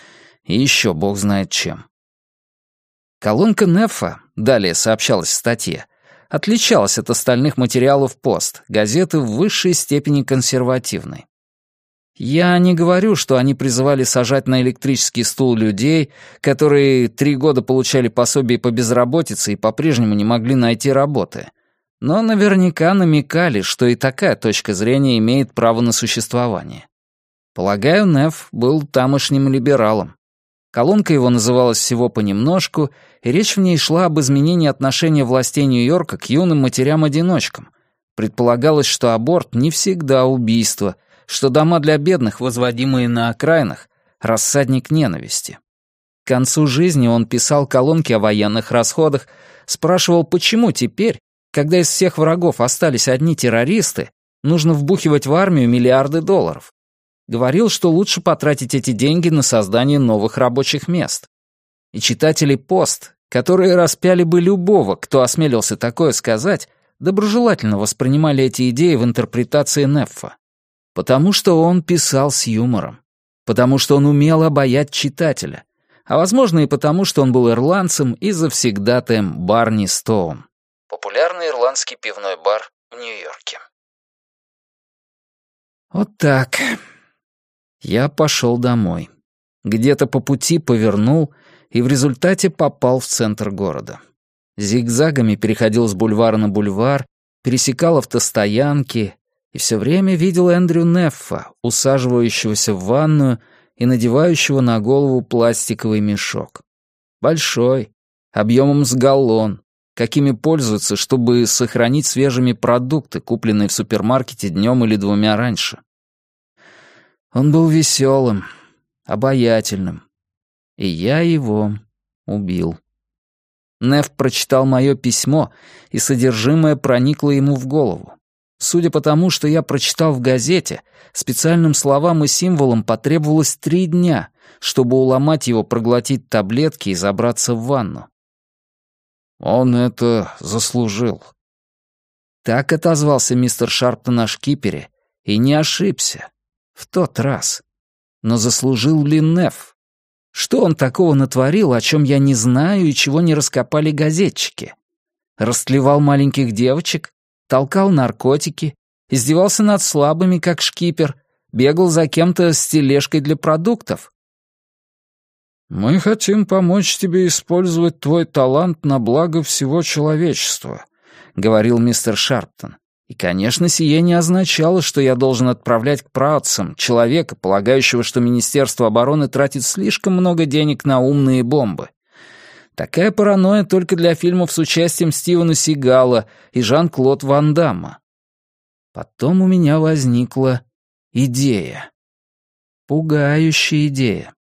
и еще бог знает чем. Колонка Нефа, далее сообщалось в статье, отличалась от остальных материалов «Пост», газеты в высшей степени консервативной. Я не говорю, что они призывали сажать на электрический стул людей, которые три года получали пособие по безработице и по-прежнему не могли найти работы. Но наверняка намекали, что и такая точка зрения имеет право на существование. Полагаю, Неф был тамошним либералом. Колонка его называлась всего понемножку, и речь в ней шла об изменении отношения властей Нью-Йорка к юным матерям-одиночкам. Предполагалось, что аборт не всегда убийство — что дома для бедных, возводимые на окраинах, — рассадник ненависти. К концу жизни он писал колонки о военных расходах, спрашивал, почему теперь, когда из всех врагов остались одни террористы, нужно вбухивать в армию миллиарды долларов. Говорил, что лучше потратить эти деньги на создание новых рабочих мест. И читатели «Пост», которые распяли бы любого, кто осмелился такое сказать, доброжелательно воспринимали эти идеи в интерпретации Неффа. Потому что он писал с юмором. Потому что он умел обаять читателя. А возможно и потому, что он был ирландцем и завсегдатаем Барни Стоун. Популярный ирландский пивной бар в Нью-Йорке. Вот так. Я пошел домой. Где-то по пути повернул и в результате попал в центр города. Зигзагами переходил с бульвара на бульвар, пересекал автостоянки, и все время видел Эндрю Неффа, усаживающегося в ванную и надевающего на голову пластиковый мешок. Большой, объемом с галлон, какими пользуются, чтобы сохранить свежими продукты, купленные в супермаркете днем или двумя раньше. Он был веселым, обаятельным, и я его убил. Неф прочитал мое письмо, и содержимое проникло ему в голову. Судя по тому, что я прочитал в газете, специальным словам и символам потребовалось три дня, чтобы уломать его проглотить таблетки и забраться в ванну. Он это заслужил. Так отозвался мистер Шарп на шкипере, и не ошибся. В тот раз. Но заслужил ли Неф? Что он такого натворил, о чем я не знаю и чего не раскопали газетчики? Растлевал маленьких девочек? Толкал наркотики, издевался над слабыми, как шкипер, бегал за кем-то с тележкой для продуктов. «Мы хотим помочь тебе использовать твой талант на благо всего человечества», — говорил мистер Шарптон. И, конечно, сие не означало, что я должен отправлять к праотцам человека, полагающего, что Министерство обороны тратит слишком много денег на умные бомбы. Такая паранойя только для фильмов с участием Стивена Сигала и Жан-Клод Ван Дамма. Потом у меня возникла идея. Пугающая идея.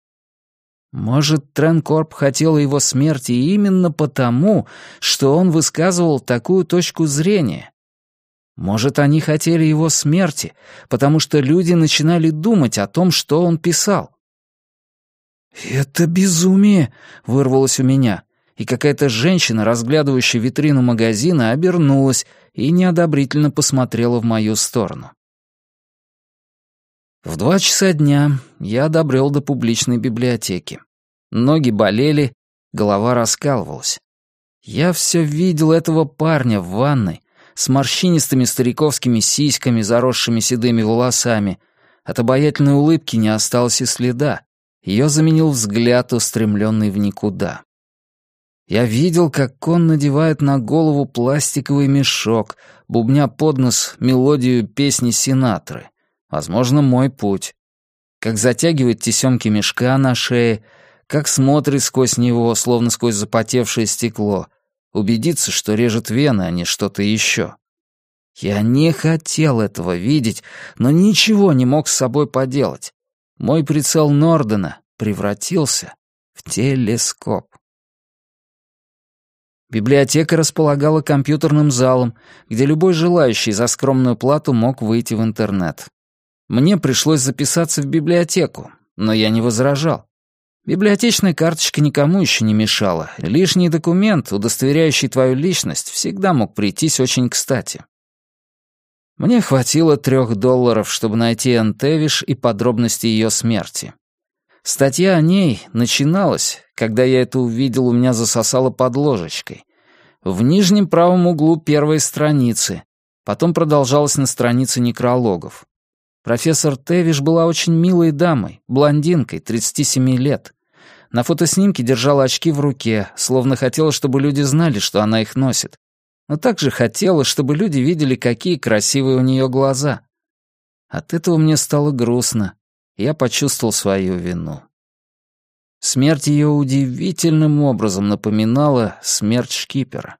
Может, Тренкорп хотел его смерти именно потому, что он высказывал такую точку зрения. Может, они хотели его смерти, потому что люди начинали думать о том, что он писал. «Это безумие!» — вырвалось у меня, и какая-то женщина, разглядывающая витрину магазина, обернулась и неодобрительно посмотрела в мою сторону. В два часа дня я добрел до публичной библиотеки. Ноги болели, голова раскалывалась. Я все видел этого парня в ванной, с морщинистыми стариковскими сиськами, заросшими седыми волосами. От обаятельной улыбки не осталось и следа. Ее заменил взгляд, устремленный в никуда. Я видел, как он надевает на голову пластиковый мешок, бубня под нос мелодию песни Синатры. Возможно, мой путь. Как затягивает тесемки мешка на шее, как смотрит сквозь него, словно сквозь запотевшее стекло. убедиться, что режет вены, а не что-то еще. Я не хотел этого видеть, но ничего не мог с собой поделать. Мой прицел Нордена превратился в телескоп. Библиотека располагала компьютерным залом, где любой желающий за скромную плату мог выйти в интернет. Мне пришлось записаться в библиотеку, но я не возражал. Библиотечная карточка никому еще не мешала. Лишний документ, удостоверяющий твою личность, всегда мог прийтись очень кстати. Мне хватило трех долларов, чтобы найти Энтевиш и подробности ее смерти. Статья о ней начиналась, когда я это увидел, у меня засосало под ложечкой. В нижнем правом углу первой страницы, потом продолжалась на странице некрологов. Профессор Тевиш была очень милой дамой, блондинкой, 37 лет. На фотоснимке держала очки в руке, словно хотела, чтобы люди знали, что она их носит. Но также хотела, чтобы люди видели, какие красивые у нее глаза. От этого мне стало грустно. Я почувствовал свою вину. Смерть ее удивительным образом напоминала смерть шкипера.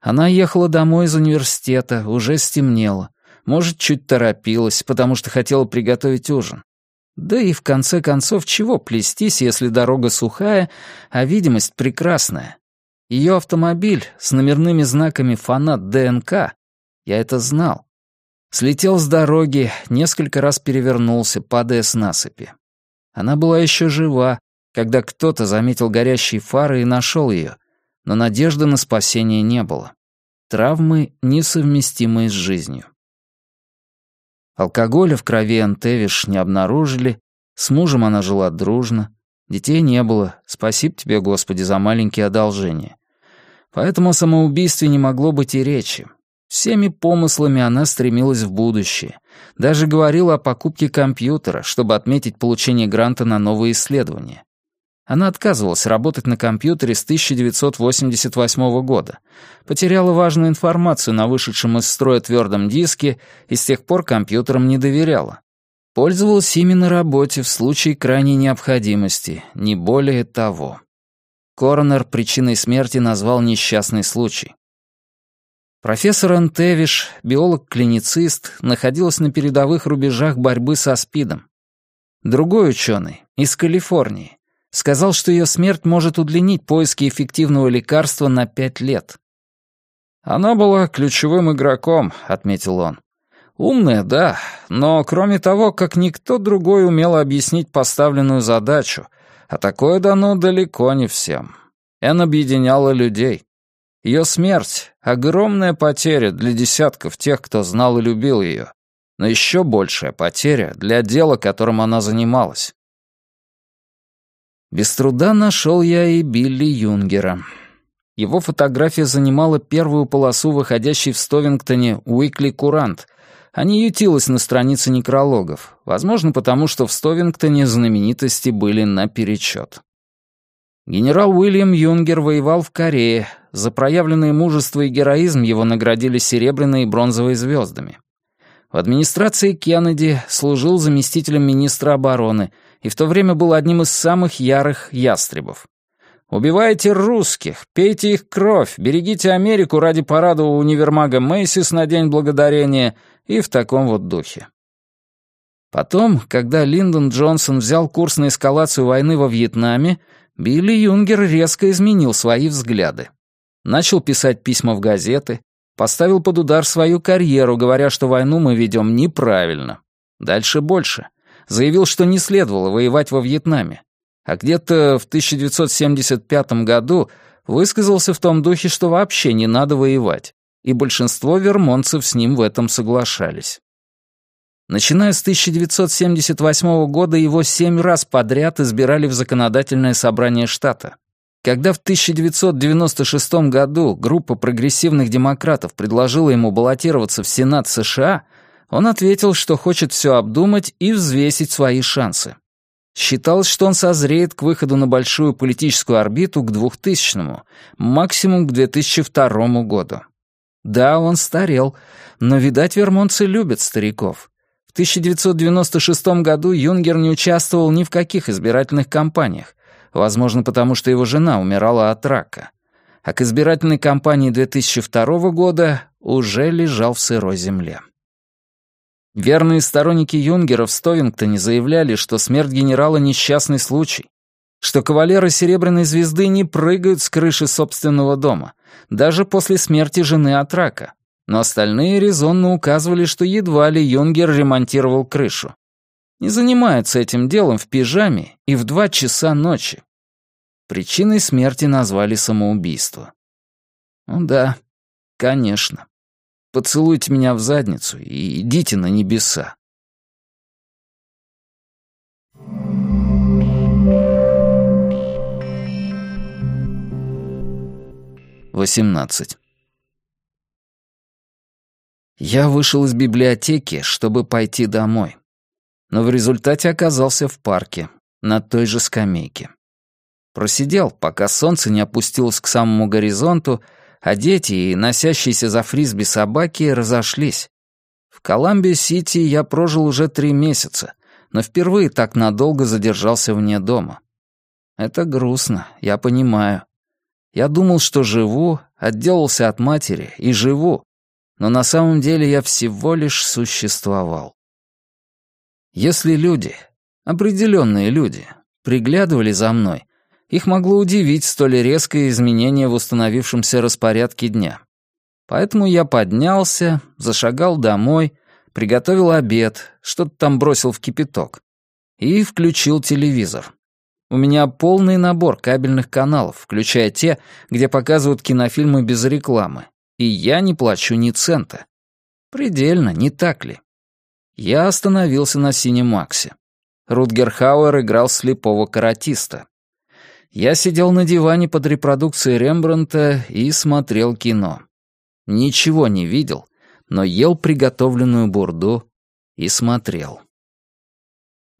Она ехала домой из университета, уже стемнело. Может, чуть торопилась, потому что хотела приготовить ужин. Да и в конце концов, чего плестись, если дорога сухая, а видимость прекрасная? Ее автомобиль с номерными знаками «Фанат ДНК» я это знал. Слетел с дороги, несколько раз перевернулся, падая с насыпи. Она была еще жива, когда кто-то заметил горящие фары и нашел ее, но надежды на спасение не было. Травмы, несовместимые с жизнью. Алкоголя в крови Антевиш не обнаружили, с мужем она жила дружно, детей не было, спасибо тебе, Господи, за маленькие одолжения. Поэтому о самоубийстве не могло быть и речи. Всеми помыслами она стремилась в будущее. Даже говорила о покупке компьютера, чтобы отметить получение гранта на новые исследования. Она отказывалась работать на компьютере с 1988 года, потеряла важную информацию на вышедшем из строя твердом диске и с тех пор компьютерам не доверяла. Пользовалась ими на работе в случае крайней необходимости, не более того. Коронер причиной смерти назвал несчастный случай. Профессор Антевиш, биолог-клиницист, находилась на передовых рубежах борьбы со СПИДом. Другой ученый, из Калифорнии, сказал, что ее смерть может удлинить поиски эффективного лекарства на пять лет. «Она была ключевым игроком», — отметил он. «Умная, да, но кроме того, как никто другой умел объяснить поставленную задачу, а такое дано далеко не всем. Эн объединяла людей. Ее смерть — огромная потеря для десятков тех, кто знал и любил ее, но еще большая потеря для дела, которым она занималась. Без труда нашел я и Билли Юнгера. Его фотография занимала первую полосу, выходящей в Стовингтоне «Уикли Курант», не ютилась на странице некрологов, возможно, потому что в Стовингтоне знаменитости были наперечет. Генерал Уильям Юнгер воевал в Корее. За проявленное мужество и героизм его наградили серебряной и бронзовой звездами. В администрации Кеннеди служил заместителем министра обороны — и в то время был одним из самых ярых ястребов. «Убивайте русских, пейте их кровь, берегите Америку ради парада у универмага Мейсис на День Благодарения» и в таком вот духе. Потом, когда Линдон Джонсон взял курс на эскалацию войны во Вьетнаме, Билли Юнгер резко изменил свои взгляды. Начал писать письма в газеты, поставил под удар свою карьеру, говоря, что войну мы ведем неправильно. Дальше больше заявил, что не следовало воевать во Вьетнаме, а где-то в 1975 году высказался в том духе, что вообще не надо воевать, и большинство вермонцев с ним в этом соглашались. Начиная с 1978 года его семь раз подряд избирали в законодательное собрание штата. Когда в 1996 году группа прогрессивных демократов предложила ему баллотироваться в Сенат США, он ответил, что хочет все обдумать и взвесить свои шансы. Считалось, что он созреет к выходу на большую политическую орбиту к 2000-му, максимум к 2002 году. Да, он старел, но, видать, вермонцы любят стариков. В 1996 году Юнгер не участвовал ни в каких избирательных кампаниях, возможно, потому что его жена умирала от рака. а к избирательной кампании 2002 года уже лежал в сырой земле. Верные сторонники Юнгера в Стовингтоне заявляли, что смерть генерала — несчастный случай, что кавалеры Серебряной Звезды не прыгают с крыши собственного дома, даже после смерти жены от рака, но остальные резонно указывали, что едва ли Юнгер ремонтировал крышу. Не занимаются этим делом в пижаме и в два часа ночи. Причиной смерти назвали самоубийство. Ну да, конечно. Поцелуйте меня в задницу и идите на небеса. Восемнадцать. Я вышел из библиотеки, чтобы пойти домой. Но в результате оказался в парке, на той же скамейке. Просидел, пока солнце не опустилось к самому горизонту, а дети и носящиеся за фрисби собаки разошлись. В Коламбия-Сити я прожил уже три месяца, но впервые так надолго задержался вне дома. Это грустно, я понимаю. Я думал, что живу, отделался от матери и живу, но на самом деле я всего лишь существовал. Если люди, определенные люди, приглядывали за мной, их могло удивить столь резкое изменение в установившемся распорядке дня. Поэтому я поднялся, зашагал домой, приготовил обед, что-то там бросил в кипяток и включил телевизор. У меня полный набор кабельных каналов, включая те, где показывают кинофильмы без рекламы, и я не плачу ни цента. Предельно, не так ли? Я остановился на синем Максе. Рутгер Хауэр играл слепого каратиста. Я сидел на диване под репродукцией Рембрандта и смотрел кино. Ничего не видел, но ел приготовленную бурду и смотрел.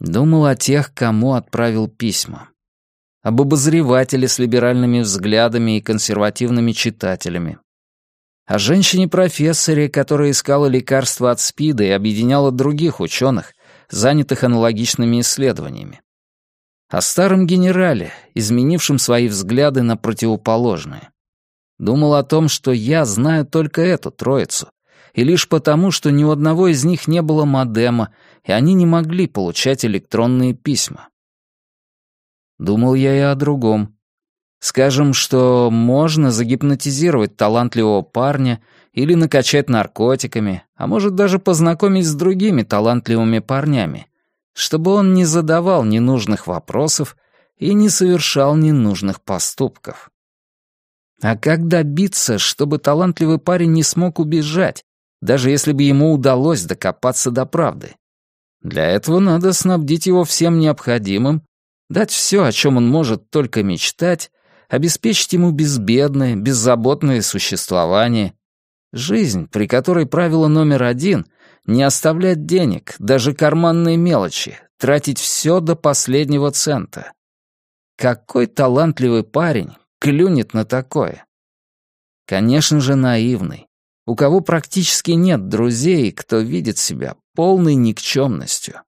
Думал о тех, кому отправил письма. Об обозревателе с либеральными взглядами и консервативными читателями. О женщине-профессоре, которая искала лекарства от СПИДа и объединяла других ученых, занятых аналогичными исследованиями о старом генерале, изменившем свои взгляды на противоположные. Думал о том, что я знаю только эту троицу, и лишь потому, что ни у одного из них не было модема, и они не могли получать электронные письма. Думал я и о другом. Скажем, что можно загипнотизировать талантливого парня или накачать наркотиками, а может даже познакомить с другими талантливыми парнями, чтобы он не задавал ненужных вопросов и не совершал ненужных поступков. А как добиться, чтобы талантливый парень не смог убежать, даже если бы ему удалось докопаться до правды? Для этого надо снабдить его всем необходимым, дать все, о чем он может только мечтать, обеспечить ему безбедное, беззаботное существование. Жизнь, при которой правило номер один — не оставлять денег, даже карманные мелочи, тратить все до последнего цента. Какой талантливый парень клюнет на такое? Конечно же, наивный, у кого практически нет друзей, кто видит себя полной никчемностью,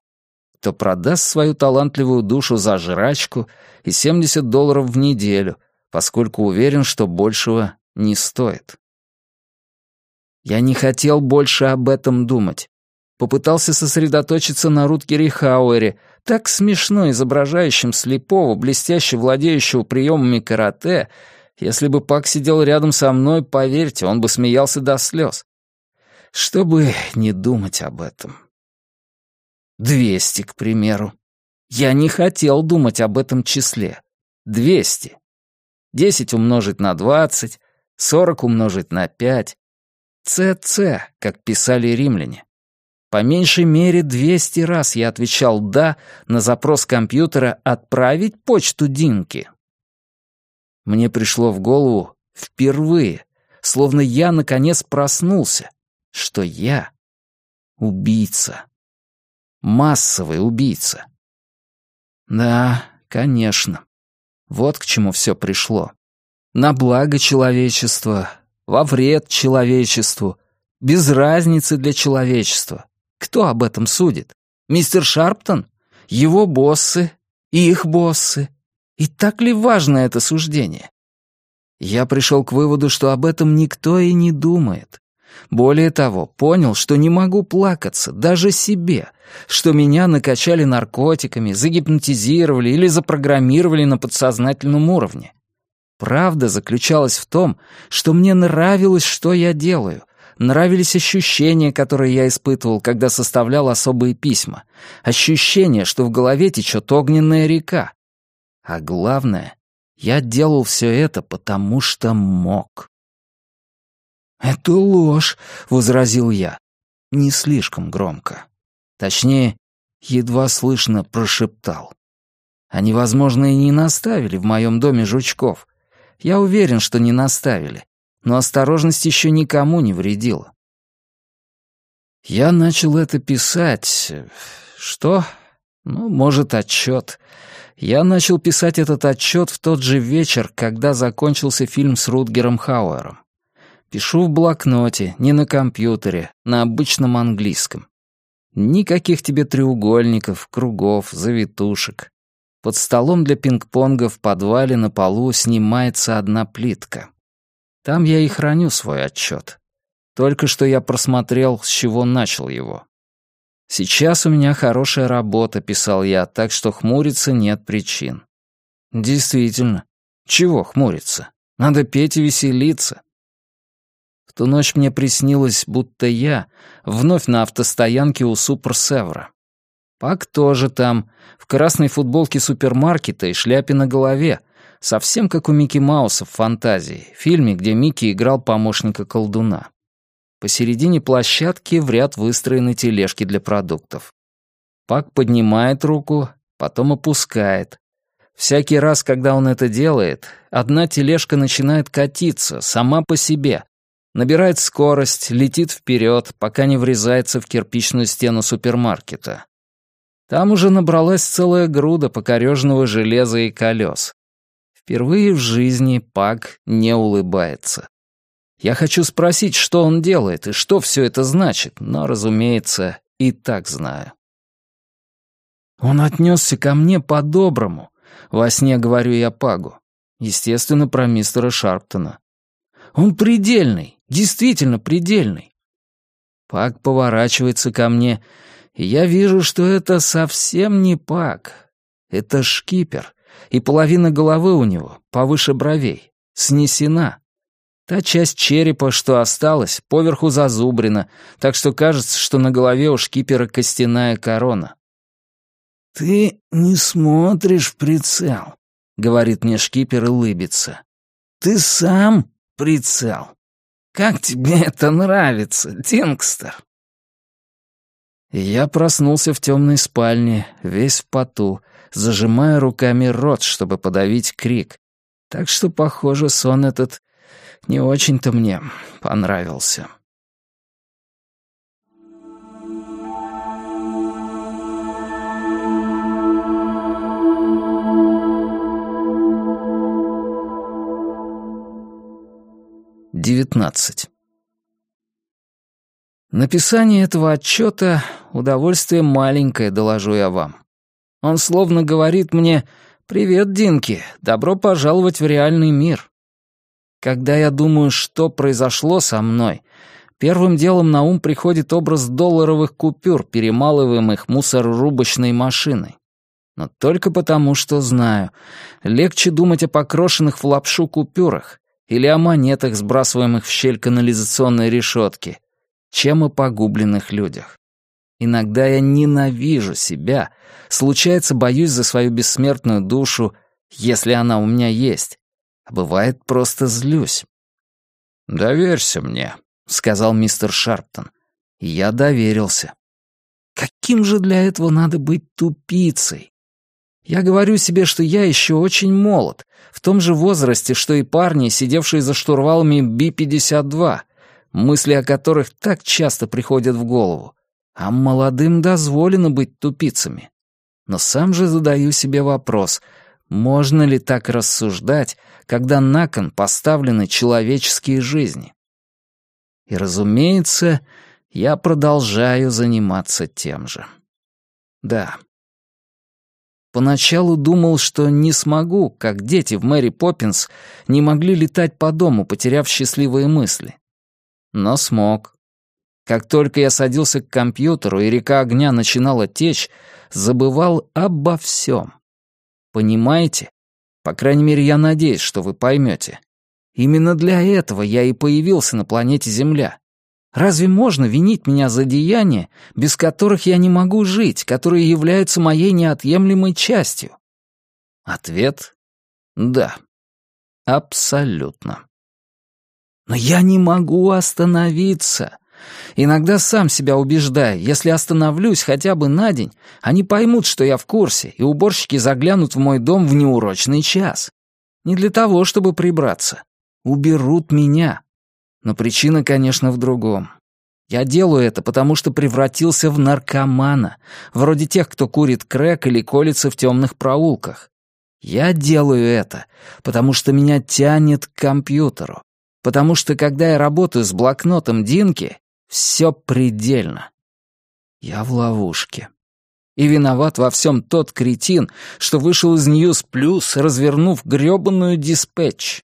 кто продаст свою талантливую душу за жрачку и 70 долларов в неделю, поскольку уверен, что большего не стоит. Я не хотел больше об этом думать. Попытался сосредоточиться на Руткере Хауэре, так смешно изображающем слепого, блестяще владеющего приемами карате. Если бы Пак сидел рядом со мной, поверьте, он бы смеялся до слез. Чтобы не думать об этом. Двести, к примеру. Я не хотел думать об этом числе. Двести. Десять умножить на двадцать, сорок умножить на пять. ЦЦ, как писали римляне. По меньшей мере 200 раз я отвечал «да» на запрос компьютера «отправить почту Динки». Мне пришло в голову впервые, словно я наконец проснулся, что я убийца. Массовый убийца. Да, конечно. Вот к чему все пришло. На благо человечества, во вред человечеству, без разницы для человечества. Кто об этом судит? Мистер Шарптон? Его боссы? Их боссы? И так ли важно это суждение? Я пришел к выводу, что об этом никто и не думает. Более того, понял, что не могу плакаться даже себе, что меня накачали наркотиками, загипнотизировали или запрограммировали на подсознательном уровне. Правда заключалась в том, что мне нравилось, что я делаю, нравились ощущения, которые я испытывал, когда составлял особые письма, ощущение, что в голове течет огненная река. А главное, я делал все это, потому что мог. «Это ложь», — возразил я. Не слишком громко. Точнее, едва слышно прошептал. Они, возможно, и не наставили в моем доме жучков. Я уверен, что не наставили. Но осторожность еще никому не вредила. Я начал это писать. Что? Ну, может, отчет. Я начал писать этот отчет в тот же вечер, когда закончился фильм с Рутгером Хауэром. Пишу в блокноте, не на компьютере, на обычном английском. Никаких тебе треугольников, кругов, завитушек. Под столом для пинг-понга в подвале на полу снимается одна плитка. Там я и храню свой отчет. Только что я просмотрел, с чего начал его. «Сейчас у меня хорошая работа», — писал я, так что хмуриться нет причин. Действительно. Чего хмуриться? Надо петь и веселиться ту ночь мне приснилось, будто я вновь на автостоянке у Суперсевра. Пак тоже там, в красной футболке супермаркета и шляпе на голове, совсем как у Микки Мауса в «Фантазии», фильме, где Микки играл помощника колдуна. Посередине площадки в ряд выстроены тележки для продуктов. Пак поднимает руку, потом опускает. Всякий раз, когда он это делает, одна тележка начинает катиться, сама по себе, Набирает скорость, летит вперед, пока не врезается в кирпичную стену супермаркета. Там уже набралась целая груда покореженного железа и колес. Впервые в жизни Пак не улыбается. Я хочу спросить, что он делает и что все это значит, но, разумеется, и так знаю. Он отнесся ко мне по-доброму. Во сне говорю я Пагу. Естественно, про мистера Шарптона. Он предельный, Действительно предельный. Пак поворачивается ко мне, и я вижу, что это совсем не Пак. Это шкипер, и половина головы у него, повыше бровей, снесена. Та часть черепа, что осталась, поверху зазубрена, так что кажется, что на голове у шкипера костяная корона. «Ты не смотришь в прицел», — говорит мне шкипер и лыбится. «Ты сам прицел». Как тебе это нравится, Дингстер?» Я проснулся в темной спальне, весь в поту, зажимая руками рот, чтобы подавить крик. Так что, похоже, сон этот не очень-то мне понравился. Девятнадцать. Написание этого отчета — удовольствие маленькое, доложу я вам. Он словно говорит мне «Привет, Динки, добро пожаловать в реальный мир». Когда я думаю, что произошло со мной, первым делом на ум приходит образ долларовых купюр, перемалываемых мусорорубочной машиной. Но только потому, что знаю. Легче думать о покрошенных в лапшу купюрах, или о монетах, сбрасываемых в щель канализационной решетки, чем о погубленных людях. Иногда я ненавижу себя, случается, боюсь за свою бессмертную душу, если она у меня есть, а бывает, просто злюсь. «Доверься мне», — сказал мистер Шарптон. Я доверился. Каким же для этого надо быть тупицей? Я говорю себе, что я еще очень молод, в том же возрасте, что и парни, сидевшие за штурвалами Би-52, мысли о которых так часто приходят в голову. А молодым дозволено быть тупицами. Но сам же задаю себе вопрос, можно ли так рассуждать, когда на кон поставлены человеческие жизни? И, разумеется, я продолжаю заниматься тем же. Да, Поначалу думал, что не смогу, как дети в Мэри Поппинс не могли летать по дому, потеряв счастливые мысли. Но смог. Как только я садился к компьютеру и река огня начинала течь, забывал обо всем. Понимаете? По крайней мере, я надеюсь, что вы поймете. Именно для этого я и появился на планете Земля. Разве можно винить меня за деяния, без которых я не могу жить, которые являются моей неотъемлемой частью? Ответ — да. Абсолютно. Но я не могу остановиться. Иногда сам себя убеждаю, если остановлюсь хотя бы на день, они поймут, что я в курсе, и уборщики заглянут в мой дом в неурочный час. Не для того, чтобы прибраться. Уберут меня. Но причина, конечно, в другом. Я делаю это, потому что превратился в наркомана, вроде тех, кто курит крэк или колется в темных проулках. Я делаю это, потому что меня тянет к компьютеру, потому что, когда я работаю с блокнотом Динки, все предельно. Я в ловушке. И виноват во всем тот кретин, что вышел из Ньюс Плюс, развернув грёбаную диспетч.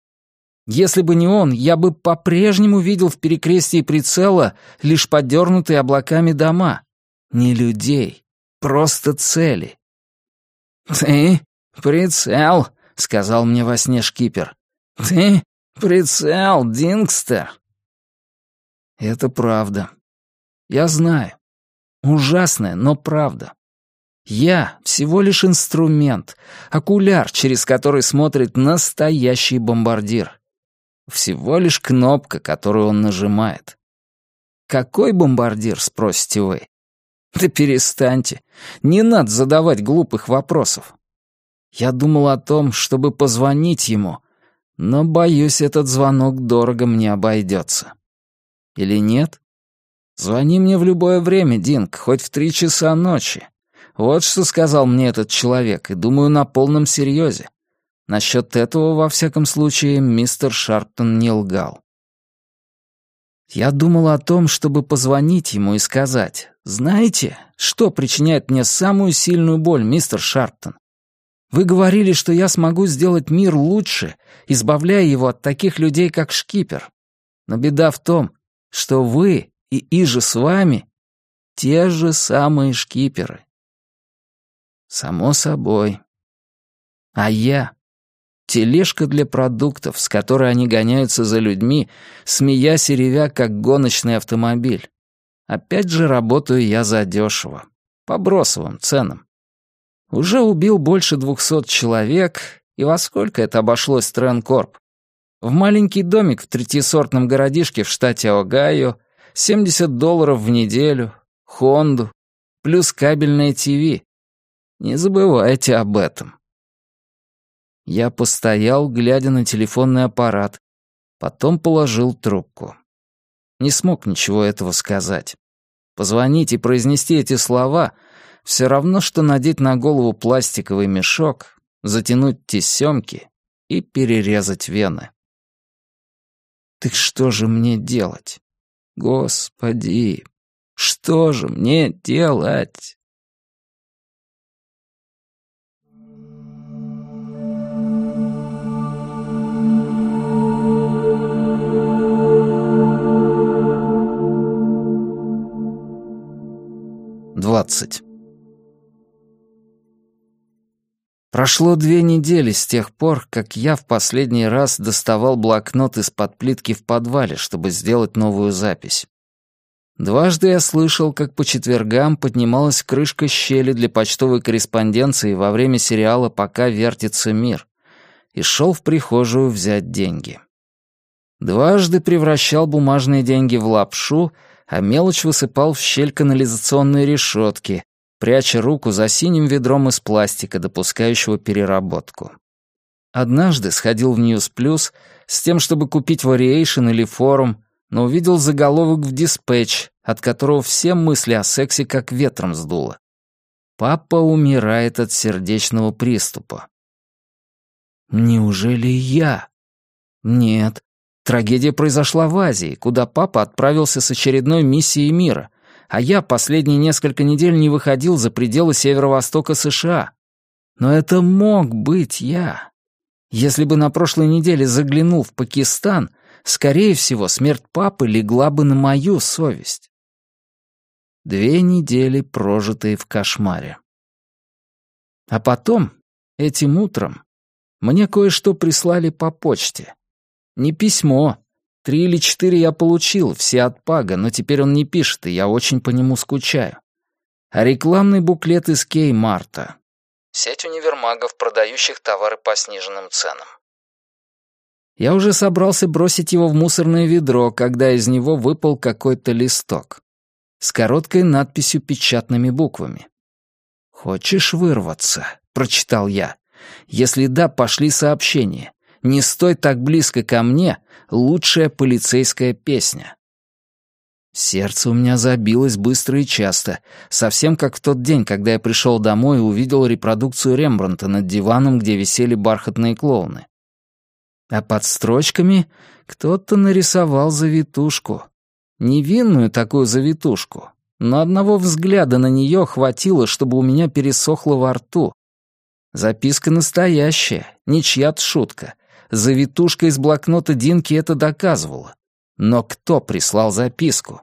Если бы не он, я бы по-прежнему видел в перекрестии прицела лишь подернутые облаками дома. Не людей, просто цели. «Ты прицел», — сказал мне во сне шкипер. «Ты прицел, Дингстер». Это правда. Я знаю. Ужасная, но правда. Я всего лишь инструмент, окуляр, через который смотрит настоящий бомбардир. Всего лишь кнопка, которую он нажимает. «Какой бомбардир?» — спросите вы. Да перестаньте. Не надо задавать глупых вопросов. Я думал о том, чтобы позвонить ему, но, боюсь, этот звонок дорого мне обойдется. Или нет? Звони мне в любое время, Динк, хоть в три часа ночи. Вот что сказал мне этот человек, и думаю, на полном серьезе. Насчет этого, во всяком случае, мистер Шарптон не лгал. Я думал о том, чтобы позвонить ему и сказать, «Знаете, что причиняет мне самую сильную боль, мистер Шарптон? Вы говорили, что я смогу сделать мир лучше, избавляя его от таких людей, как Шкипер. Но беда в том, что вы и Иже с вами те же самые Шкиперы. Само собой. А я тележка для продуктов, с которой они гоняются за людьми, смеясь и ревя, как гоночный автомобиль. Опять же работаю я за дешево, по бросовым ценам. Уже убил больше двухсот человек, и во сколько это обошлось Тренкорп? В маленький домик в третьесортном городишке в штате Огайо, 70 долларов в неделю, Хонду, плюс кабельное ТВ. Не забывайте об этом. Я постоял, глядя на телефонный аппарат, потом положил трубку. Не смог ничего этого сказать. Позвонить и произнести эти слова — все равно, что надеть на голову пластиковый мешок, затянуть тесемки и перерезать вены. Так что же мне делать? Господи, что же мне делать? Двадцать. Прошло две недели с тех пор, как я в последний раз доставал блокнот из-под плитки в подвале, чтобы сделать новую запись. Дважды я слышал, как по четвергам поднималась крышка щели для почтовой корреспонденции во время сериала «Пока вертится мир», и шел в прихожую взять деньги. Дважды превращал бумажные деньги в лапшу — а мелочь высыпал в щель канализационной решетки, пряча руку за синим ведром из пластика, допускающего переработку. Однажды сходил в News Plus с тем, чтобы купить Variation или форум, но увидел заголовок в диспетч, от которого все мысли о сексе как ветром сдуло. Папа умирает от сердечного приступа. Неужели я? Нет, Трагедия произошла в Азии, куда папа отправился с очередной миссией мира, а я последние несколько недель не выходил за пределы северо-востока США. Но это мог быть я. Если бы на прошлой неделе заглянул в Пакистан, скорее всего, смерть папы легла бы на мою совесть. Две недели, прожитые в кошмаре. А потом, этим утром, мне кое-что прислали по почте. Не письмо. Три или четыре я получил, все от Пага, но теперь он не пишет, и я очень по нему скучаю. А рекламный буклет из Кей-Марта. Сеть универмагов, продающих товары по сниженным ценам. Я уже собрался бросить его в мусорное ведро, когда из него выпал какой-то листок с короткой надписью печатными буквами. «Хочешь вырваться?» — прочитал я. «Если да, пошли сообщение. Не стой так близко ко мне. Лучшая полицейская песня». Сердце у меня забилось быстро и часто, совсем как в тот день, когда я пришел домой и увидел репродукцию Рембрандта над диваном, где висели бархатные клоуны. А под строчками кто-то нарисовал завитушку. Невинную такую завитушку. Но одного взгляда на нее хватило, чтобы у меня пересохло во рту. Записка настоящая, не чья-то шутка. Завитушка из блокнота Динки это доказывала. Но кто прислал записку?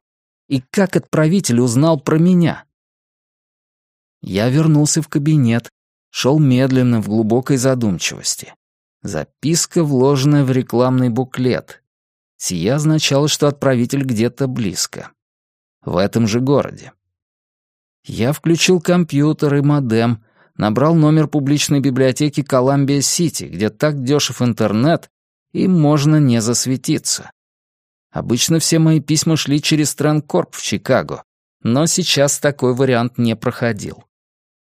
И как отправитель узнал про меня? Я вернулся в кабинет, шел медленно, в глубокой задумчивости. Записка, вложенная в рекламный буклет. Сия означало, что отправитель где-то близко. В этом же городе. Я включил компьютер и модем, набрал номер публичной библиотеки Коламбия-Сити, где так дешев интернет, и можно не засветиться. Обычно все мои письма шли через Тренкорп в Чикаго, но сейчас такой вариант не проходил.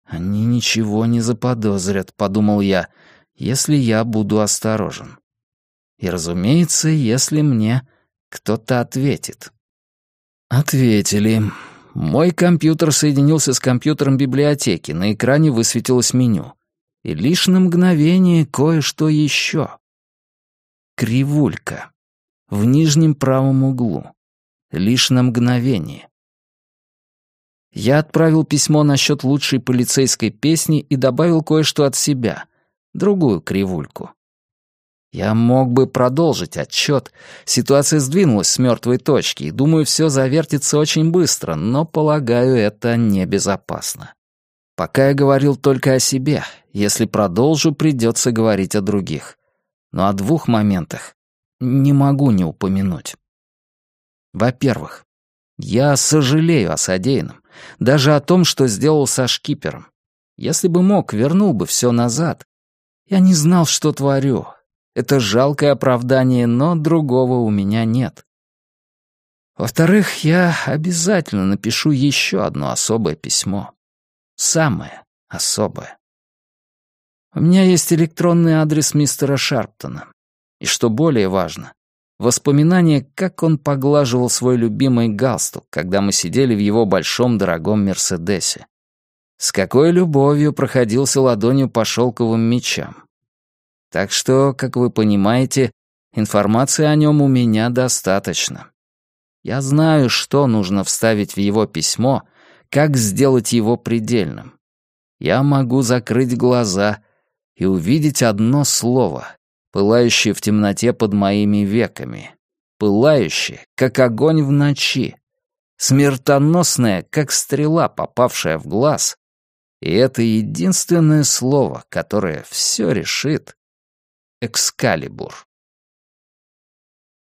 «Они ничего не заподозрят», — подумал я, — если я буду осторожен. И, разумеется, если мне кто-то ответит. Ответили. Мой компьютер соединился с компьютером библиотеки, на экране высветилось меню. И лишь на мгновение кое-что еще. Кривулька. В нижнем правом углу. Лишь на мгновение. Я отправил письмо насчет лучшей полицейской песни и добавил кое-что от себя, другую кривульку. Я мог бы продолжить отчет. Ситуация сдвинулась с мертвой точки, и, думаю, все завертится очень быстро, но, полагаю, это небезопасно. Пока я говорил только о себе. Если продолжу, придется говорить о других. Но о двух моментах не могу не упомянуть. Во-первых, я сожалею о содеянном, даже о том, что сделал со шкипером. Если бы мог, вернул бы все назад, я не знал, что творю. Это жалкое оправдание, но другого у меня нет. Во-вторых, я обязательно напишу еще одно особое письмо. Самое особое. У меня есть электронный адрес мистера Шарптона. И что более важно, воспоминание, как он поглаживал свой любимый галстук, когда мы сидели в его большом дорогом Мерседесе. С какой любовью проходился ладонью по шелковым мечам. Так что, как вы понимаете, информации о нем у меня достаточно. Я знаю, что нужно вставить в его письмо, как сделать его предельным. Я могу закрыть глаза и увидеть одно слово, пылающее в темноте под моими веками, пылающее, как огонь в ночи, смертоносное, как стрела, попавшая в глаз, и это единственное слово, которое все решит — Экскалибур.